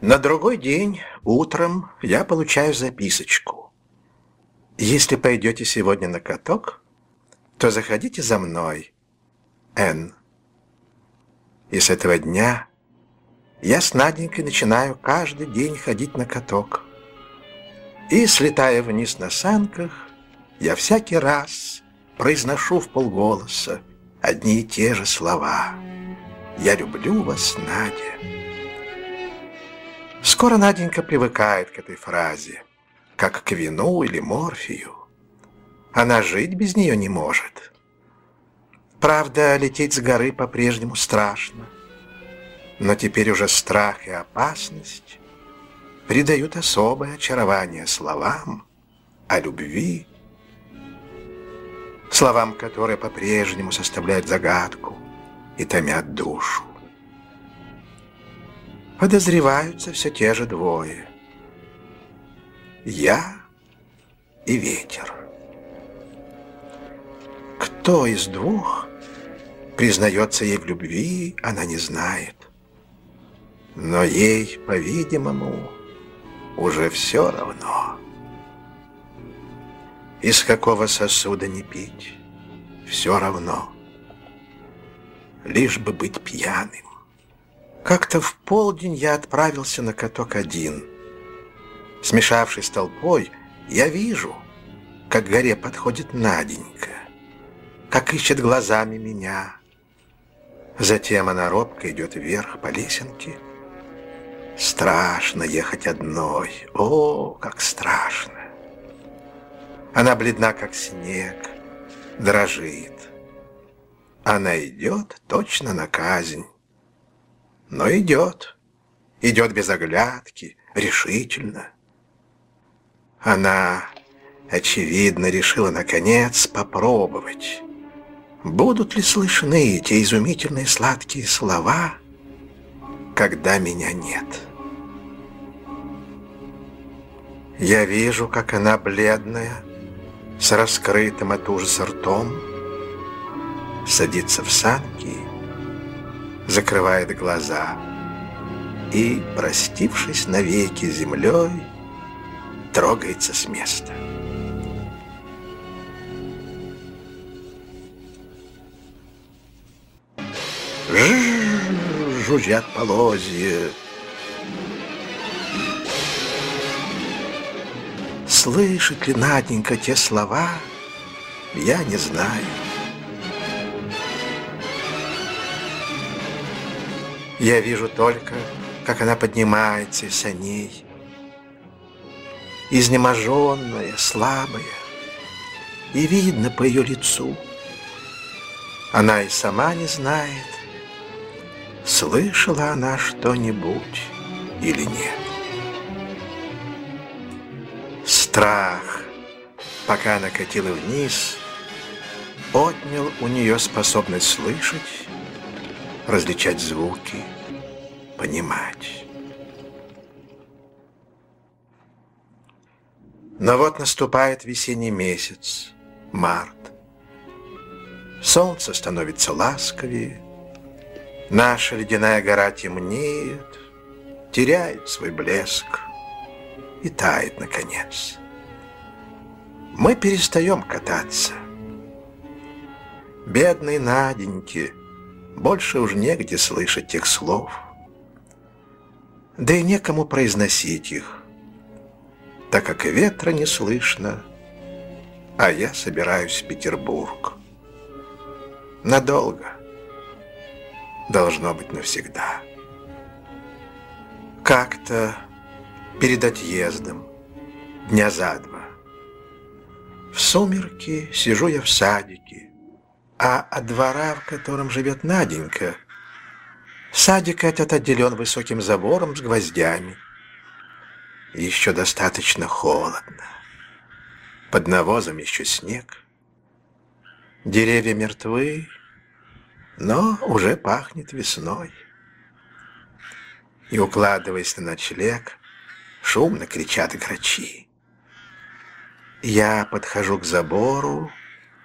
На другой день, утром, я получаю записочку. Если пойдете сегодня на каток, то заходите за мной, Н. И с этого дня я с Наденькой начинаю каждый день ходить на каток. И, слетая вниз на санках, я всякий раз произношу в полголоса одни и те же слова. «Я люблю вас, Надя». Скоро Наденька привыкает к этой фразе, как к вину или морфию. Она жить без нее не может. Правда, лететь с горы по-прежнему страшно но теперь уже страх и опасность придают особое очарование словам о любви, словам, которые по-прежнему составляют загадку и томят душу. Подозреваются все те же двое. Я и ветер. Кто из двух признается ей в любви, она не знает. Но ей, по-видимому, уже все равно. Из какого сосуда не пить, все равно. Лишь бы быть пьяным. Как-то в полдень я отправился на каток один. Смешавшись с толпой, я вижу, как к горе подходит Наденька, как ищет глазами меня. Затем она робко идет вверх по лесенке, Страшно ехать одной. О, как страшно. Она бледна, как снег, дрожит. Она идет точно на казнь. Но идет. Идет без оглядки, решительно. Она, очевидно, решила, наконец, попробовать. Будут ли слышны те изумительные сладкие слова, когда меня нет?» Я вижу, как она бледная, с раскрытым от ужаса ртом, садится в санки, закрывает глаза и, простившись навеки землей, трогается с места. Жужжат полозья, Слышит ли Наденька те слова, я не знаю. Я вижу только, как она поднимается из саней, изнеможенная, слабая, и видно по ее лицу. Она и сама не знает, слышала она что-нибудь или нет. Страх, пока она катила вниз, отнял у нее способность слышать, различать звуки, понимать. Но вот наступает весенний месяц, март. Солнце становится ласковее, наша ледяная гора темнеет, теряет свой блеск и тает, наконец. Мы перестаем кататься. Бедный Наденьке больше уж негде слышать тех слов, да и некому произносить их, так как ветра не слышно, а я собираюсь в Петербург. Надолго. Должно быть навсегда. Как-то перед отъездом, дня за два, в сумерки сижу я в садике, а от двора, в котором живет Наденька, садик этот отделен высоким забором с гвоздями. Еще достаточно холодно. Под навозом еще снег. Деревья мертвы, но уже пахнет весной. И, укладываясь на ночлег, шумно кричат грачи. Я подхожу к забору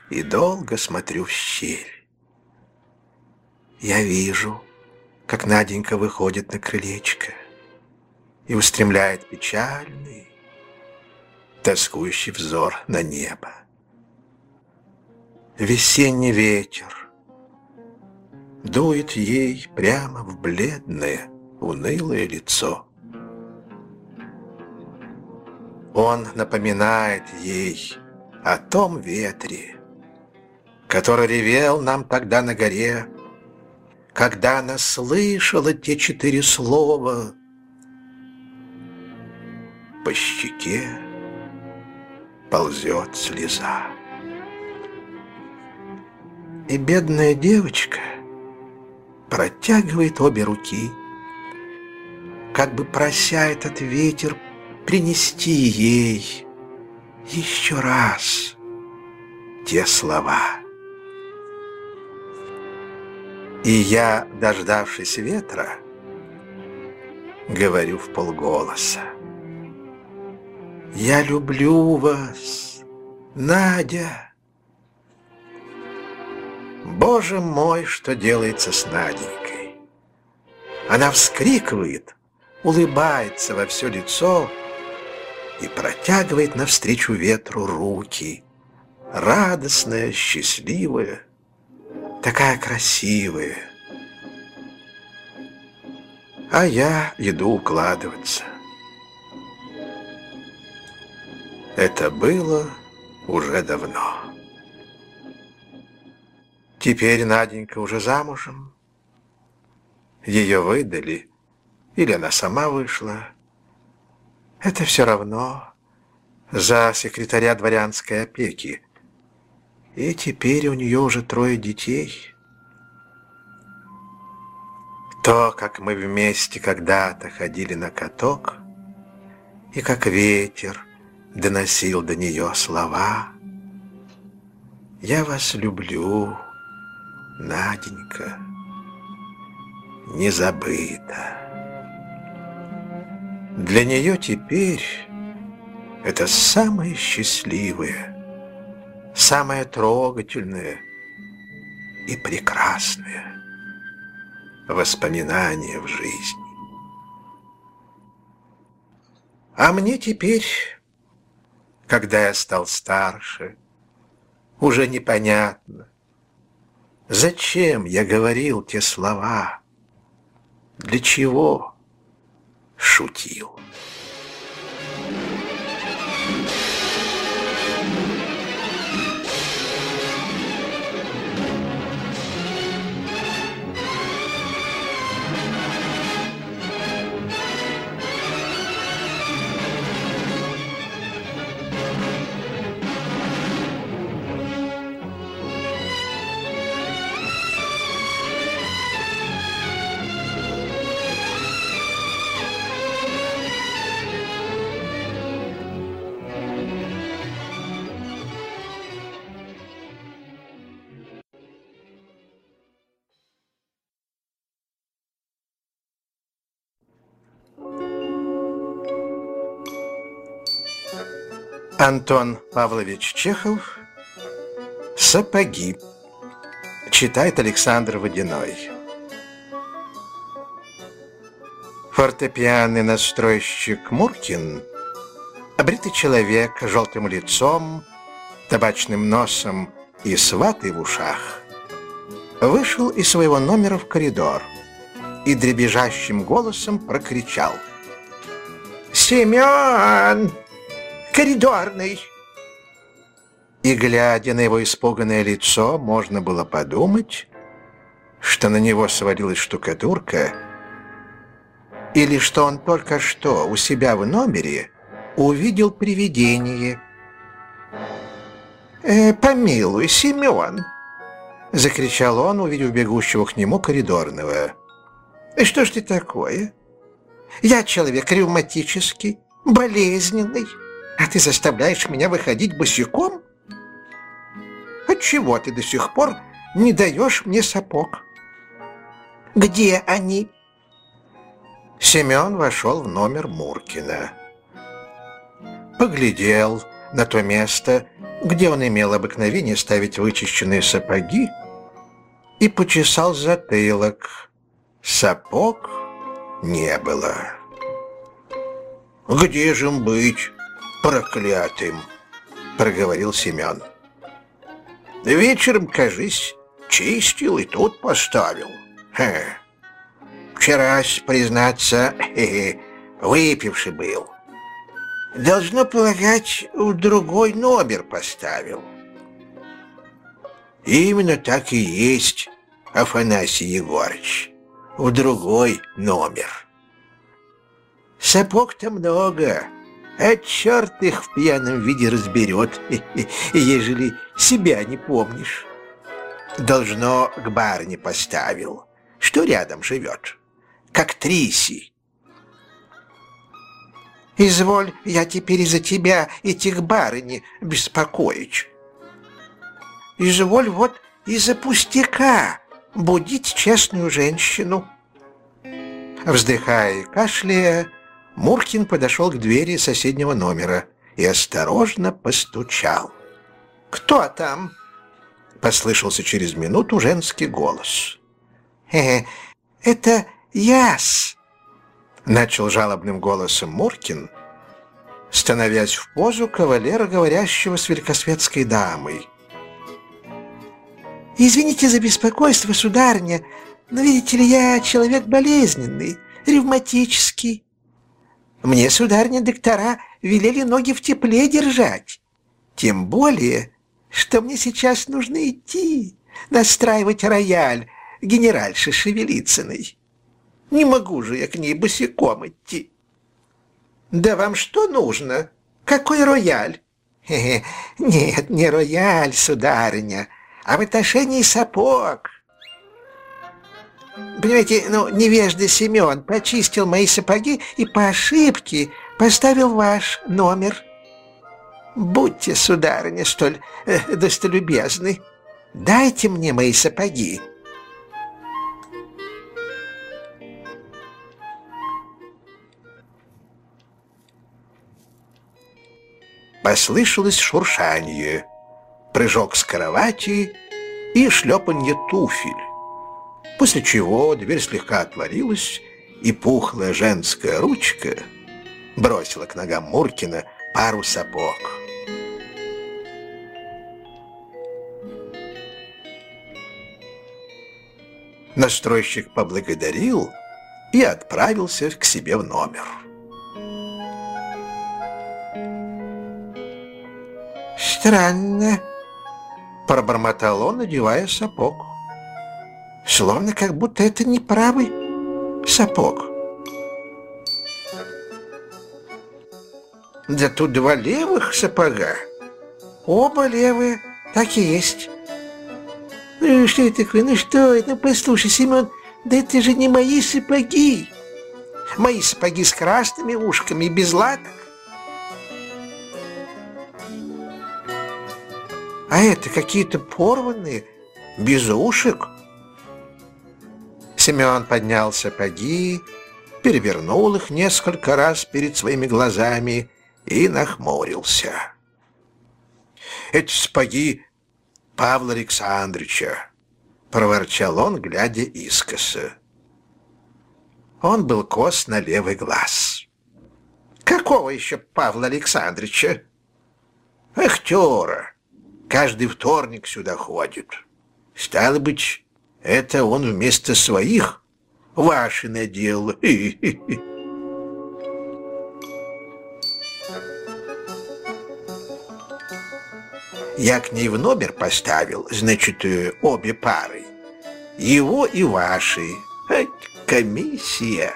и долго смотрю в щель. Я вижу, как Наденька выходит на крылечко и устремляет печальный, тоскующий взор на небо. Весенний ветер дует ей прямо в бледное, унылое лицо. Он напоминает ей о том ветре, который ревел нам тогда на горе, когда она слышала те четыре слова по щеке ползет слеза. И бедная девочка протягивает обе руки, как бы прося этот ветер принести ей еще раз те слова. И я, дождавшись ветра, говорю в полголоса. Я люблю вас, Надя. Боже мой, что делается с Наденькой. Она вскрикивает, улыбается во все лицо и протягивает навстречу ветру руки. Радостная, счастливая, такая красивая. А я иду укладываться. Это было уже давно. Теперь Наденька уже замужем. Ее выдали, или она сама вышла. Это все равно за секретаря дворянской опеки. И теперь у нее уже трое детей. То, как мы вместе когда-то ходили на каток, и как ветер — доносил до нее слова. «Я вас люблю, Наденька, не забыто». Для нее теперь это самое счастливое, самое трогательное и прекрасное воспоминание в жизни. А мне теперь когда я стал старше, уже непонятно, зачем я говорил те слова, для чего шутил. Антон Павлович Чехов «Сапоги» читает Александр Водяной. Фортепианный настройщик Муркин, обритый человек с желтым лицом, табачным носом и сватой в ушах, вышел из своего номера в коридор и дребезжащим голосом прокричал «Семен!» Коридорный!» И, глядя на его испуганное лицо, можно было подумать, что на него свалилась штукатурка, или что он только что у себя в номере увидел привидение. «Э, «Помилуй, Семен!» — закричал он, увидев бегущего к нему коридорного. «И что ж ты такое? Я человек ревматический, болезненный». А ты заставляешь меня выходить босиком? Отчего ты до сих пор не даешь мне сапог? Где они? Семен вошел в номер Муркина. Поглядел на то место, где он имел обыкновение ставить вычищенные сапоги, и почесал затылок. Сапог не было. «Где же им быть?» Проклятым!» — проговорил Семен. «Вечером, кажись, чистил и тут поставил. Хе. Вчерась, признаться, хе -хе, выпивший был. Должно полагать, в другой номер поставил». «Именно так и есть, Афанасий Егорыч, в другой номер». «Сапог-то много» а черт их в пьяном виде разберет, [LAUGHS] ежели себя не помнишь. Должно к барыне поставил, что рядом живет, как Триси. Изволь, я теперь из-за тебя этих барыни беспокоить. Изволь вот из-за пустяка будить честную женщину. Вздыхая и кашляя, Муркин подошел к двери соседнего номера и осторожно постучал. «Кто там?» — послышался через минуту женский голос. «Э, это яс!» — начал жалобным голосом Муркин, становясь в позу кавалера, говорящего с великосветской дамой. «Извините за беспокойство, сударыня, но, видите ли, я человек болезненный, ревматический. Мне, сударыня, доктора велели ноги в тепле держать. Тем более, что мне сейчас нужно идти, настраивать рояль генеральши Шевелицыной. Не могу же я к ней босиком идти. Да вам что нужно? Какой рояль? Хе -хе. Нет, не рояль, сударыня, а в отношении сапог. Понимаете, ну, невежда Семен почистил мои сапоги и по ошибке поставил ваш номер. Будьте, сударыня, столь э, достолюбезны, дайте мне мои сапоги. Послышалось шуршание, прыжок с кровати и шлепанье туфель после чего дверь слегка отворилась, и пухлая женская ручка бросила к ногам Муркина пару сапог. Настройщик поблагодарил и отправился к себе в номер. «Странно», — пробормотал он, надевая сапог словно как будто это не правый сапог. Да тут два левых сапога. Оба левые, так и есть. Ну что это такое, ну что это, ну послушай, Семен, да это же не мои сапоги. Мои сапоги с красными ушками и без латок. А это какие-то порванные, без ушек. Семен поднял сапоги, перевернул их несколько раз перед своими глазами и нахмурился. Это спаги Павла Александровича, проворчал он, глядя искоса. Он был кос на левый глаз. Какого еще Павла Александровича? Актера. Каждый вторник сюда ходит. Стало быть, это он вместо своих ваши надел. [LAUGHS] Я к ней в номер поставил, значит, э, обе пары. Его и ваши. Комиссия.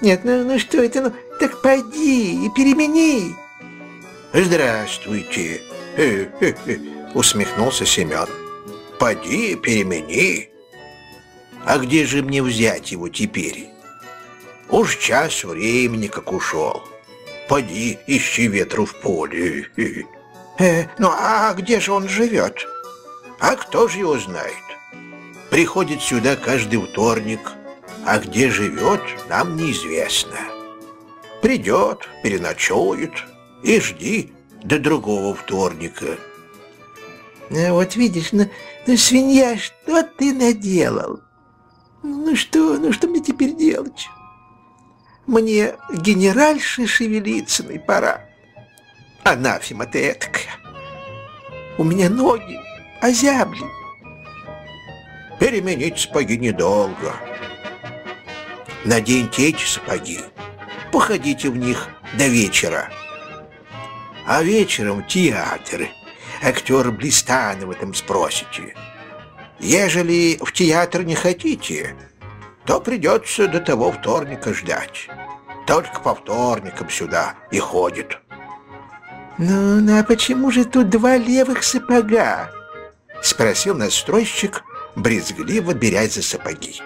Нет, ну, ну что это, ну, так пойди и перемени. Здравствуйте, [LAUGHS] усмехнулся Семен. Поди, перемени. А где же мне взять его теперь? Уж час времени как ушел. Поди, ищи ветру в поле. [LAUGHS] Э, ну а где же он живет? А кто же его знает? Приходит сюда каждый вторник, а где живет, нам неизвестно. Придет, переночует и жди до другого вторника. А вот видишь, ну, свинья, что ты наделал? Ну что, ну что мне теперь делать? Мне генеральши Шевелицыной пора. Анафима ты этакая. У меня ноги озябли. Переменить сапоги недолго. Наденьте эти сапоги, походите в них до вечера. А вечером в Актер Блистанова там спросите. Ежели в театр не хотите, то придется до того вторника ждать. Только по вторникам сюда и ходит. «Ну, ну а почему же тут два левых сапога?» — спросил настройщик, брезгливо берясь за сапоги.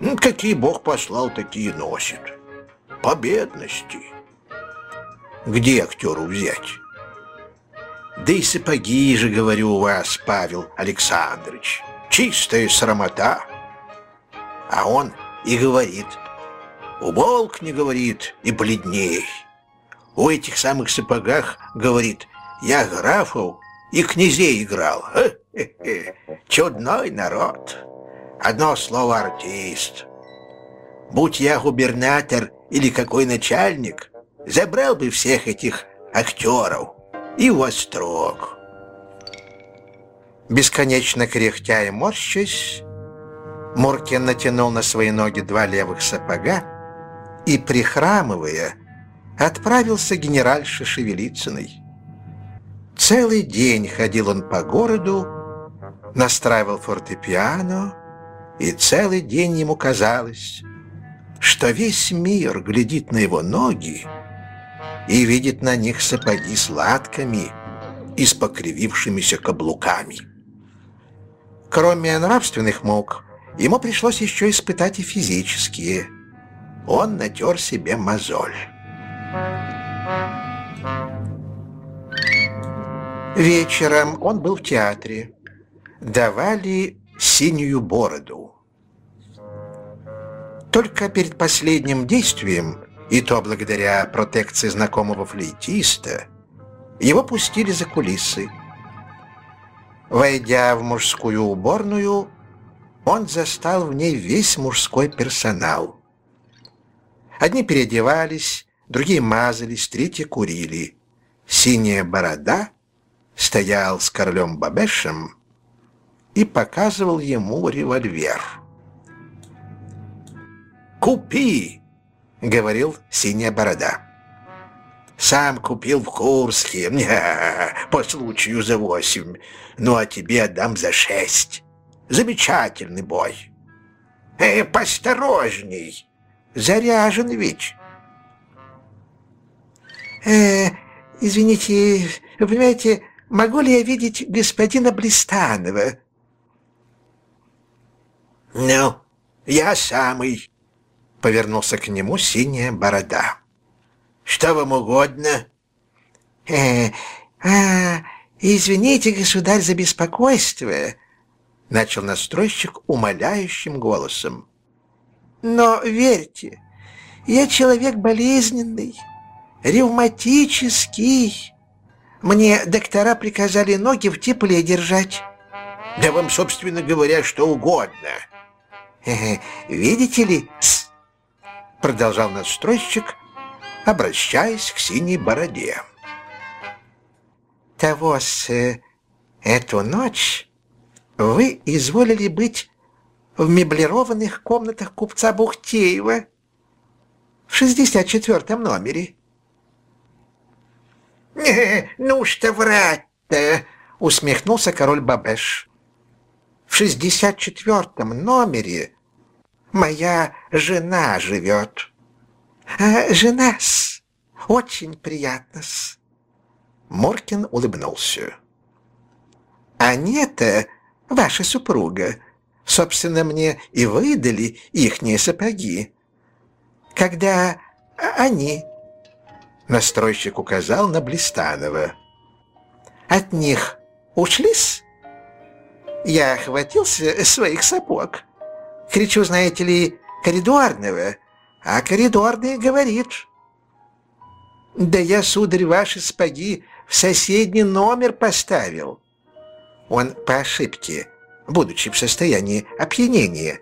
Ну, какие Бог послал, такие носит. По бедности. Где актеру взять? Да и сапоги же, говорю, вас, Павел Александрович. Чистая срамота. А он и говорит. Уболк не говорит и бледней у этих самых сапогах, говорит, я графов и князей играл. Чудной народ. Одно слово артист. Будь я губернатор или какой начальник, забрал бы всех этих актеров и вострок. Бесконечно кряхтя и морщась, Муркин натянул на свои ноги два левых сапога и, прихрамывая, отправился генеральше Шевелицыной. Целый день ходил он по городу, настраивал фортепиано, и целый день ему казалось, что весь мир глядит на его ноги и видит на них сапоги с латками и с покривившимися каблуками. Кроме нравственных мук, ему пришлось еще испытать и физические. Он натер себе мозоль. Вечером он был в театре. Давали синюю бороду. Только перед последним действием, и то благодаря протекции знакомого флейтиста, его пустили за кулисы. Войдя в мужскую уборную, он застал в ней весь мужской персонал. Одни переодевались, другие мазались, третьи курили. Синяя борода стоял с королем Бабешем и показывал ему револьвер. «Купи!» — говорил синяя борода. «Сам купил в Курске, по случаю за восемь, ну а тебе отдам за шесть. Замечательный бой!» «Э, посторожней! Заряжен ведь!» «Э, извините, вы понимаете, могу ли я видеть господина Блистанова?» «Ну, я самый», — повернулся к нему синяя борода. «Что вам угодно?» «Э, а, извините, государь, за беспокойство», — начал настройщик умоляющим голосом. «Но верьте, я человек болезненный» ревматический. Мне доктора приказали ноги в тепле держать. Да вам, собственно говоря, что угодно. Видите ли, продолжал настройщик, обращаясь к синей бороде. Того-с э, эту ночь вы изволили быть в меблированных комнатах купца Бухтеева в 64 номере. «Ну что врать-то!» — усмехнулся король Бабеш. «В шестьдесят четвертом номере моя жена живет. А жена-с, очень приятно-с». Моркин улыбнулся. «А нет, ваша супруга, собственно, мне и выдали ихние сапоги. Когда они Настройщик указал на Блистанова. «От них ушлись?» Я охватился своих сапог. Кричу, знаете ли, коридорного, а коридорный говорит. «Да я, сударь, ваши спаги в соседний номер поставил». Он по ошибке, будучи в состоянии опьянения,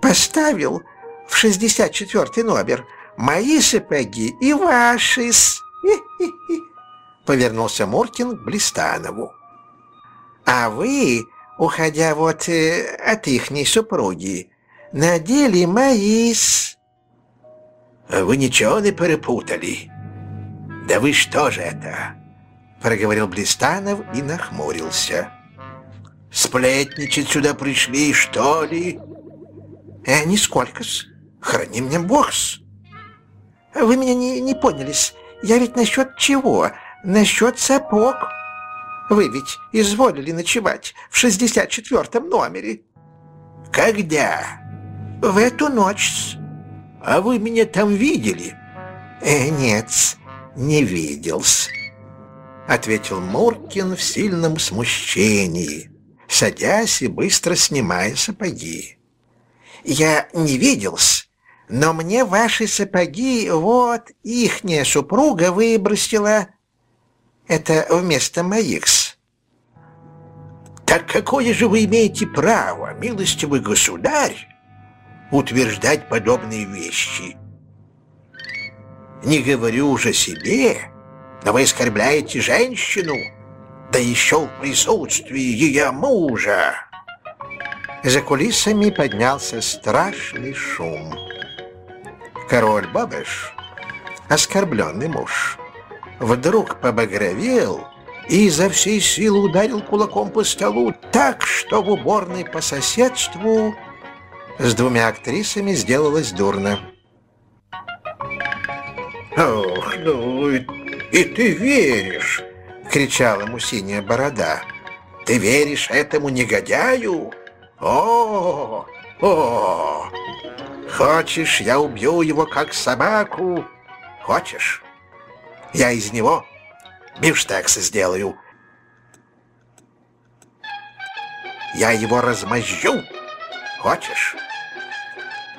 поставил в 64 номер, мои сапоги и ваши -с. [LAUGHS] Повернулся Муркин к Блистанову. А вы, уходя вот э, от ихней супруги, надели мои -с. Вы ничего не перепутали? Да вы что же это? Проговорил Блистанов и нахмурился. Сплетничать сюда пришли, что ли? Э, нисколько-с. Храни мне бог-с. Вы меня не, не понялись. Я ведь насчет чего? Насчет сапог. Вы ведь изволили ночевать в 64-м номере. Когда? В эту ночь. А вы меня там видели? Э, нет, не виделся. Ответил Муркин в сильном смущении, садясь и быстро снимая сапоги. Я не виделся, но мне ваши сапоги, вот, ихняя супруга выбросила. Это вместо моих-с. Так какое же вы имеете право, милостивый государь, утверждать подобные вещи? Не говорю уже себе, но вы оскорбляете женщину, да еще в присутствии ее мужа. За кулисами поднялся страшный шум король Бабыш, оскорбленный муж, вдруг побагровел и изо всей силы ударил кулаком по столу так, что в уборной по соседству с двумя актрисами сделалось дурно. «Ох, ну и ты веришь!» — кричала ему синяя борода. «Ты веришь этому негодяю? О, о, Хочешь, я убью его как собаку? Хочешь? Я из него бифштексы сделаю. Я его размозжу. Хочешь?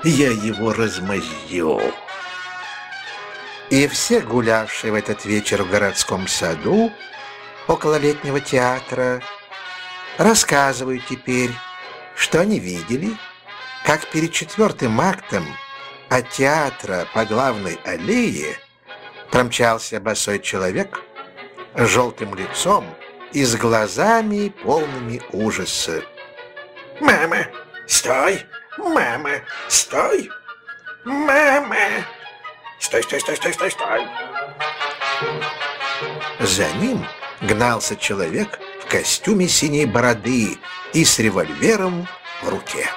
Я его размозжу. И все гулявшие в этот вечер в городском саду около летнего театра рассказывают теперь, что они видели, как перед четвертым актом от театра по главной аллее промчался босой человек с желтым лицом и с глазами полными ужаса. «Мама, стой! Мама, стой! Мама! Стой, стой, стой, стой, стой, стой!» За ним гнался человек в костюме синей бороды и с револьвером в руке.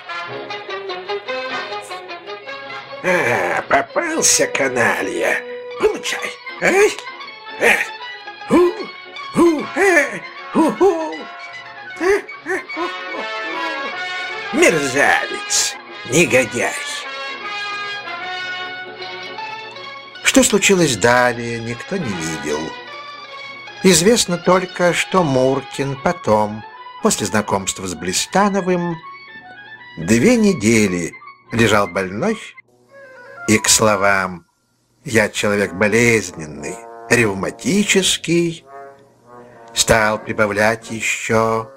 А, попался каналья. Получай. Ай. А. У, у, а, у, у. Мерзавец, негодяй. Что случилось далее, никто не видел. Известно только, что Муркин потом, после знакомства с Блистановым, две недели лежал больной и к словам «я человек болезненный, ревматический» стал прибавлять еще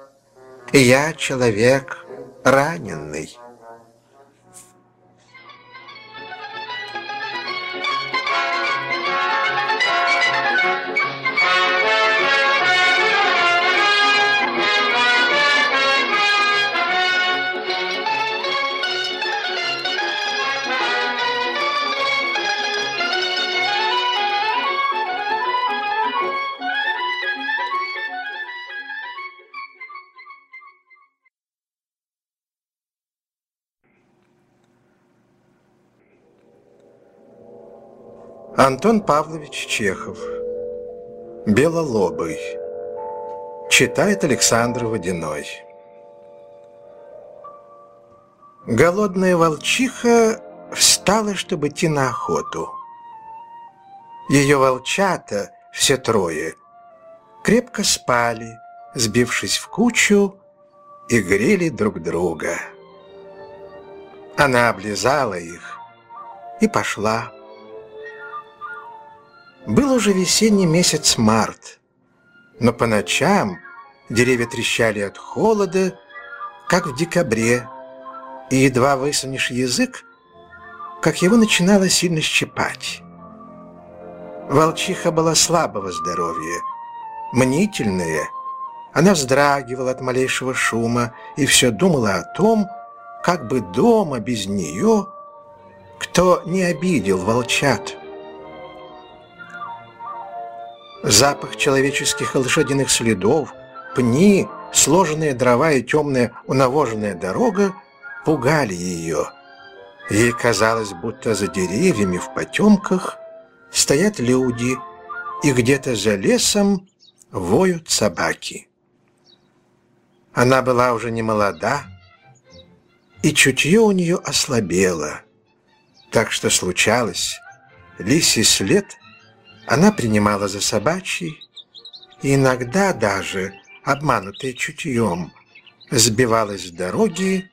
«Я человек раненый». Антон Павлович Чехов Белолобый Читает Александр Водяной Голодная волчиха встала, чтобы идти на охоту. Ее волчата, все трое, крепко спали, сбившись в кучу, и грели друг друга. Она облизала их и пошла. Был уже весенний месяц март, но по ночам деревья трещали от холода, как в декабре, и едва высунешь язык, как его начинало сильно щипать. Волчиха была слабого здоровья, мнительная, она вздрагивала от малейшего шума и все думала о том, как бы дома без нее кто не обидел волчат. Запах человеческих и лошадиных следов, пни, сложенные дрова и темная унавоженная дорога пугали ее. Ей казалось, будто за деревьями в потемках стоят люди, и где-то за лесом воют собаки. Она была уже не молода, и чутье у нее ослабело, так что случалось, лисий след — она принимала за собачий, и иногда даже, обманутая чутьем, сбивалась с дороги,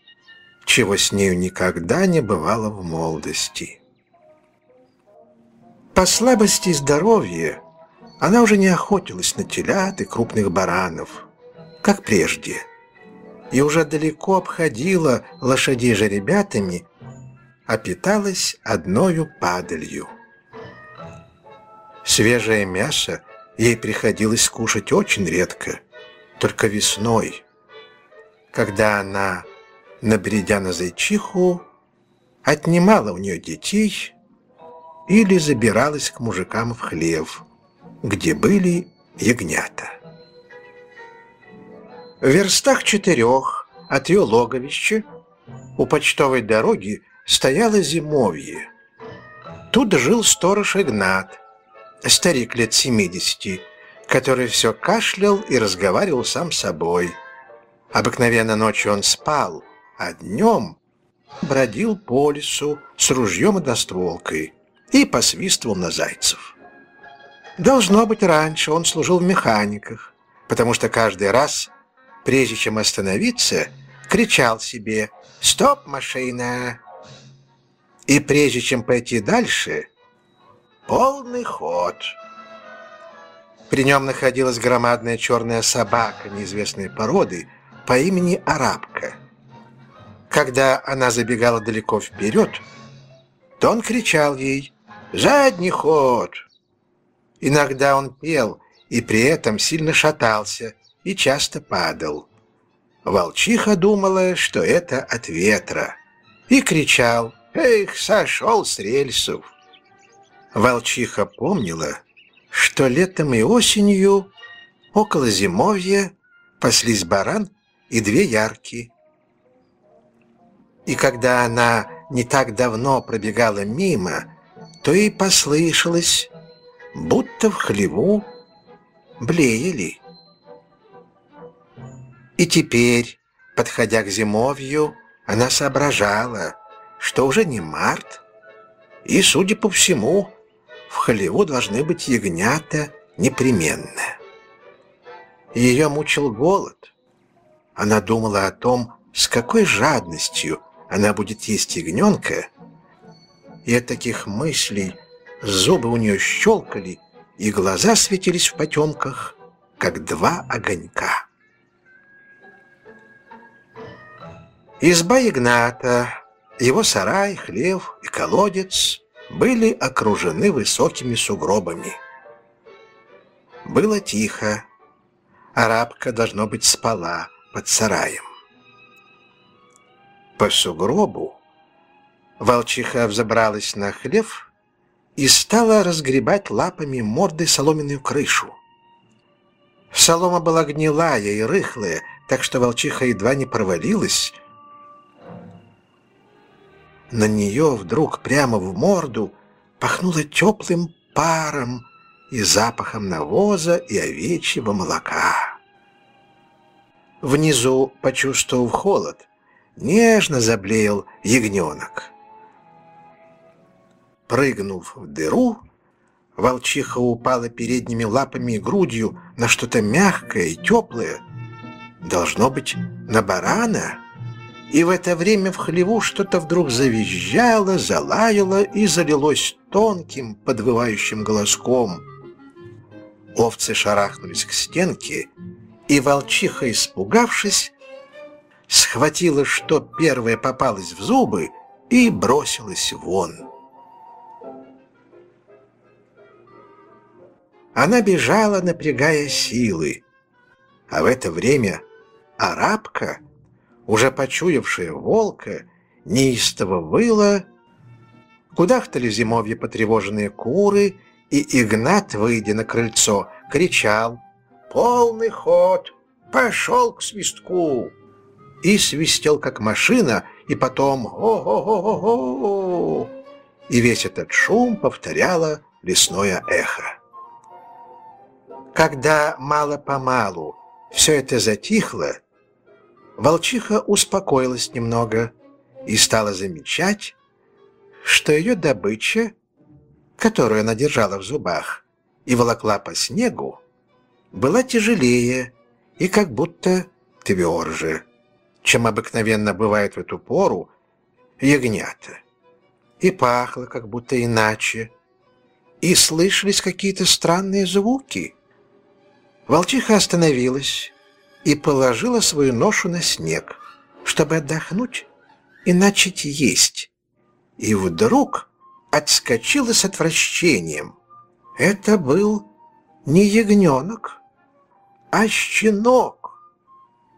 чего с нею никогда не бывало в молодости. По слабости здоровья она уже не охотилась на телят и крупных баранов, как прежде, и уже далеко обходила лошадей же ребятами, а питалась одною падалью. Свежее мясо ей приходилось кушать очень редко, только весной, когда она, набредя на зайчиху, отнимала у нее детей или забиралась к мужикам в хлев, где были ягнята. В верстах четырех от ее логовища у почтовой дороги стояло зимовье. Тут жил сторож Игнат, старик лет 70, который все кашлял и разговаривал сам с собой. Обыкновенно ночью он спал, а днем бродил по лесу с ружьем и достволкой и посвистывал на зайцев. Должно быть, раньше он служил в механиках, потому что каждый раз, прежде чем остановиться, кричал себе «Стоп, машина!» И прежде чем пойти дальше, Полный ход. При нем находилась громадная черная собака неизвестной породы по имени Арабка. Когда она забегала далеко вперед, то он кричал ей «Задний ход!». Иногда он пел и при этом сильно шатался и часто падал. Волчиха думала, что это от ветра, и кричал «Эх, сошел с рельсов!». Волчиха помнила, что летом и осенью около зимовья паслись баран и две ярки. И когда она не так давно пробегала мимо, то ей послышалось, будто в хлеву блеяли. И теперь, подходя к зимовью, она соображала, что уже не март, и, судя по всему, в хлеву должны быть ягнята непременно. Ее мучил голод. Она думала о том, с какой жадностью она будет есть ягненка, и от таких мыслей зубы у нее щелкали, и глаза светились в потемках, как два огонька. Изба Игната, его сарай, хлев и колодец были окружены высокими сугробами. Было тихо. Арабка, должно быть, спала под сараем. По сугробу волчиха взобралась на хлев и стала разгребать лапами морды соломенную крышу. Солома была гнилая и рыхлая, так что волчиха едва не провалилась. На нее вдруг прямо в морду пахнуло теплым паром и запахом навоза и овечьего молока. Внизу, почувствовав холод, нежно заблеял ягненок. Прыгнув в дыру, волчиха упала передними лапами и грудью на что-то мягкое и теплое, должно быть, на барана. И в это время в хлеву что-то вдруг завизжало, залаяло и залилось тонким подвывающим голоском. Овцы шарахнулись к стенке, и волчиха, испугавшись, схватила, что первое попалось в зубы, и бросилась вон. Она бежала, напрягая силы, а в это время арабка, уже почуявшая волка, неистово выла, кудахтали зимовье потревоженные куры, и Игнат, выйдя на крыльцо, кричал «Полный ход! Пошел к свистку!» и свистел, как машина, и потом «О-го-го-го-го!» И весь этот шум повторяло лесное эхо. Когда мало-помалу все это затихло, волчиха успокоилась немного и стала замечать, что ее добыча, которую она держала в зубах и волокла по снегу, была тяжелее и как будто тверже чем обыкновенно бывает в эту пору, ягнята. И пахло как будто иначе, и слышались какие-то странные звуки. Волчиха остановилась и положила свою ношу на снег, чтобы отдохнуть и начать есть. И вдруг отскочила с отвращением. Это был не ягненок, а щенок,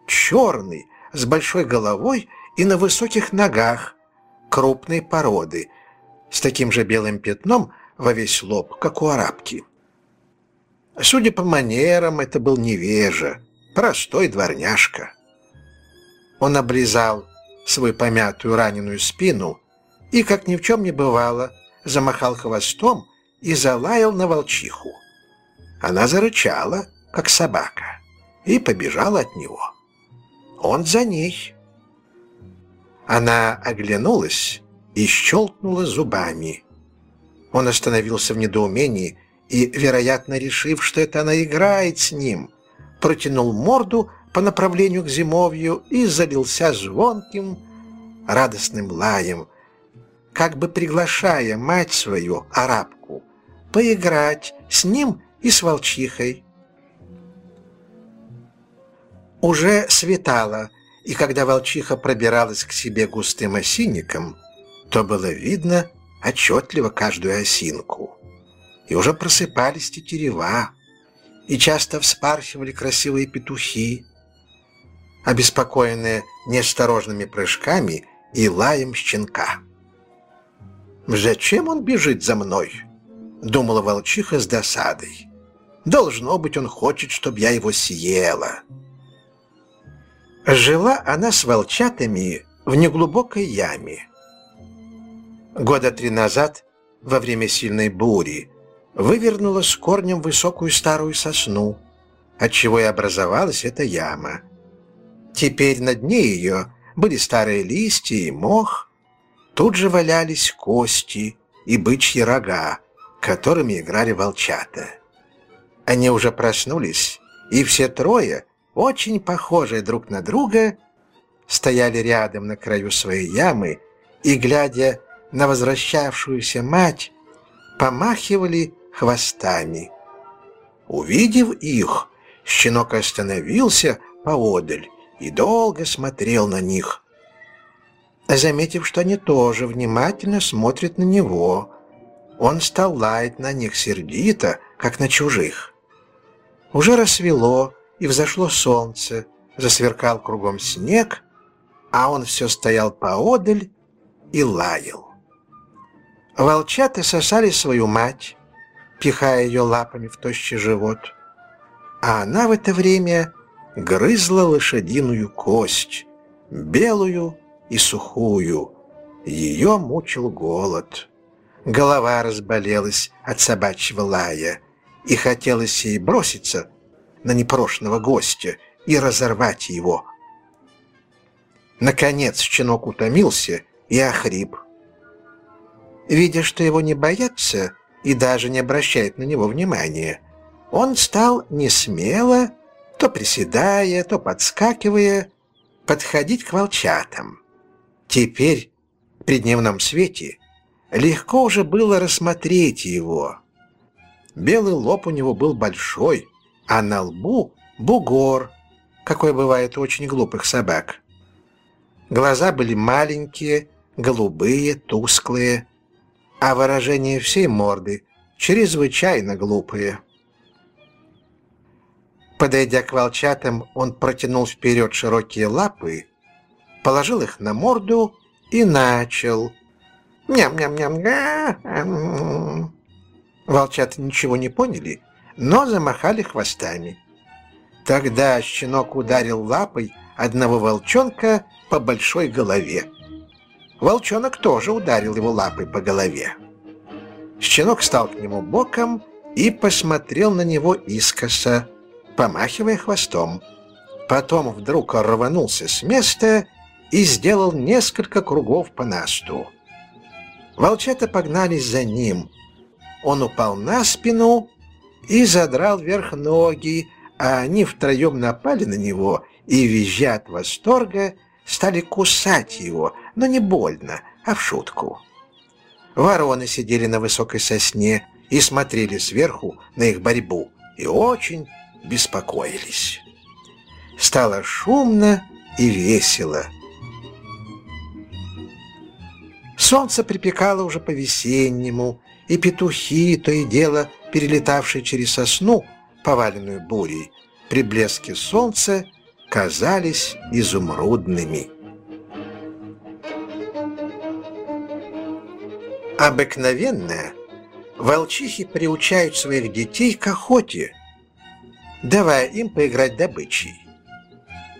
черный, с большой головой и на высоких ногах, крупной породы, с таким же белым пятном во весь лоб, как у арабки. Судя по манерам, это был невежа, простой дворняжка. Он облизал свою помятую раненую спину и, как ни в чем не бывало, замахал хвостом и залаял на волчиху. Она зарычала, как собака, и побежала от него он за ней. Она оглянулась и щелкнула зубами. Он остановился в недоумении и, вероятно, решив, что это она играет с ним, протянул морду по направлению к зимовью и залился звонким, радостным лаем, как бы приглашая мать свою, арабку, поиграть с ним и с волчихой. Уже светало, и когда волчиха пробиралась к себе густым осинником, то было видно отчетливо каждую осинку. И уже просыпались тетерева, и часто вспархивали красивые петухи, обеспокоенные неосторожными прыжками и лаем щенка. «Зачем он бежит за мной?» — думала волчиха с досадой. «Должно быть, он хочет, чтобы я его съела». Жила она с волчатами в неглубокой яме. Года три назад, во время сильной бури, вывернула с корнем высокую старую сосну, отчего и образовалась эта яма. Теперь на дне ее были старые листья и мох, тут же валялись кости и бычьи рога, которыми играли волчата. Они уже проснулись, и все трое — очень похожие друг на друга, стояли рядом на краю своей ямы и, глядя на возвращавшуюся мать, помахивали хвостами. Увидев их, щенок остановился поодаль и долго смотрел на них. Заметив, что они тоже внимательно смотрят на него, он стал лаять на них сердито, как на чужих. Уже рассвело, и взошло солнце, засверкал кругом снег, а он все стоял поодаль и лаял. Волчата сосали свою мать, пихая ее лапами в тощий живот, а она в это время грызла лошадиную кость, белую и сухую. Ее мучил голод. Голова разболелась от собачьего лая, и хотелось ей броситься на непрошенного гостя и разорвать его. Наконец щенок утомился и охрип. Видя, что его не боятся и даже не обращают на него внимания, он стал несмело, то приседая, то подскакивая, подходить к волчатам. Теперь, при дневном свете, легко уже было рассмотреть его. Белый лоб у него был большой, а на лбу бугор, какой бывает у очень глупых собак. Глаза были маленькие, голубые, тусклые, а выражение всей морды чрезвычайно глупые. Подойдя к волчатам, он протянул вперед широкие лапы, положил их на морду и начал. Ням-ням-ням. Волчата ничего не поняли, но замахали хвостами. Тогда щенок ударил лапой одного волчонка по большой голове. Волчонок тоже ударил его лапой по голове. Щенок стал к нему боком и посмотрел на него искоса, помахивая хвостом. Потом вдруг рванулся с места и сделал несколько кругов по насту. Волчата погнались за ним. Он упал на спину и задрал вверх ноги, а они втроем напали на него и, визжа от восторга, стали кусать его, но не больно, а в шутку. Вороны сидели на высокой сосне и смотрели сверху на их борьбу и очень беспокоились. Стало шумно и весело. Солнце припекало уже по-весеннему, и петухи, то и дело перелетавшие через сосну, поваленную бурей, при блеске солнца казались изумрудными. Обыкновенно волчихи приучают своих детей к охоте, давая им поиграть добычей.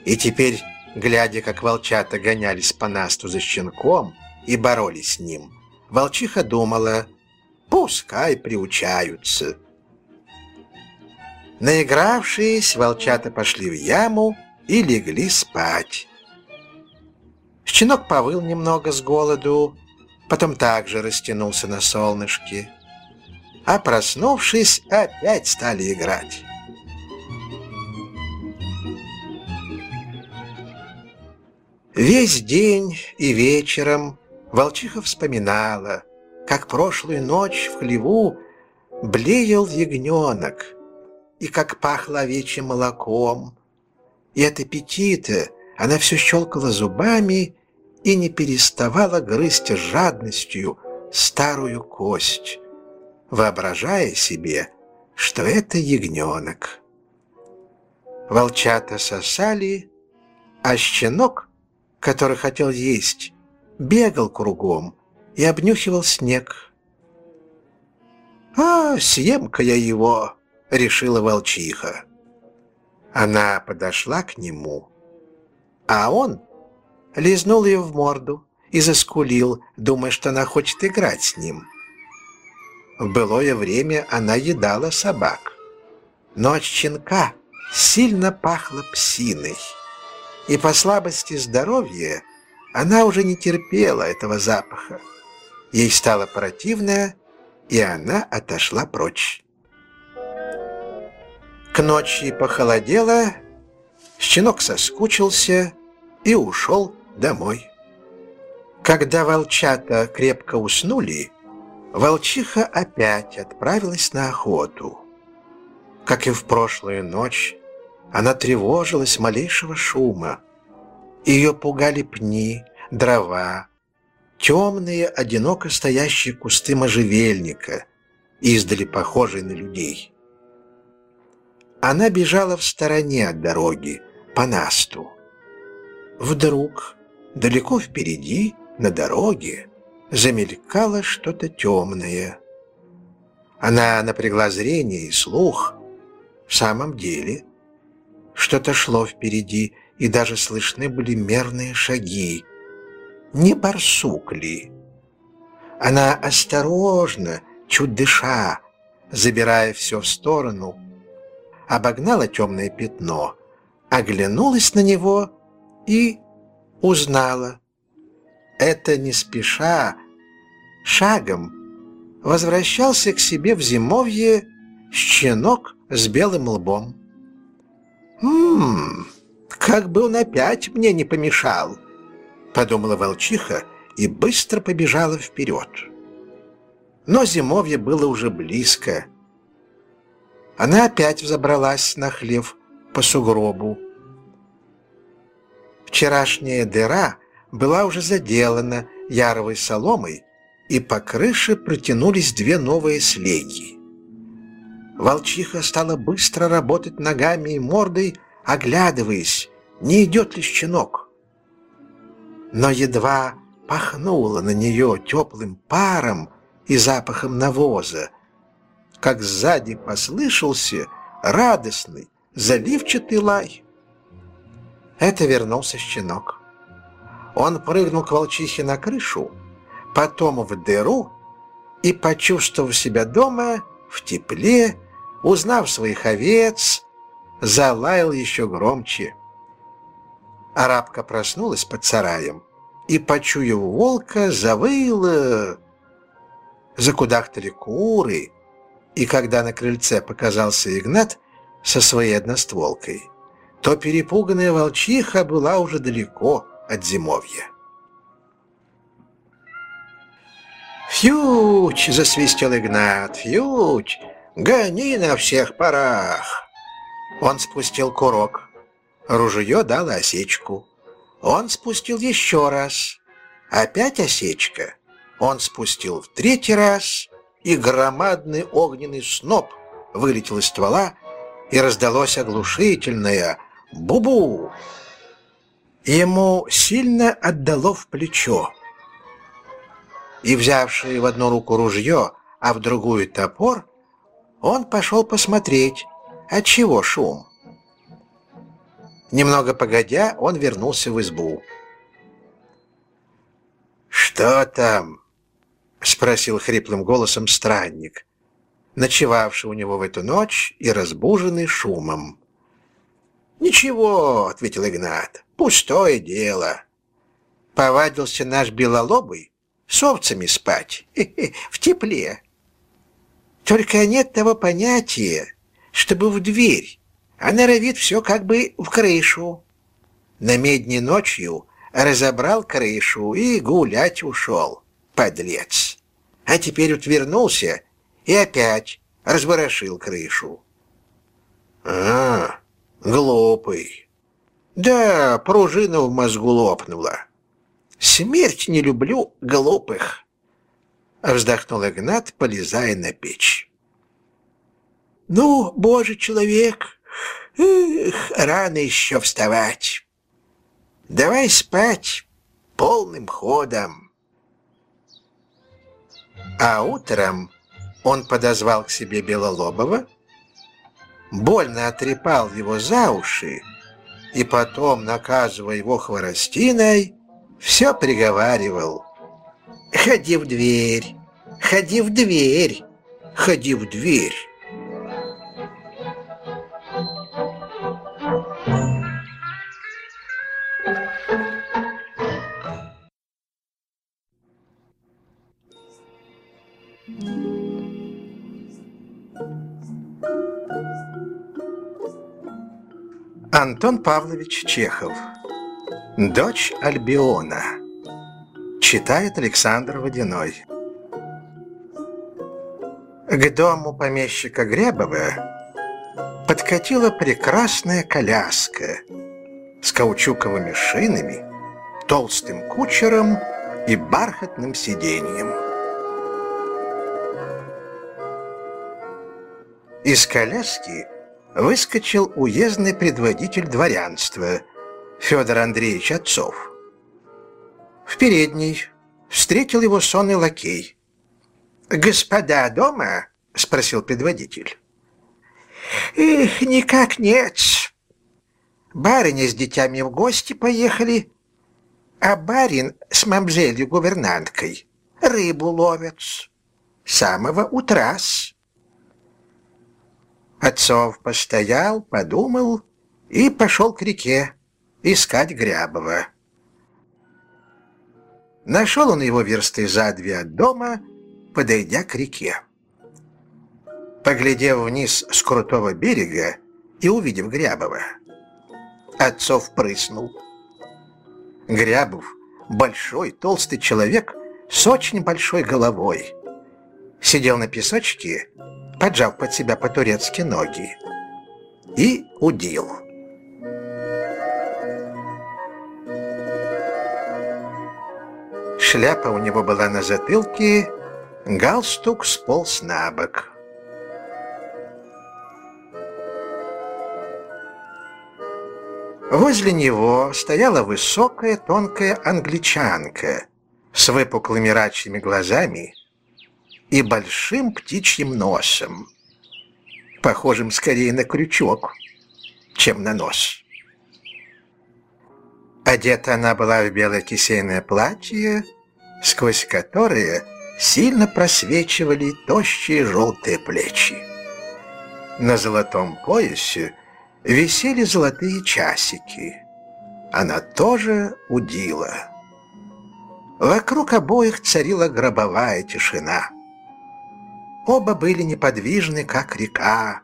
И теперь, глядя, как волчата гонялись по насту за щенком и боролись с ним, волчиха думала, пускай приучаются. Наигравшись, волчата пошли в яму и легли спать. Щенок повыл немного с голоду, потом также растянулся на солнышке, а проснувшись, опять стали играть. Весь день и вечером волчиха вспоминала, как прошлую ночь в хлеву блеял ягненок — и как пахло овечьим молоком. И от аппетита она все щелкала зубами и не переставала грызть жадностью старую кость, воображая себе, что это ягненок. Волчата сосали, а щенок, который хотел есть, бегал кругом и обнюхивал снег. «А, съем-ка я его!» решила волчиха. Она подошла к нему, а он лизнул ее в морду и заскулил, думая, что она хочет играть с ним. В былое время она едала собак, но от щенка сильно пахло псиной, и по слабости здоровья она уже не терпела этого запаха. Ей стало противно, и она отошла прочь. К ночи похолодело, щенок соскучился и ушел домой. Когда волчата крепко уснули, волчиха опять отправилась на охоту. Как и в прошлую ночь, Она тревожилась малейшего шума. Ее пугали пни, дрова, темные, одиноко стоящие кусты можжевельника, издали похожие на людей. Она бежала в стороне от дороги, по насту. Вдруг, далеко впереди, на дороге, замелькало что-то темное. Она напрягла зрение и слух. В самом деле, что-то шло впереди, и даже слышны были мерные шаги. Не барсук ли? Она осторожно, чуть дыша, забирая все в сторону, обогнала темное пятно, оглянулась на него и узнала. Это не спеша, шагом возвращался к себе в зимовье щенок с белым лбом. «Ммм, как бы он опять мне не помешал!» — подумала волчиха и быстро побежала вперед. Но зимовье было уже близко. Она опять взобралась на хлев по сугробу. Вчерашняя дыра была уже заделана яровой соломой, и по крыше протянулись две новые слеги. Волчиха стала быстро работать ногами и мордой, оглядываясь, не идет ли щенок. Но едва пахнуло на нее теплым паром и запахом навоза, как сзади послышался радостный, заливчатый лай. Это вернулся щенок. Он прыгнул к волчихе на крышу, потом в дыру и, почувствовав себя дома, в тепле, узнав своих овец, залаял еще громче. Арабка проснулась под сараем и, почуяв волка, завыла. Закудахтали куры, и когда на крыльце показался Игнат со своей одностволкой, то перепуганная волчиха была уже далеко от зимовья. «Фьюч!» — засвистел Игнат. «Фьюч! Гони на всех парах!» Он спустил курок. Ружье дало осечку. Он спустил еще раз. Опять осечка. Он спустил в третий раз, и громадный огненный сноп вылетел из ствола, и раздалось оглушительное «бу-бу». Ему сильно отдало в плечо и, взявший в одну руку ружье, а в другую топор, он пошел посмотреть, отчего шум. Немного погодя, он вернулся в избу. «Что там?» — спросил хриплым голосом странник, ночевавший у него в эту ночь и разбуженный шумом. «Ничего», — ответил Игнат, — «пустое дело. Повадился наш белолобый с овцами спать, [LAUGHS] в тепле. Только нет того понятия, чтобы в дверь, а норовит все как бы в крышу. На медне ночью разобрал крышу и гулять ушел, подлец. А теперь утвернулся и опять разворошил крышу. А, глупый. Да, пружина в мозгу лопнула. Смерть не люблю глупых. Вздохнул Игнат, полезая на печь. Ну, боже человек, эх, рано еще вставать. Давай спать полным ходом. А утром он подозвал к себе Белолобова, больно отрепал его за уши и потом, наказывая его хворостиной, все приговаривал. «Ходи в дверь, ходи в дверь, ходи в дверь». Антон Павлович Чехов Дочь Альбиона. Читает Александр Водяной. К дому помещика Гребова подкатила прекрасная коляска с каучуковыми шинами, толстым кучером и бархатным сиденьем. Из коляски выскочил уездный предводитель дворянства Федор Андреевич Отцов. В передней встретил его сонный лакей. «Господа дома?» — спросил предводитель. «Их никак нет. Барыня с детьми в гости поехали, а барин с мамзелью-гувернанткой рыбу ловят. Самого утра -с. Отцов постоял, подумал и пошел к реке искать Грябова. Нашел он его версты за две от дома, подойдя к реке. Поглядев вниз с крутого берега и увидев Грябова, Отцов прыснул. Грябов — большой, толстый человек с очень большой головой. Сидел на песочке, поджав под себя по-турецки ноги, и удил. Шляпа у него была на затылке, галстук сполз на бок. Возле него стояла высокая тонкая англичанка с выпуклыми рачьими глазами и большим птичьим носом, похожим скорее на крючок, чем на нос. Одета она была в белое кисейное платье, сквозь которое сильно просвечивали тощие желтые плечи. На золотом поясе висели золотые часики. Она тоже удила. Вокруг обоих царила гробовая тишина. Оба были неподвижны, как река,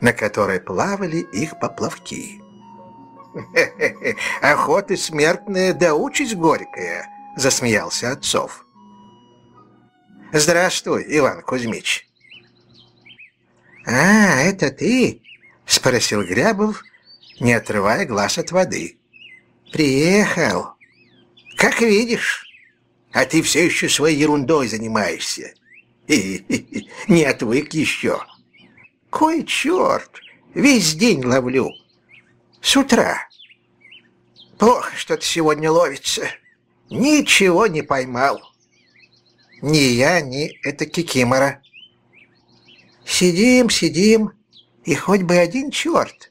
на которой плавали их поплавки. «Хе-хе-хе, [LAUGHS] охота смертная да участь горькая!» — засмеялся Отцов. «Здравствуй, Иван Кузьмич!» «А, это ты?» — спросил Грябов, не отрывая глаз от воды. «Приехал. Как видишь, а ты все еще своей ерундой занимаешься. Не отвык еще. Кой черт, весь день ловлю. С утра. Плохо что-то сегодня ловится. Ничего не поймал. Ни я, ни это Кикимора. Сидим, сидим, и хоть бы один черт.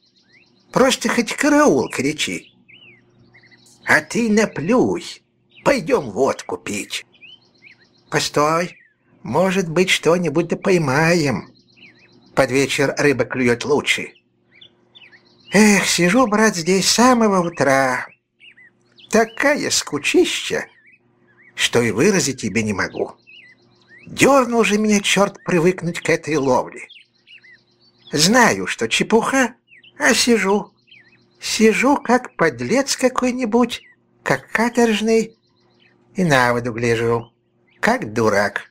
Просто хоть караул кричи. А ты наплюй. Пойдем водку пить. Постой. Может быть, что-нибудь да поймаем. Под вечер рыба клюет лучше. Эх, сижу, брат, здесь с самого утра. Такая скучища, что и выразить тебе не могу. Дернул же меня черт привыкнуть к этой ловле. Знаю, что чепуха, а сижу. Сижу, как подлец какой-нибудь, как каторжный, и на воду гляжу, как дурак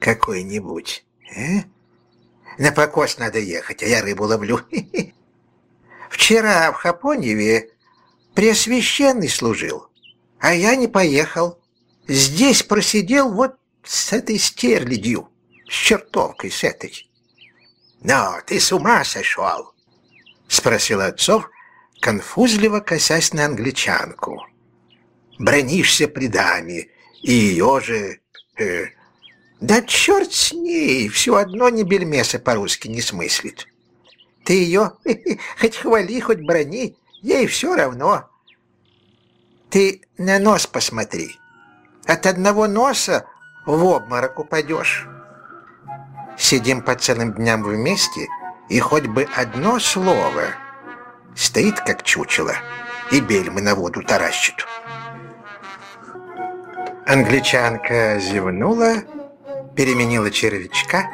какой-нибудь. Э? На покос надо ехать, а я рыбу ловлю. [LAUGHS] Вчера в Хапоневе Преосвященный служил, а я не поехал. Здесь просидел вот с этой стерлядью, с чертовкой с этой. «Но ты с ума сошел?» — спросил отцов, конфузливо косясь на англичанку. «Бронишься предами, и ее же...» э, «Да черт с ней, все одно ни бельмеса по-русски не смыслит. Ты ее [LAUGHS] хоть хвали, хоть брони, ей все равно. Ты на нос посмотри. От одного носа в обморок упадешь». Сидим по целым дням вместе, и хоть бы одно слово стоит как чучело, и бельмы на воду таращит. Англичанка зевнула, переменила червячка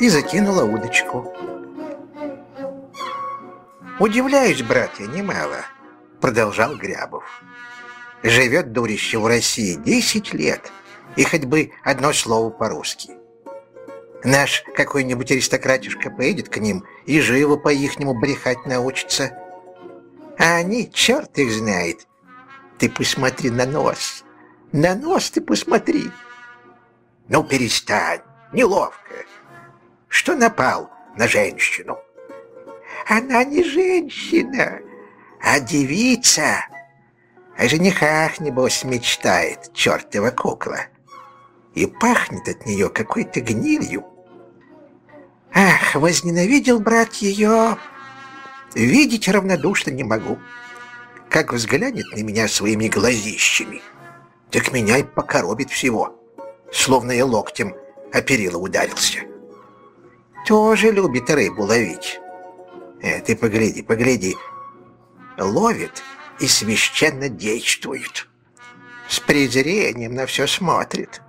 и закинула удочку. «Удивляюсь, братья, немало», — продолжал Грябов. «Живет дурище в России десять лет, и хоть бы одно слово по-русски. Наш какой-нибудь аристократишка поедет к ним и живо по-ихнему брехать научатся. А они, черт их знает. Ты посмотри на нос. На нос ты посмотри. Ну, перестань, неловко. Что напал на женщину? Она не женщина, а девица. О женихах, небось, мечтает чертова кукла. И пахнет от нее какой-то гнилью. Ах, возненавидел брат ее. Видеть равнодушно не могу. Как взглянет на меня своими глазищами, так меня и покоробит всего, словно я локтем о перила ударился. Тоже любит рыбу ловить. Э, ты погляди, погляди. Ловит и священно действует. С презрением на все смотрит.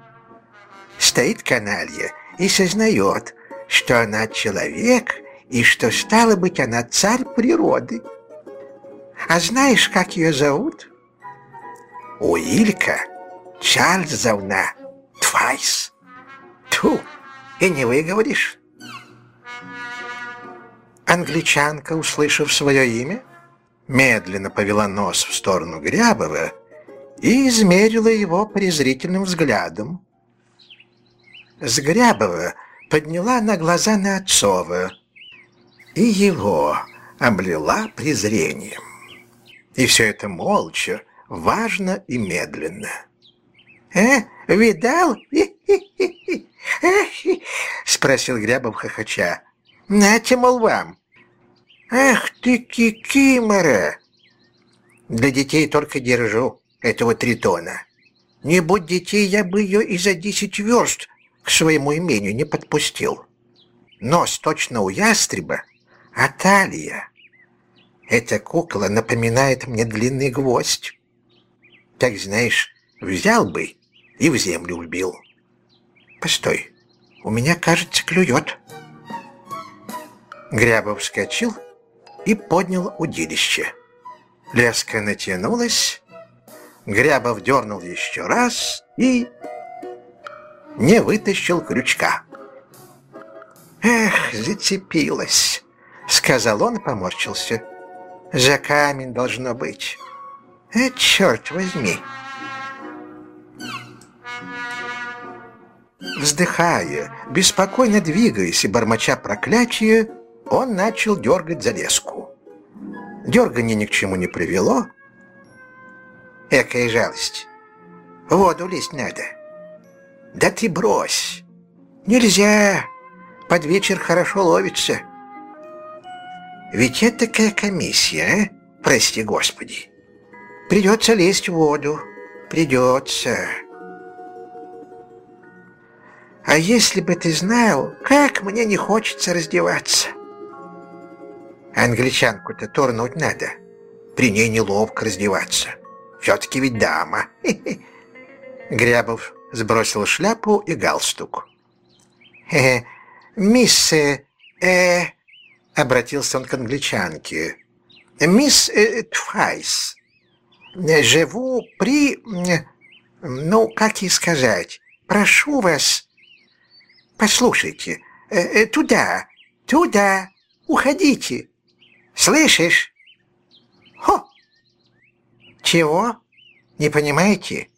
Стоит каналья и сознает, что она человек и что, стало быть, она царь природы. А знаешь, как ее зовут? Уилька Чарльзовна Твайс. Ту, и не выговоришь. Англичанка, услышав свое имя, медленно повела нос в сторону Грябова и измерила его презрительным взглядом. С Грябова подняла на глаза на Отцова и его облила презрением. И все это молча, важно и медленно. «Э, видал?» [LAUGHS] — спросил Грябов хохоча. «Нате, мол, вам, «Ах ты, кикимора!» «Для детей только держу этого тритона. Не будь детей, я бы ее и за десять верст к своему имению не подпустил. Нос точно у ястреба, а талия... Эта кукла напоминает мне длинный гвоздь. Так, знаешь, взял бы и в землю убил. Постой, у меня, кажется, клюет». Грябов вскочил и поднял удилище. Леска натянулась, Грябов дернул еще раз и не вытащил крючка. «Эх, зацепилась!» — сказал он и поморщился. «За камень должно быть. Э, черт возьми!» Вздыхая, беспокойно двигаясь и бормоча проклятие, он начал дергать за леску. Дергание ни к чему не привело. Экая жалость. В воду лезть надо. Да ты брось. Нельзя. Под вечер хорошо ловится. Ведь это такая комиссия, а? Прости, Господи. Придется лезть в воду. Придется. А если бы ты знал, как мне не хочется раздеваться. Англичанку-то турнуть надо. При ней неловко раздеваться. Все-таки ведь дама. Грябов сбросил шляпу и галстук. «Э, «Мисс... Э, э...» — обратился он к англичанке. «Мисс э, Твайс, живу при... ну, как и сказать, прошу вас... Послушайте, э, э, туда, туда, уходите, Слышишь? Хо! Чего? Не понимаете?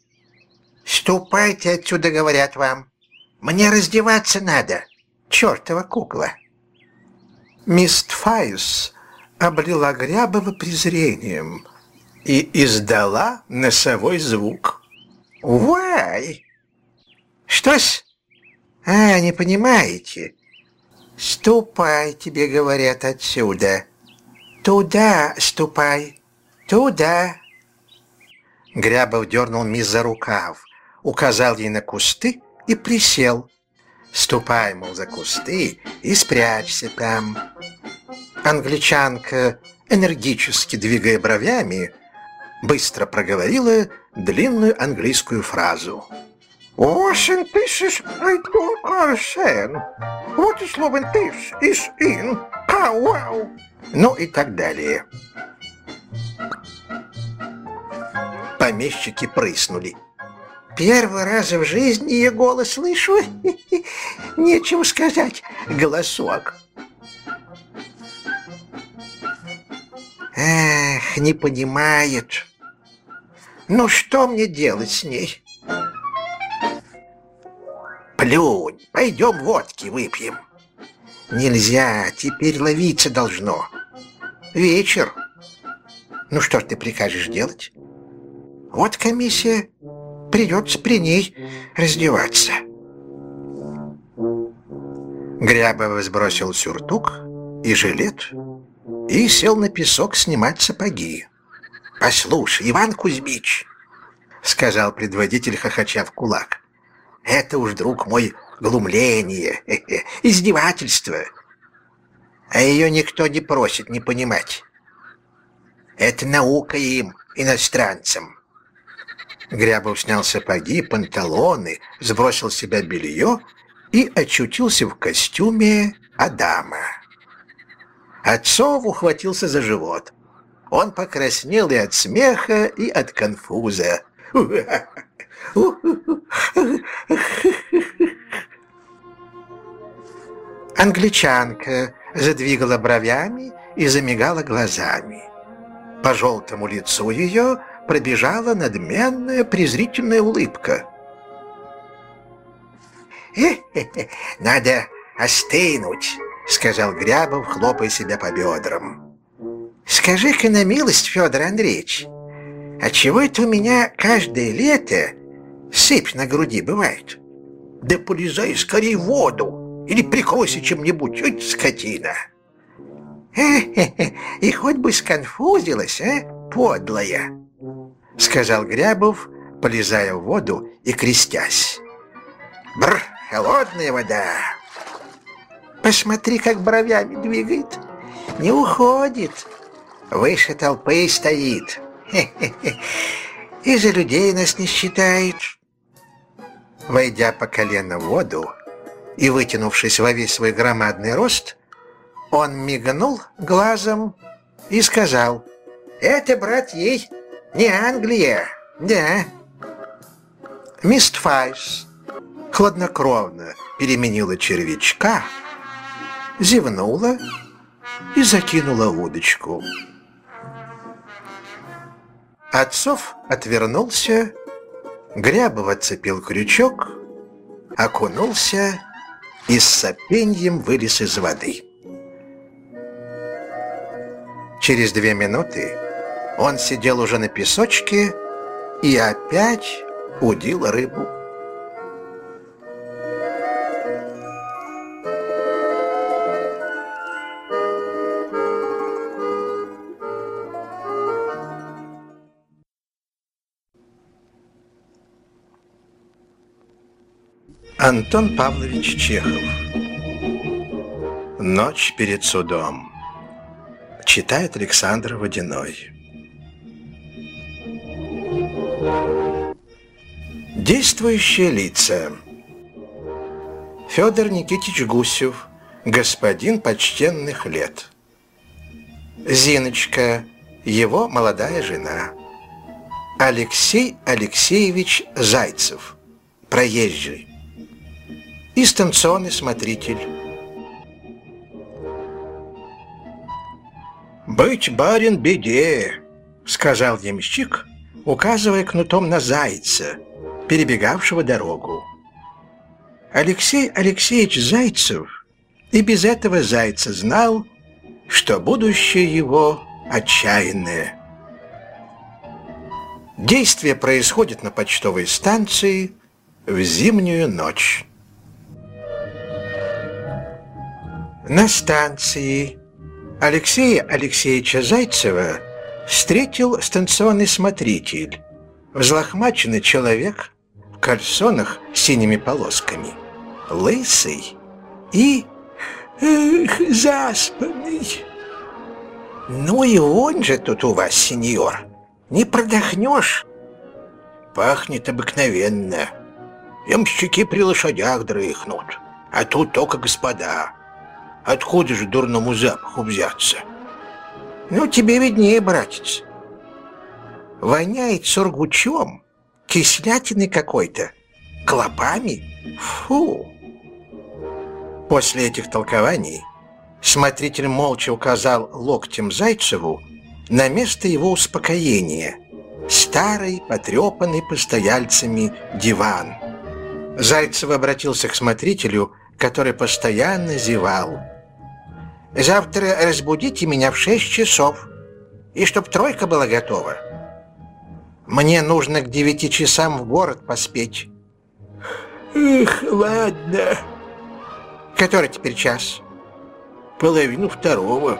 Ступайте отсюда, говорят вам. Мне раздеваться надо. Чёртова кукла. Мисс Файс облила Грябова презрением и издала носовой звук. «Вай! Что-с? А, не понимаете? Ступай, тебе говорят отсюда!» «Туда ступай, туда!» Грябов дернул мисс за рукав, указал ей на кусты и присел. «Ступай, мол, за кусты и спрячься там». Англичанка, энергически двигая бровями, быстро проговорила длинную английскую фразу. «Осень тысяч пройдет арсен. Вот и слово «тыш» из «ин». Кау-вау ну и так далее. Помещики прыснули. Первый раз в жизни я голос слышу. [LAUGHS] Нечего сказать, голосок. Эх, не понимает. Ну что мне делать с ней? Плюнь, пойдем водки выпьем. Нельзя, теперь ловиться должно. Вечер. Ну что ж ты прикажешь делать? Вот комиссия, придется при ней раздеваться. Грябов сбросил сюртук и жилет и сел на песок снимать сапоги. «Послушай, Иван Кузьмич», — сказал предводитель, хохоча в кулак, — «это уж, друг мой, глумление, издевательство. А ее никто не просит не понимать. Это наука им, иностранцам». Грябов снял сапоги, панталоны, сбросил с себя белье и очутился в костюме Адама. Отцов ухватился за живот. Он покраснел и от смеха, и от конфуза. [LAUGHS] Англичанка задвигала бровями и замигала глазами. По желтому лицу ее пробежала надменная презрительная улыбка. [LAUGHS] надо остынуть», — сказал Грябов, хлопая себя по бедрам. «Скажи-ка на милость, Федор Андреевич, а чего это у меня каждое лето сыпь на груди бывает? Да полезай скорее в воду или прикройся чем-нибудь, чуть скотина!» «И хоть бы сконфузилась, а, подлая!» — сказал Грябов, полезая в воду и крестясь. «Бр, холодная вода!» Посмотри, как бровями двигает. Не уходит. Выше толпы стоит. И за людей нас не считает. Войдя по колено в воду и вытянувшись во весь свой громадный рост, он мигнул глазом и сказал, «Это, брат, ей не Англия, да». Мист Файс хладнокровно переменила червячка, зевнула и закинула удочку. Отцов отвернулся, Грябов отцепил крючок, окунулся и с сопеньем вылез из воды. Через две минуты он сидел уже на песочке и опять удил рыбу. Антон Павлович Чехов. «Ночь перед судом» Читает Александр Водяной. Действующие лица. Федор Никитич Гусев, господин почтенных лет. Зиночка, его молодая жена. Алексей Алексеевич Зайцев, проезжий и станционный смотритель. «Быть барин беде», — сказал ямщик, указывая кнутом на зайца, перебегавшего дорогу. Алексей Алексеевич Зайцев и без этого зайца знал, что будущее его отчаянное. Действие происходит на почтовой станции в зимнюю ночь. На станции Алексея Алексеевича Зайцева встретил станционный смотритель, взлохмаченный человек в кальсонах с синими полосками, лысый и эх, заспанный. «Ну и он же тут у вас, сеньор, не продохнешь?» «Пахнет обыкновенно. Ямщики при лошадях дрыхнут, а тут только господа». Откуда же дурному запаху взяться? Ну, тебе виднее, братец. Воняет сургучом, кислятиной какой-то, клопами. Фу! После этих толкований смотритель молча указал локтем Зайцеву на место его успокоения старый, потрепанный постояльцами диван. Зайцев обратился к смотрителю, который постоянно зевал. «Завтра разбудите меня в шесть часов, и чтоб тройка была готова. Мне нужно к девяти часам в город поспеть». «Эх, ладно». «Который теперь час?» «Половину второго».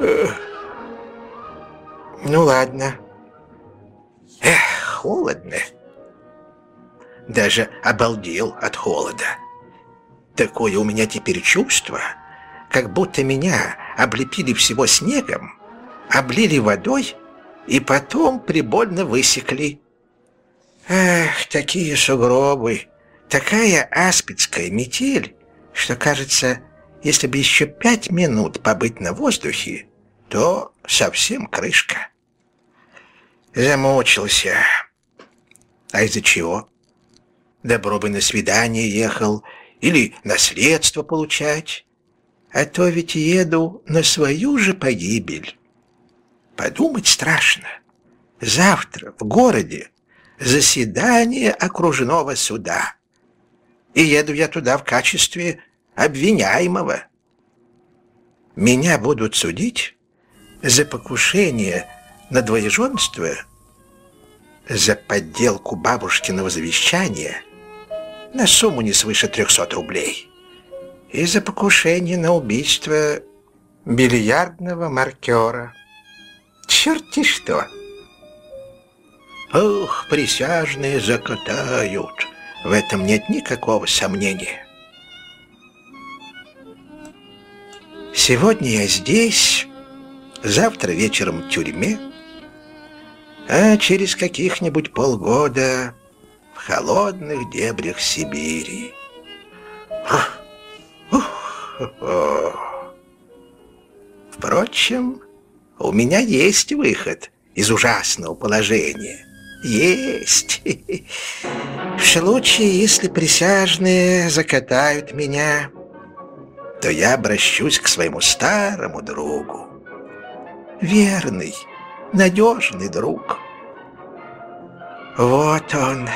Эх. «Ну ладно». «Эх, холодно». Даже обалдел от холода. Такое у меня теперь чувство, как будто меня облепили всего снегом, облили водой и потом прибольно высекли. Эх, такие сугробы, такая аспидская метель, что, кажется, если бы еще пять минут побыть на воздухе, то совсем крышка. Замучился. А из-за чего? Добро бы на свидание ехал или наследство получать. А то ведь еду на свою же погибель. Подумать страшно. Завтра в городе заседание окружного суда. И еду я туда в качестве обвиняемого. Меня будут судить за покушение на двоеженство, за подделку бабушкиного завещания на сумму не свыше 300 рублей и за покушение на убийство бильярдного маркера. Черти что! Ох, присяжные закатают, в этом нет никакого сомнения. Сегодня я здесь, завтра вечером в тюрьме, а через каких-нибудь полгода в холодных дебрях Сибири. Впрочем, у меня есть выход из ужасного положения. Есть. В случае, если присяжные закатают меня, то я обращусь к своему старому другу. Верный, надежный друг. Вот он.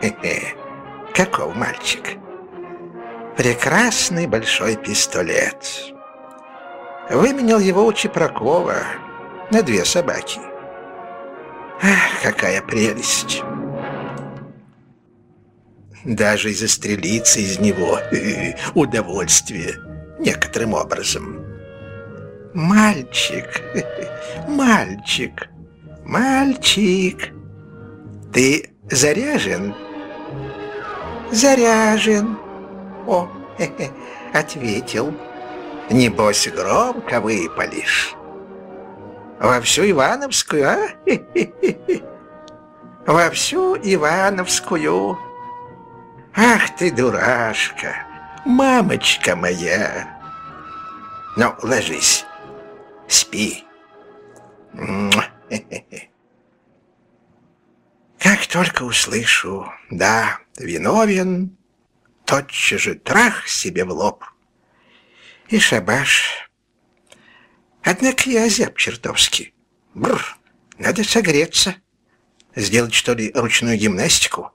Хе-хе. [LAUGHS] Каков мальчик? Прекрасный большой пистолет. Выменял его у Чепрокова на две собаки. Ах, какая прелесть! Даже и застрелиться из него [LAUGHS] удовольствие некоторым образом. Мальчик, [LAUGHS] мальчик, мальчик, ты заряжен? Заряжен. О, ответил. Небось, громко выпалишь. Во всю Ивановскую, а? Во всю Ивановскую. Ах ты, дурашка, мамочка моя. Ну, ложись, спи. Как только услышу, да, виновен, тотчас же трах себе в лоб. И шабаш. Однако я озяб чертовски. Бррр, надо согреться. Сделать, что ли, ручную гимнастику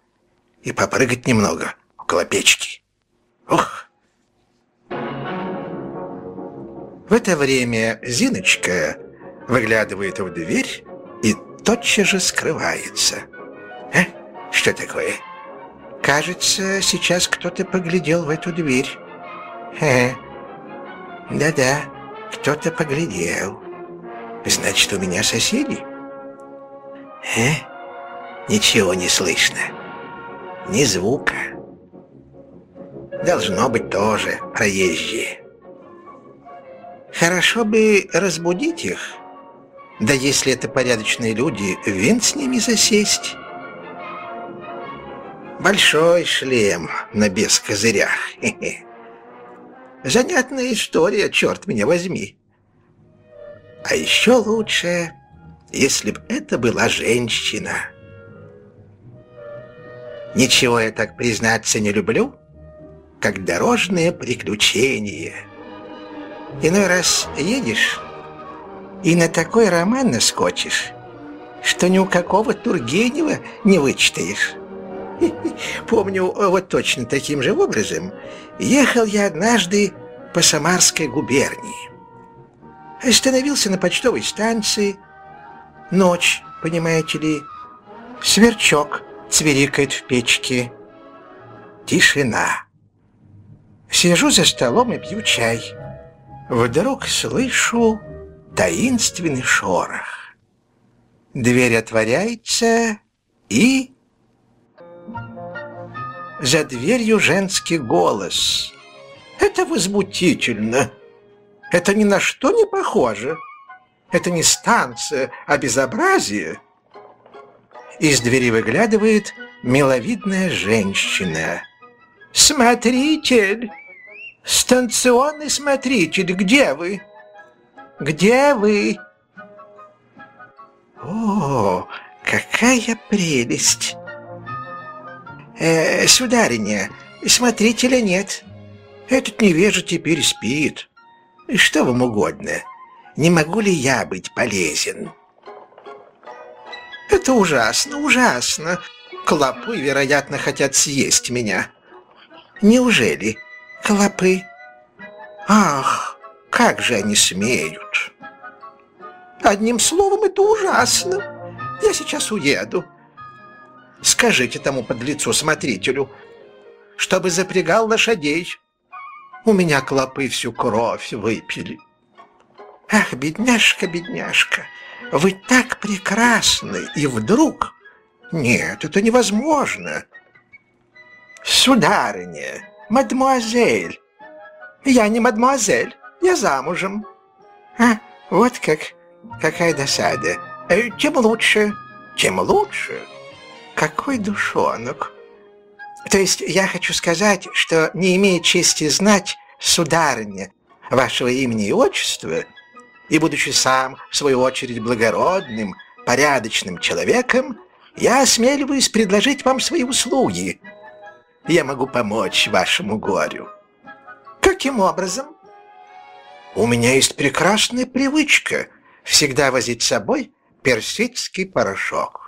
и попрыгать немного около печки. Ух! В это время Зиночка выглядывает в дверь и тотчас же скрывается. А? Что такое? Кажется, сейчас кто-то поглядел в эту дверь. Хе. Да-да, кто-то поглядел. Значит, у меня соседи? Э? Ничего не слышно. Ни звука. Должно быть тоже проезжие. Хорошо бы разбудить их. Да если это порядочные люди, винт с ними засесть. Большой шлем на без козырях. [LAUGHS] Занятная история, черт меня возьми. А еще лучше, если б это была женщина. Ничего я так признаться не люблю, как дорожные приключения. Иной раз едешь, И на такой роман наскочишь, что ни у какого Тургенева не вычитаешь. [LAUGHS] Помню, вот точно таким же образом ехал я однажды по Самарской губернии. Остановился на почтовой станции. Ночь, понимаете ли. Сверчок цвирикает в печке. Тишина. Сижу за столом и пью чай. Вдруг слышу таинственный шорох. Дверь отворяется, и... За дверью женский голос. Это возмутительно. Это ни на что не похоже. Это не станция, а безобразие. Из двери выглядывает миловидная женщина. «Смотритель! Станционный смотритель, где вы? Где вы?» «О, какая прелесть!» Э, «Сударыня, смотрителя нет. Этот невежа теперь спит. Что вам угодно? Не могу ли я быть полезен?» «Это ужасно, ужасно. Клопы, вероятно, хотят съесть меня». «Неужели? Клопы?» «Ах, как же они смеют!» «Одним словом, это ужасно. Я сейчас уеду. Скажите тому подлецу-смотрителю, чтобы запрягал лошадей. У меня клопы всю кровь выпили. Ах, бедняжка, бедняжка, вы так прекрасны, и вдруг... Нет, это невозможно. Сударыня, мадемуазель. Я не мадемуазель, я замужем. А, вот как, какая досада. Э, тем лучше, тем лучше. Какой душонок! То есть я хочу сказать, что не имея чести знать, сударыня, вашего имени и отчества, и будучи сам, в свою очередь, благородным, порядочным человеком, я осмеливаюсь предложить вам свои услуги. Я могу помочь вашему горю. Каким образом? У меня есть прекрасная привычка всегда возить с собой персидский порошок.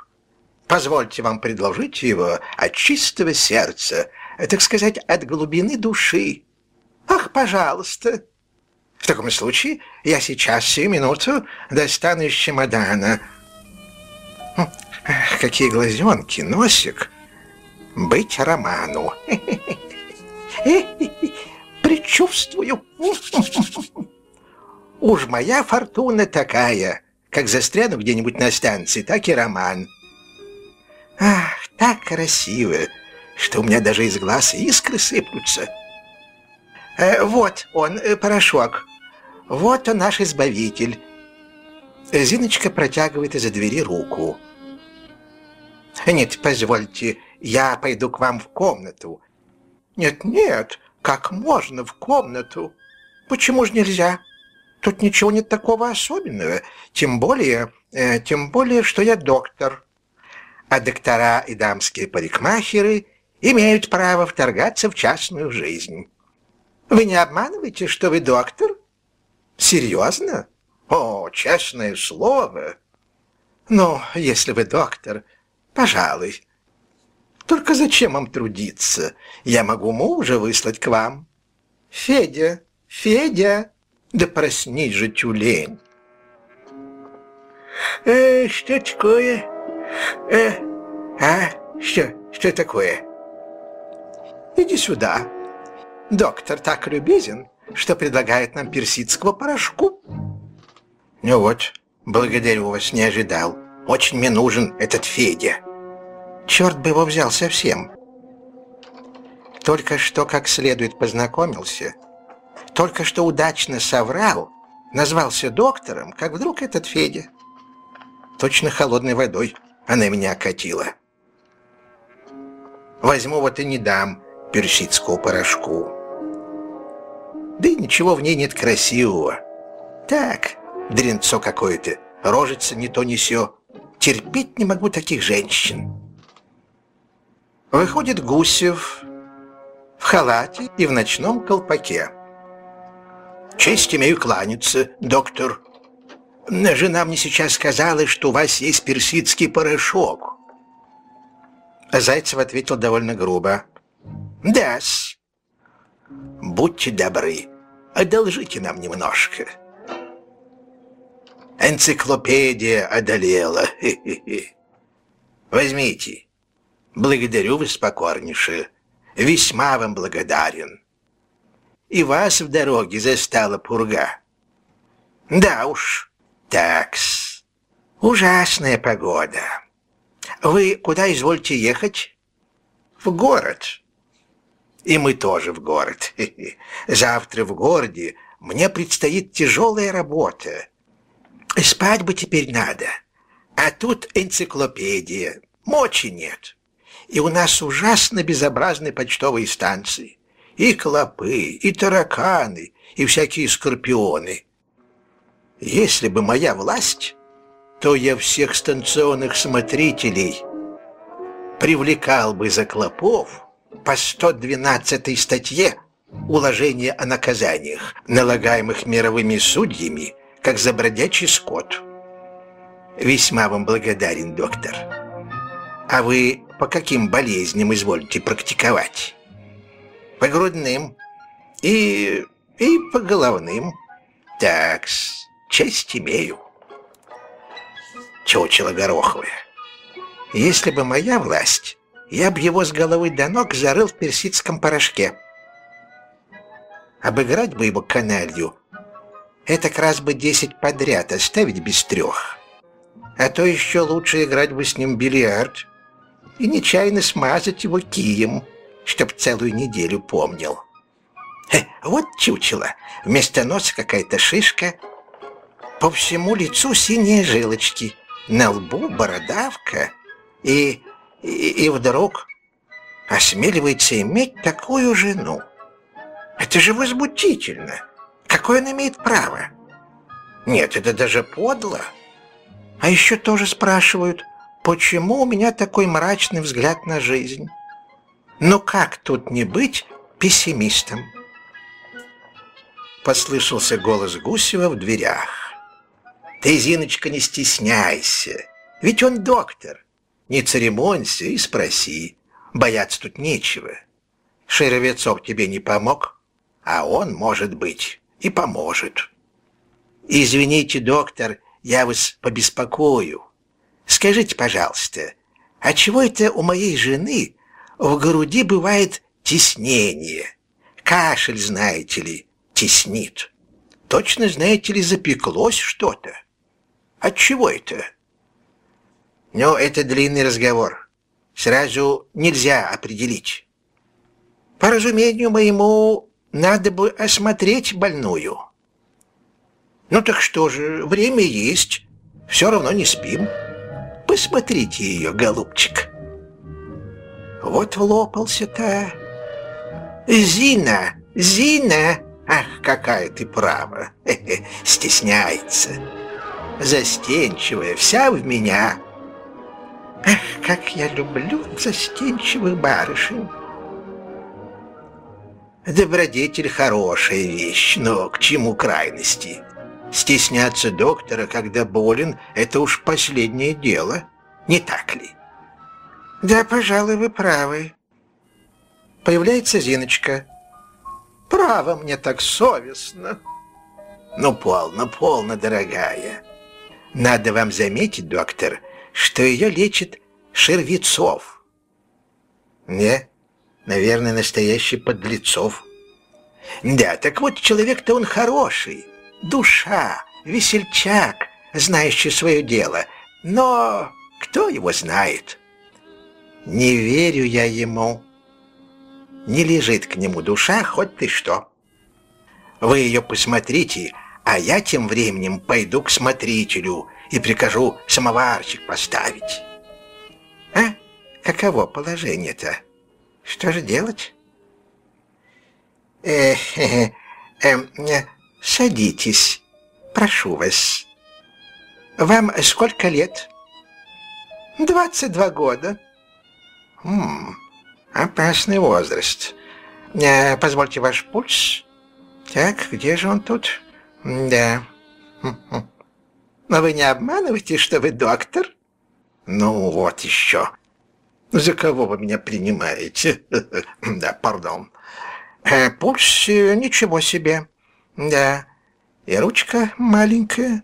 Позвольте вам предложить его от чистого сердца, так сказать, от глубины души. Ах, пожалуйста. В таком случае я сейчас, сию минуту, достану из чемодана. Ах, какие глазенки, носик. Быть роману. [LAUGHS] Предчувствую. [LAUGHS] Уж моя фортуна такая. Как застряну где-нибудь на станции, так и роман. Ах, так красиво, что у меня даже из глаз искры сыплются. Э, вот он, э, порошок. Вот он, наш избавитель. Зиночка протягивает из-за двери руку. Нет, позвольте, я пойду к вам в комнату. Нет, нет, как можно в комнату? Почему же нельзя? Тут ничего нет такого особенного. Тем более, э, тем более, что я доктор а доктора и дамские парикмахеры имеют право вторгаться в частную жизнь. Вы не обманываете, что вы доктор? Серьезно? О, честное слово. Ну, если вы доктор, пожалуй. Только зачем вам трудиться? Я могу мужа выслать к вам. Федя, Федя, да проснись же, тюлень. Э, что такое? Э, а? Что, что такое? Иди сюда. Доктор так любезен, что предлагает нам персидского порошку. Ну вот, благодарю вас, не ожидал. Очень мне нужен этот Федя. Черт бы его взял совсем. Только что как следует познакомился, только что удачно соврал, назвался доктором, как вдруг этот Федя. Точно холодной водой она меня окатила. Вот и не дам персидского порошку. Да и ничего в ней нет красивого. Так, дренцо какое-то, рожица не то не сё. Терпеть не могу таких женщин. Выходит Гусев в халате и в ночном колпаке. Честь имею кланяться, доктор. Жена мне сейчас сказала, что у вас есть персидский порошок. Зайцев ответил довольно грубо. Да-с. Будьте добры, одолжите нам немножко. Энциклопедия одолела. Хе -хе -хе. Возьмите. Благодарю вас покорнейше. Весьма вам благодарен. И вас в дороге застала пурга. Да уж, такс. Ужасная погода. Вы куда извольте ехать? В город. И мы тоже в город. [LAUGHS] Завтра в городе мне предстоит тяжелая работа. Спать бы теперь надо. А тут энциклопедия. Мочи нет. И у нас ужасно безобразные почтовые станции. И клопы, и тараканы, и всякие скорпионы. Если бы моя власть, то я всех станционных смотрителей привлекал бы за клопов по 112 статье «Уложение о наказаниях, налагаемых мировыми судьями, как за бродячий скот». Весьма вам благодарен, доктор. А вы по каким болезням изволите практиковать? По грудным и, и по головным. Такс, честь имею. Чучело гороховое. Если бы моя власть, я б его с головы до ног зарыл в персидском порошке. Обыграть бы его каналью, это как раз бы десять подряд оставить без трех. А то еще лучше играть бы с ним бильярд и нечаянно смазать его кием, чтоб целую неделю помнил. Хе, вот чучело, вместо носа какая-то шишка, по всему лицу синие жилочки, на лбу бородавка, и, и, и вдруг осмеливается иметь такую жену. Это же возмутительно. Какое он имеет право? Нет, это даже подло. А еще тоже спрашивают, почему у меня такой мрачный взгляд на жизнь? Ну как тут не быть пессимистом? Послышался голос Гусева в дверях. Ты, Зиночка, не стесняйся, ведь он доктор. Не церемонься и спроси. Бояться тут нечего. Шеровецов тебе не помог, а он, может быть, и поможет. Извините, доктор, я вас побеспокою. Скажите, пожалуйста, а чего это у моей жены в груди бывает теснение? Кашель, знаете ли, теснит. Точно, знаете ли, запеклось что-то. От чего это? Ну, это длинный разговор. Сразу нельзя определить. По разумению моему, надо бы осмотреть больную. Ну так что же, время есть, все равно не спим. Посмотрите ее, голубчик. Вот влопался-то. Зина, Зина! Ах, какая ты права! [LAUGHS] Стесняется. Застенчивая, вся в меня. Ах, как я люблю застенчивых барышень. Добродетель хорошая вещь, но к чему крайности? Стесняться доктора, когда болен, это уж последнее дело, не так ли? Да, пожалуй, вы правы. Появляется Зиночка. Право, мне так совестно. Ну, полно, полно, дорогая. Надо вам заметить, доктор, что ее лечит Шервицов. Не, наверное, настоящий Подлецов. Да, так вот, человек-то он хороший душа, весельчак, знающий свое дело. Но кто его знает? Не верю я ему. Не лежит к нему душа, хоть ты что. Вы ее посмотрите, а я тем временем пойду к смотрителю и прикажу самоварчик поставить. А? Каково положение-то? Что же делать? Э, э, э, э, Садитесь, прошу вас. Вам сколько лет? Двадцать два года. Хм, опасный возраст. А, позвольте ваш пульс. Так, где же он тут? Да. Но вы не обманываете, что вы доктор? Ну, вот еще. За кого вы меня принимаете? [LAUGHS] Да, пардон. Э, пульс э, ничего себе. Да. И ручка маленькая,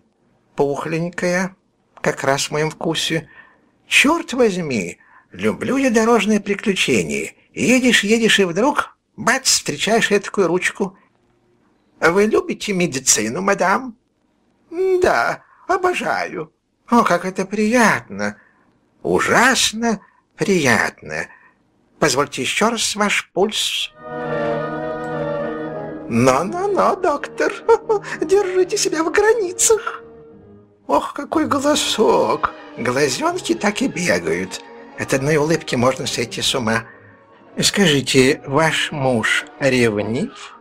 пухленькая, как раз в моем вкусе. Черт возьми, люблю я дорожные приключения. Едешь, едешь, и вдруг, бац, встречаешь такую ручку. Вы любите медицину, мадам? Да, обожаю. О, как это приятно. Ужасно приятно. Позвольте еще раз ваш пульс. «Но-но-но, доктор, [LAUGHS] держите себя в границах!» «Ох, какой голосок! Глазенки так и бегают. От одной улыбки можно сойти с ума. Скажите, ваш муж ревнив?»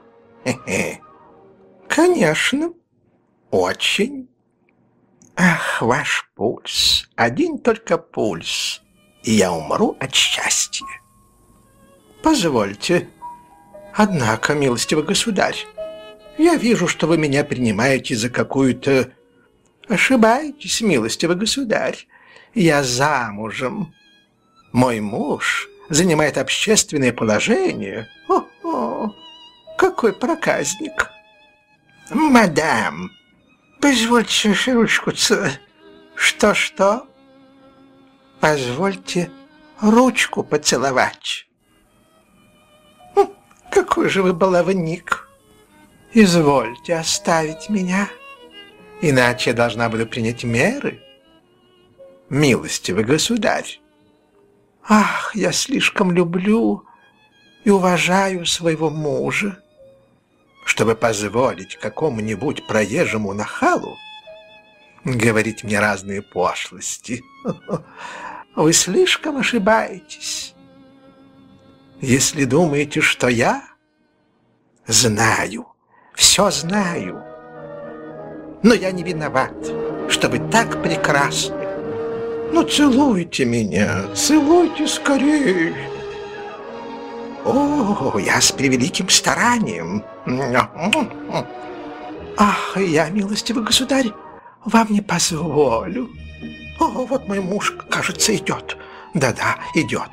«Конечно, очень. Ах, ваш пульс, один только пульс, и я умру от счастья. Позвольте, Однако, милостивый государь, я вижу, что вы меня принимаете за какую-то... Ошибаетесь, милостивый государь. Я замужем. Мой муж занимает общественное положение. О-о, какой проказник. Мадам, позвольте ручку Что-что? Позвольте ручку поцеловать. Какой же вы баловник! Извольте оставить меня, иначе я должна буду принять меры. Милостивый государь, ах, я слишком люблю и уважаю своего мужа, чтобы позволить какому-нибудь проезжему нахалу говорить мне разные пошлости. [LAUGHS] Вы слишком ошибаетесь если думаете, что я знаю, все знаю. Но я не виноват, что вы так прекрасны. Ну, целуйте меня, целуйте скорее. О, я с превеликим старанием. Ах, я, милостивый государь, вам не позволю. О, вот мой муж, кажется, идет. Да-да, идет.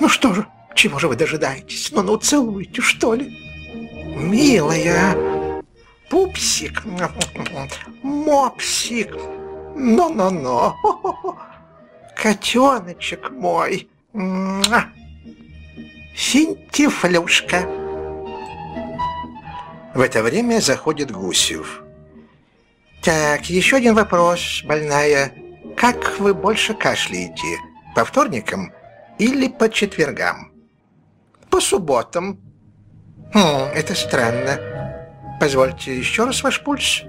Ну что же, чего же вы дожидаетесь? Ну, ну, целуйте, что ли? Милая, пупсик, мопсик, но-но-но, котеночек мой, финтифлюшка. В это время заходит Гусев. Так, еще один вопрос, больная. Как вы больше кашляете? По вторникам или по четвергам? по субботам. Хм, это странно. Позвольте еще раз ваш пульс.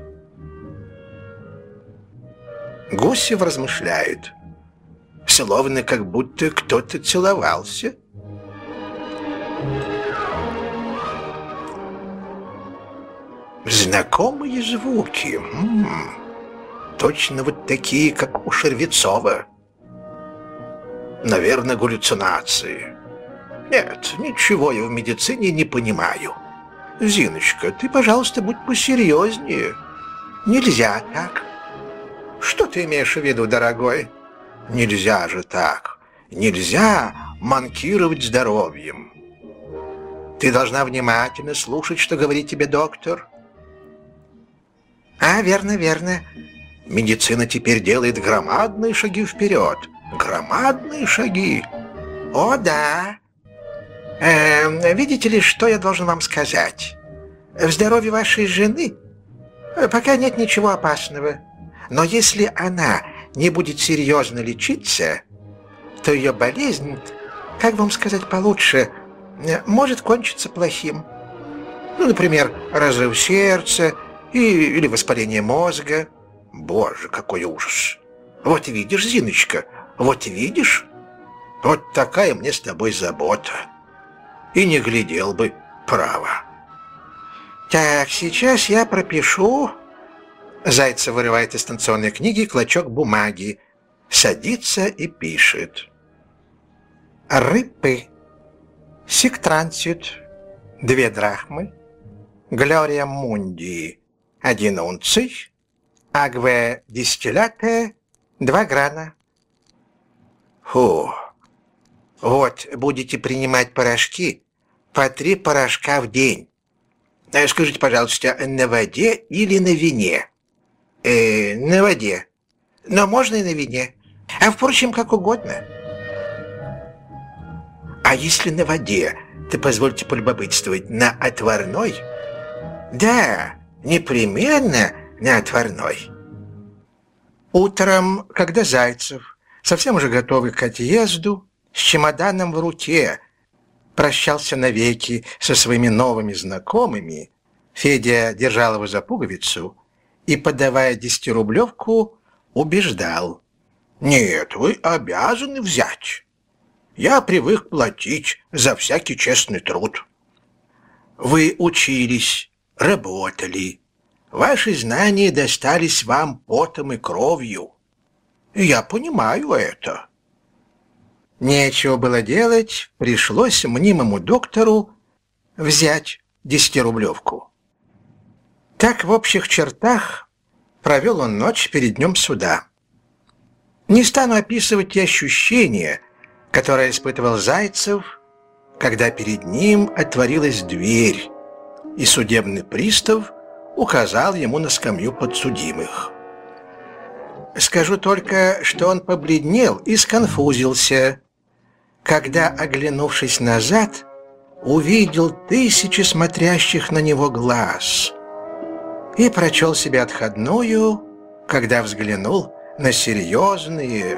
Гусев размышляет. Словно как будто кто-то целовался. Знакомые звуки. М -м, точно вот такие, как у Шервецова. Наверное, галлюцинации. Нет, ничего я в медицине не понимаю. Зиночка, ты, пожалуйста, будь посерьезнее. Нельзя так. Что ты имеешь в виду, дорогой? Нельзя же так. Нельзя манкировать здоровьем. Ты должна внимательно слушать, что говорит тебе доктор. А, верно, верно. Медицина теперь делает громадные шаги вперед. Громадные шаги. О, да. Э, видите ли, что я должен вам сказать? В здоровье вашей жены пока нет ничего опасного. Но если она не будет серьезно лечиться, то ее болезнь, как вам сказать получше, может кончиться плохим. Ну, например, разрыв сердца и, или воспаление мозга. Боже, какой ужас! Вот видишь, Зиночка, вот видишь? Вот такая мне с тобой забота и не глядел бы право. Так, сейчас я пропишу... Зайцев вырывает из станционной книги клочок бумаги, садится и пишет. Рыбы. Сиктрансит. Две драхмы. Глория Мунди. Один унций. Агве дистилляте два грана. Фу. Вот, будете принимать порошки по три порошка в день. Скажите, пожалуйста, на воде или на вине? Э, на воде. Но можно и на вине. А впрочем, как угодно. А если на воде, то позвольте полюбопытствовать, на отварной? Да, непременно на отварной. Утром, когда Зайцев, совсем уже готовый к отъезду, с чемоданом в руке, прощался навеки со своими новыми знакомыми, Федя держал его за пуговицу и, подавая десятирублевку, убеждал. «Нет, вы обязаны взять. Я привык платить за всякий честный труд. Вы учились, работали, Ваши знания достались вам потом и кровью. Я понимаю это. Нечего было делать, пришлось мнимому доктору взять десятирублевку. Так в общих чертах провел он ночь перед днем суда. Не стану описывать те ощущения, которые испытывал Зайцев, когда перед ним отворилась дверь, и судебный пристав – указал ему на скамью подсудимых. Скажу только, что он побледнел и сконфузился, когда, оглянувшись назад, увидел тысячи смотрящих на него глаз и прочел себе отходную, когда взглянул на серьезные,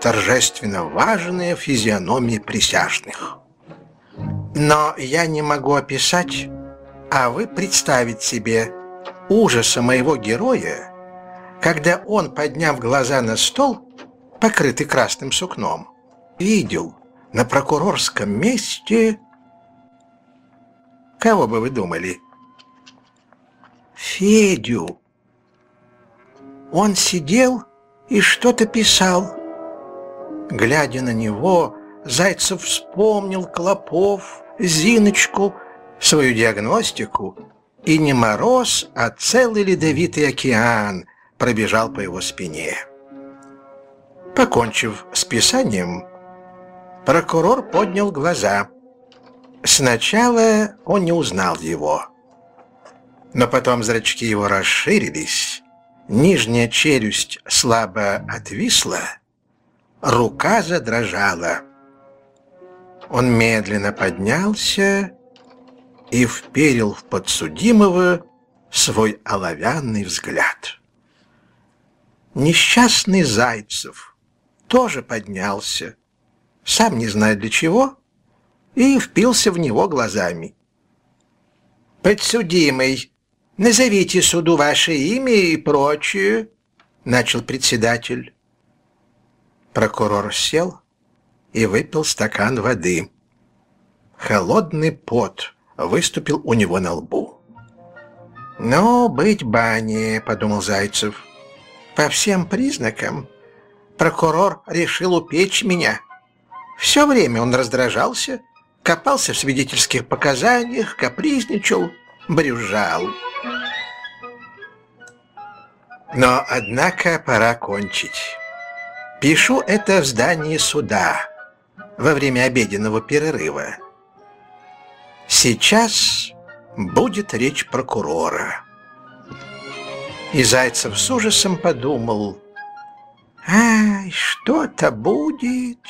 торжественно важные физиономии присяжных. Но я не могу описать, а вы представить себе, ужаса моего героя, когда он, подняв глаза на стол, покрытый красным сукном, видел на прокурорском месте... Кого бы вы думали? Федю. Он сидел и что-то писал. Глядя на него, Зайцев вспомнил Клопов, Зиночку, свою диагностику и не мороз, а целый ледовитый океан пробежал по его спине. Покончив с писанием, прокурор поднял глаза. Сначала он не узнал его, но потом зрачки его расширились, нижняя челюсть слабо отвисла, рука задрожала. Он медленно поднялся и вперил в подсудимого свой оловянный взгляд. Несчастный Зайцев тоже поднялся, сам не зная для чего, и впился в него глазами. «Подсудимый, назовите суду ваше имя и прочее», — начал председатель. Прокурор сел и выпил стакан воды. Холодный пот выступил у него на лбу. «Ну, быть бане», — подумал Зайцев. «По всем признакам прокурор решил упечь меня. Все время он раздражался, копался в свидетельских показаниях, капризничал, брюзжал. Но, однако, пора кончить. Пишу это в здании суда во время обеденного перерыва. Сейчас будет речь прокурора. И Зайцев с ужасом подумал, «Ай, что-то будет!»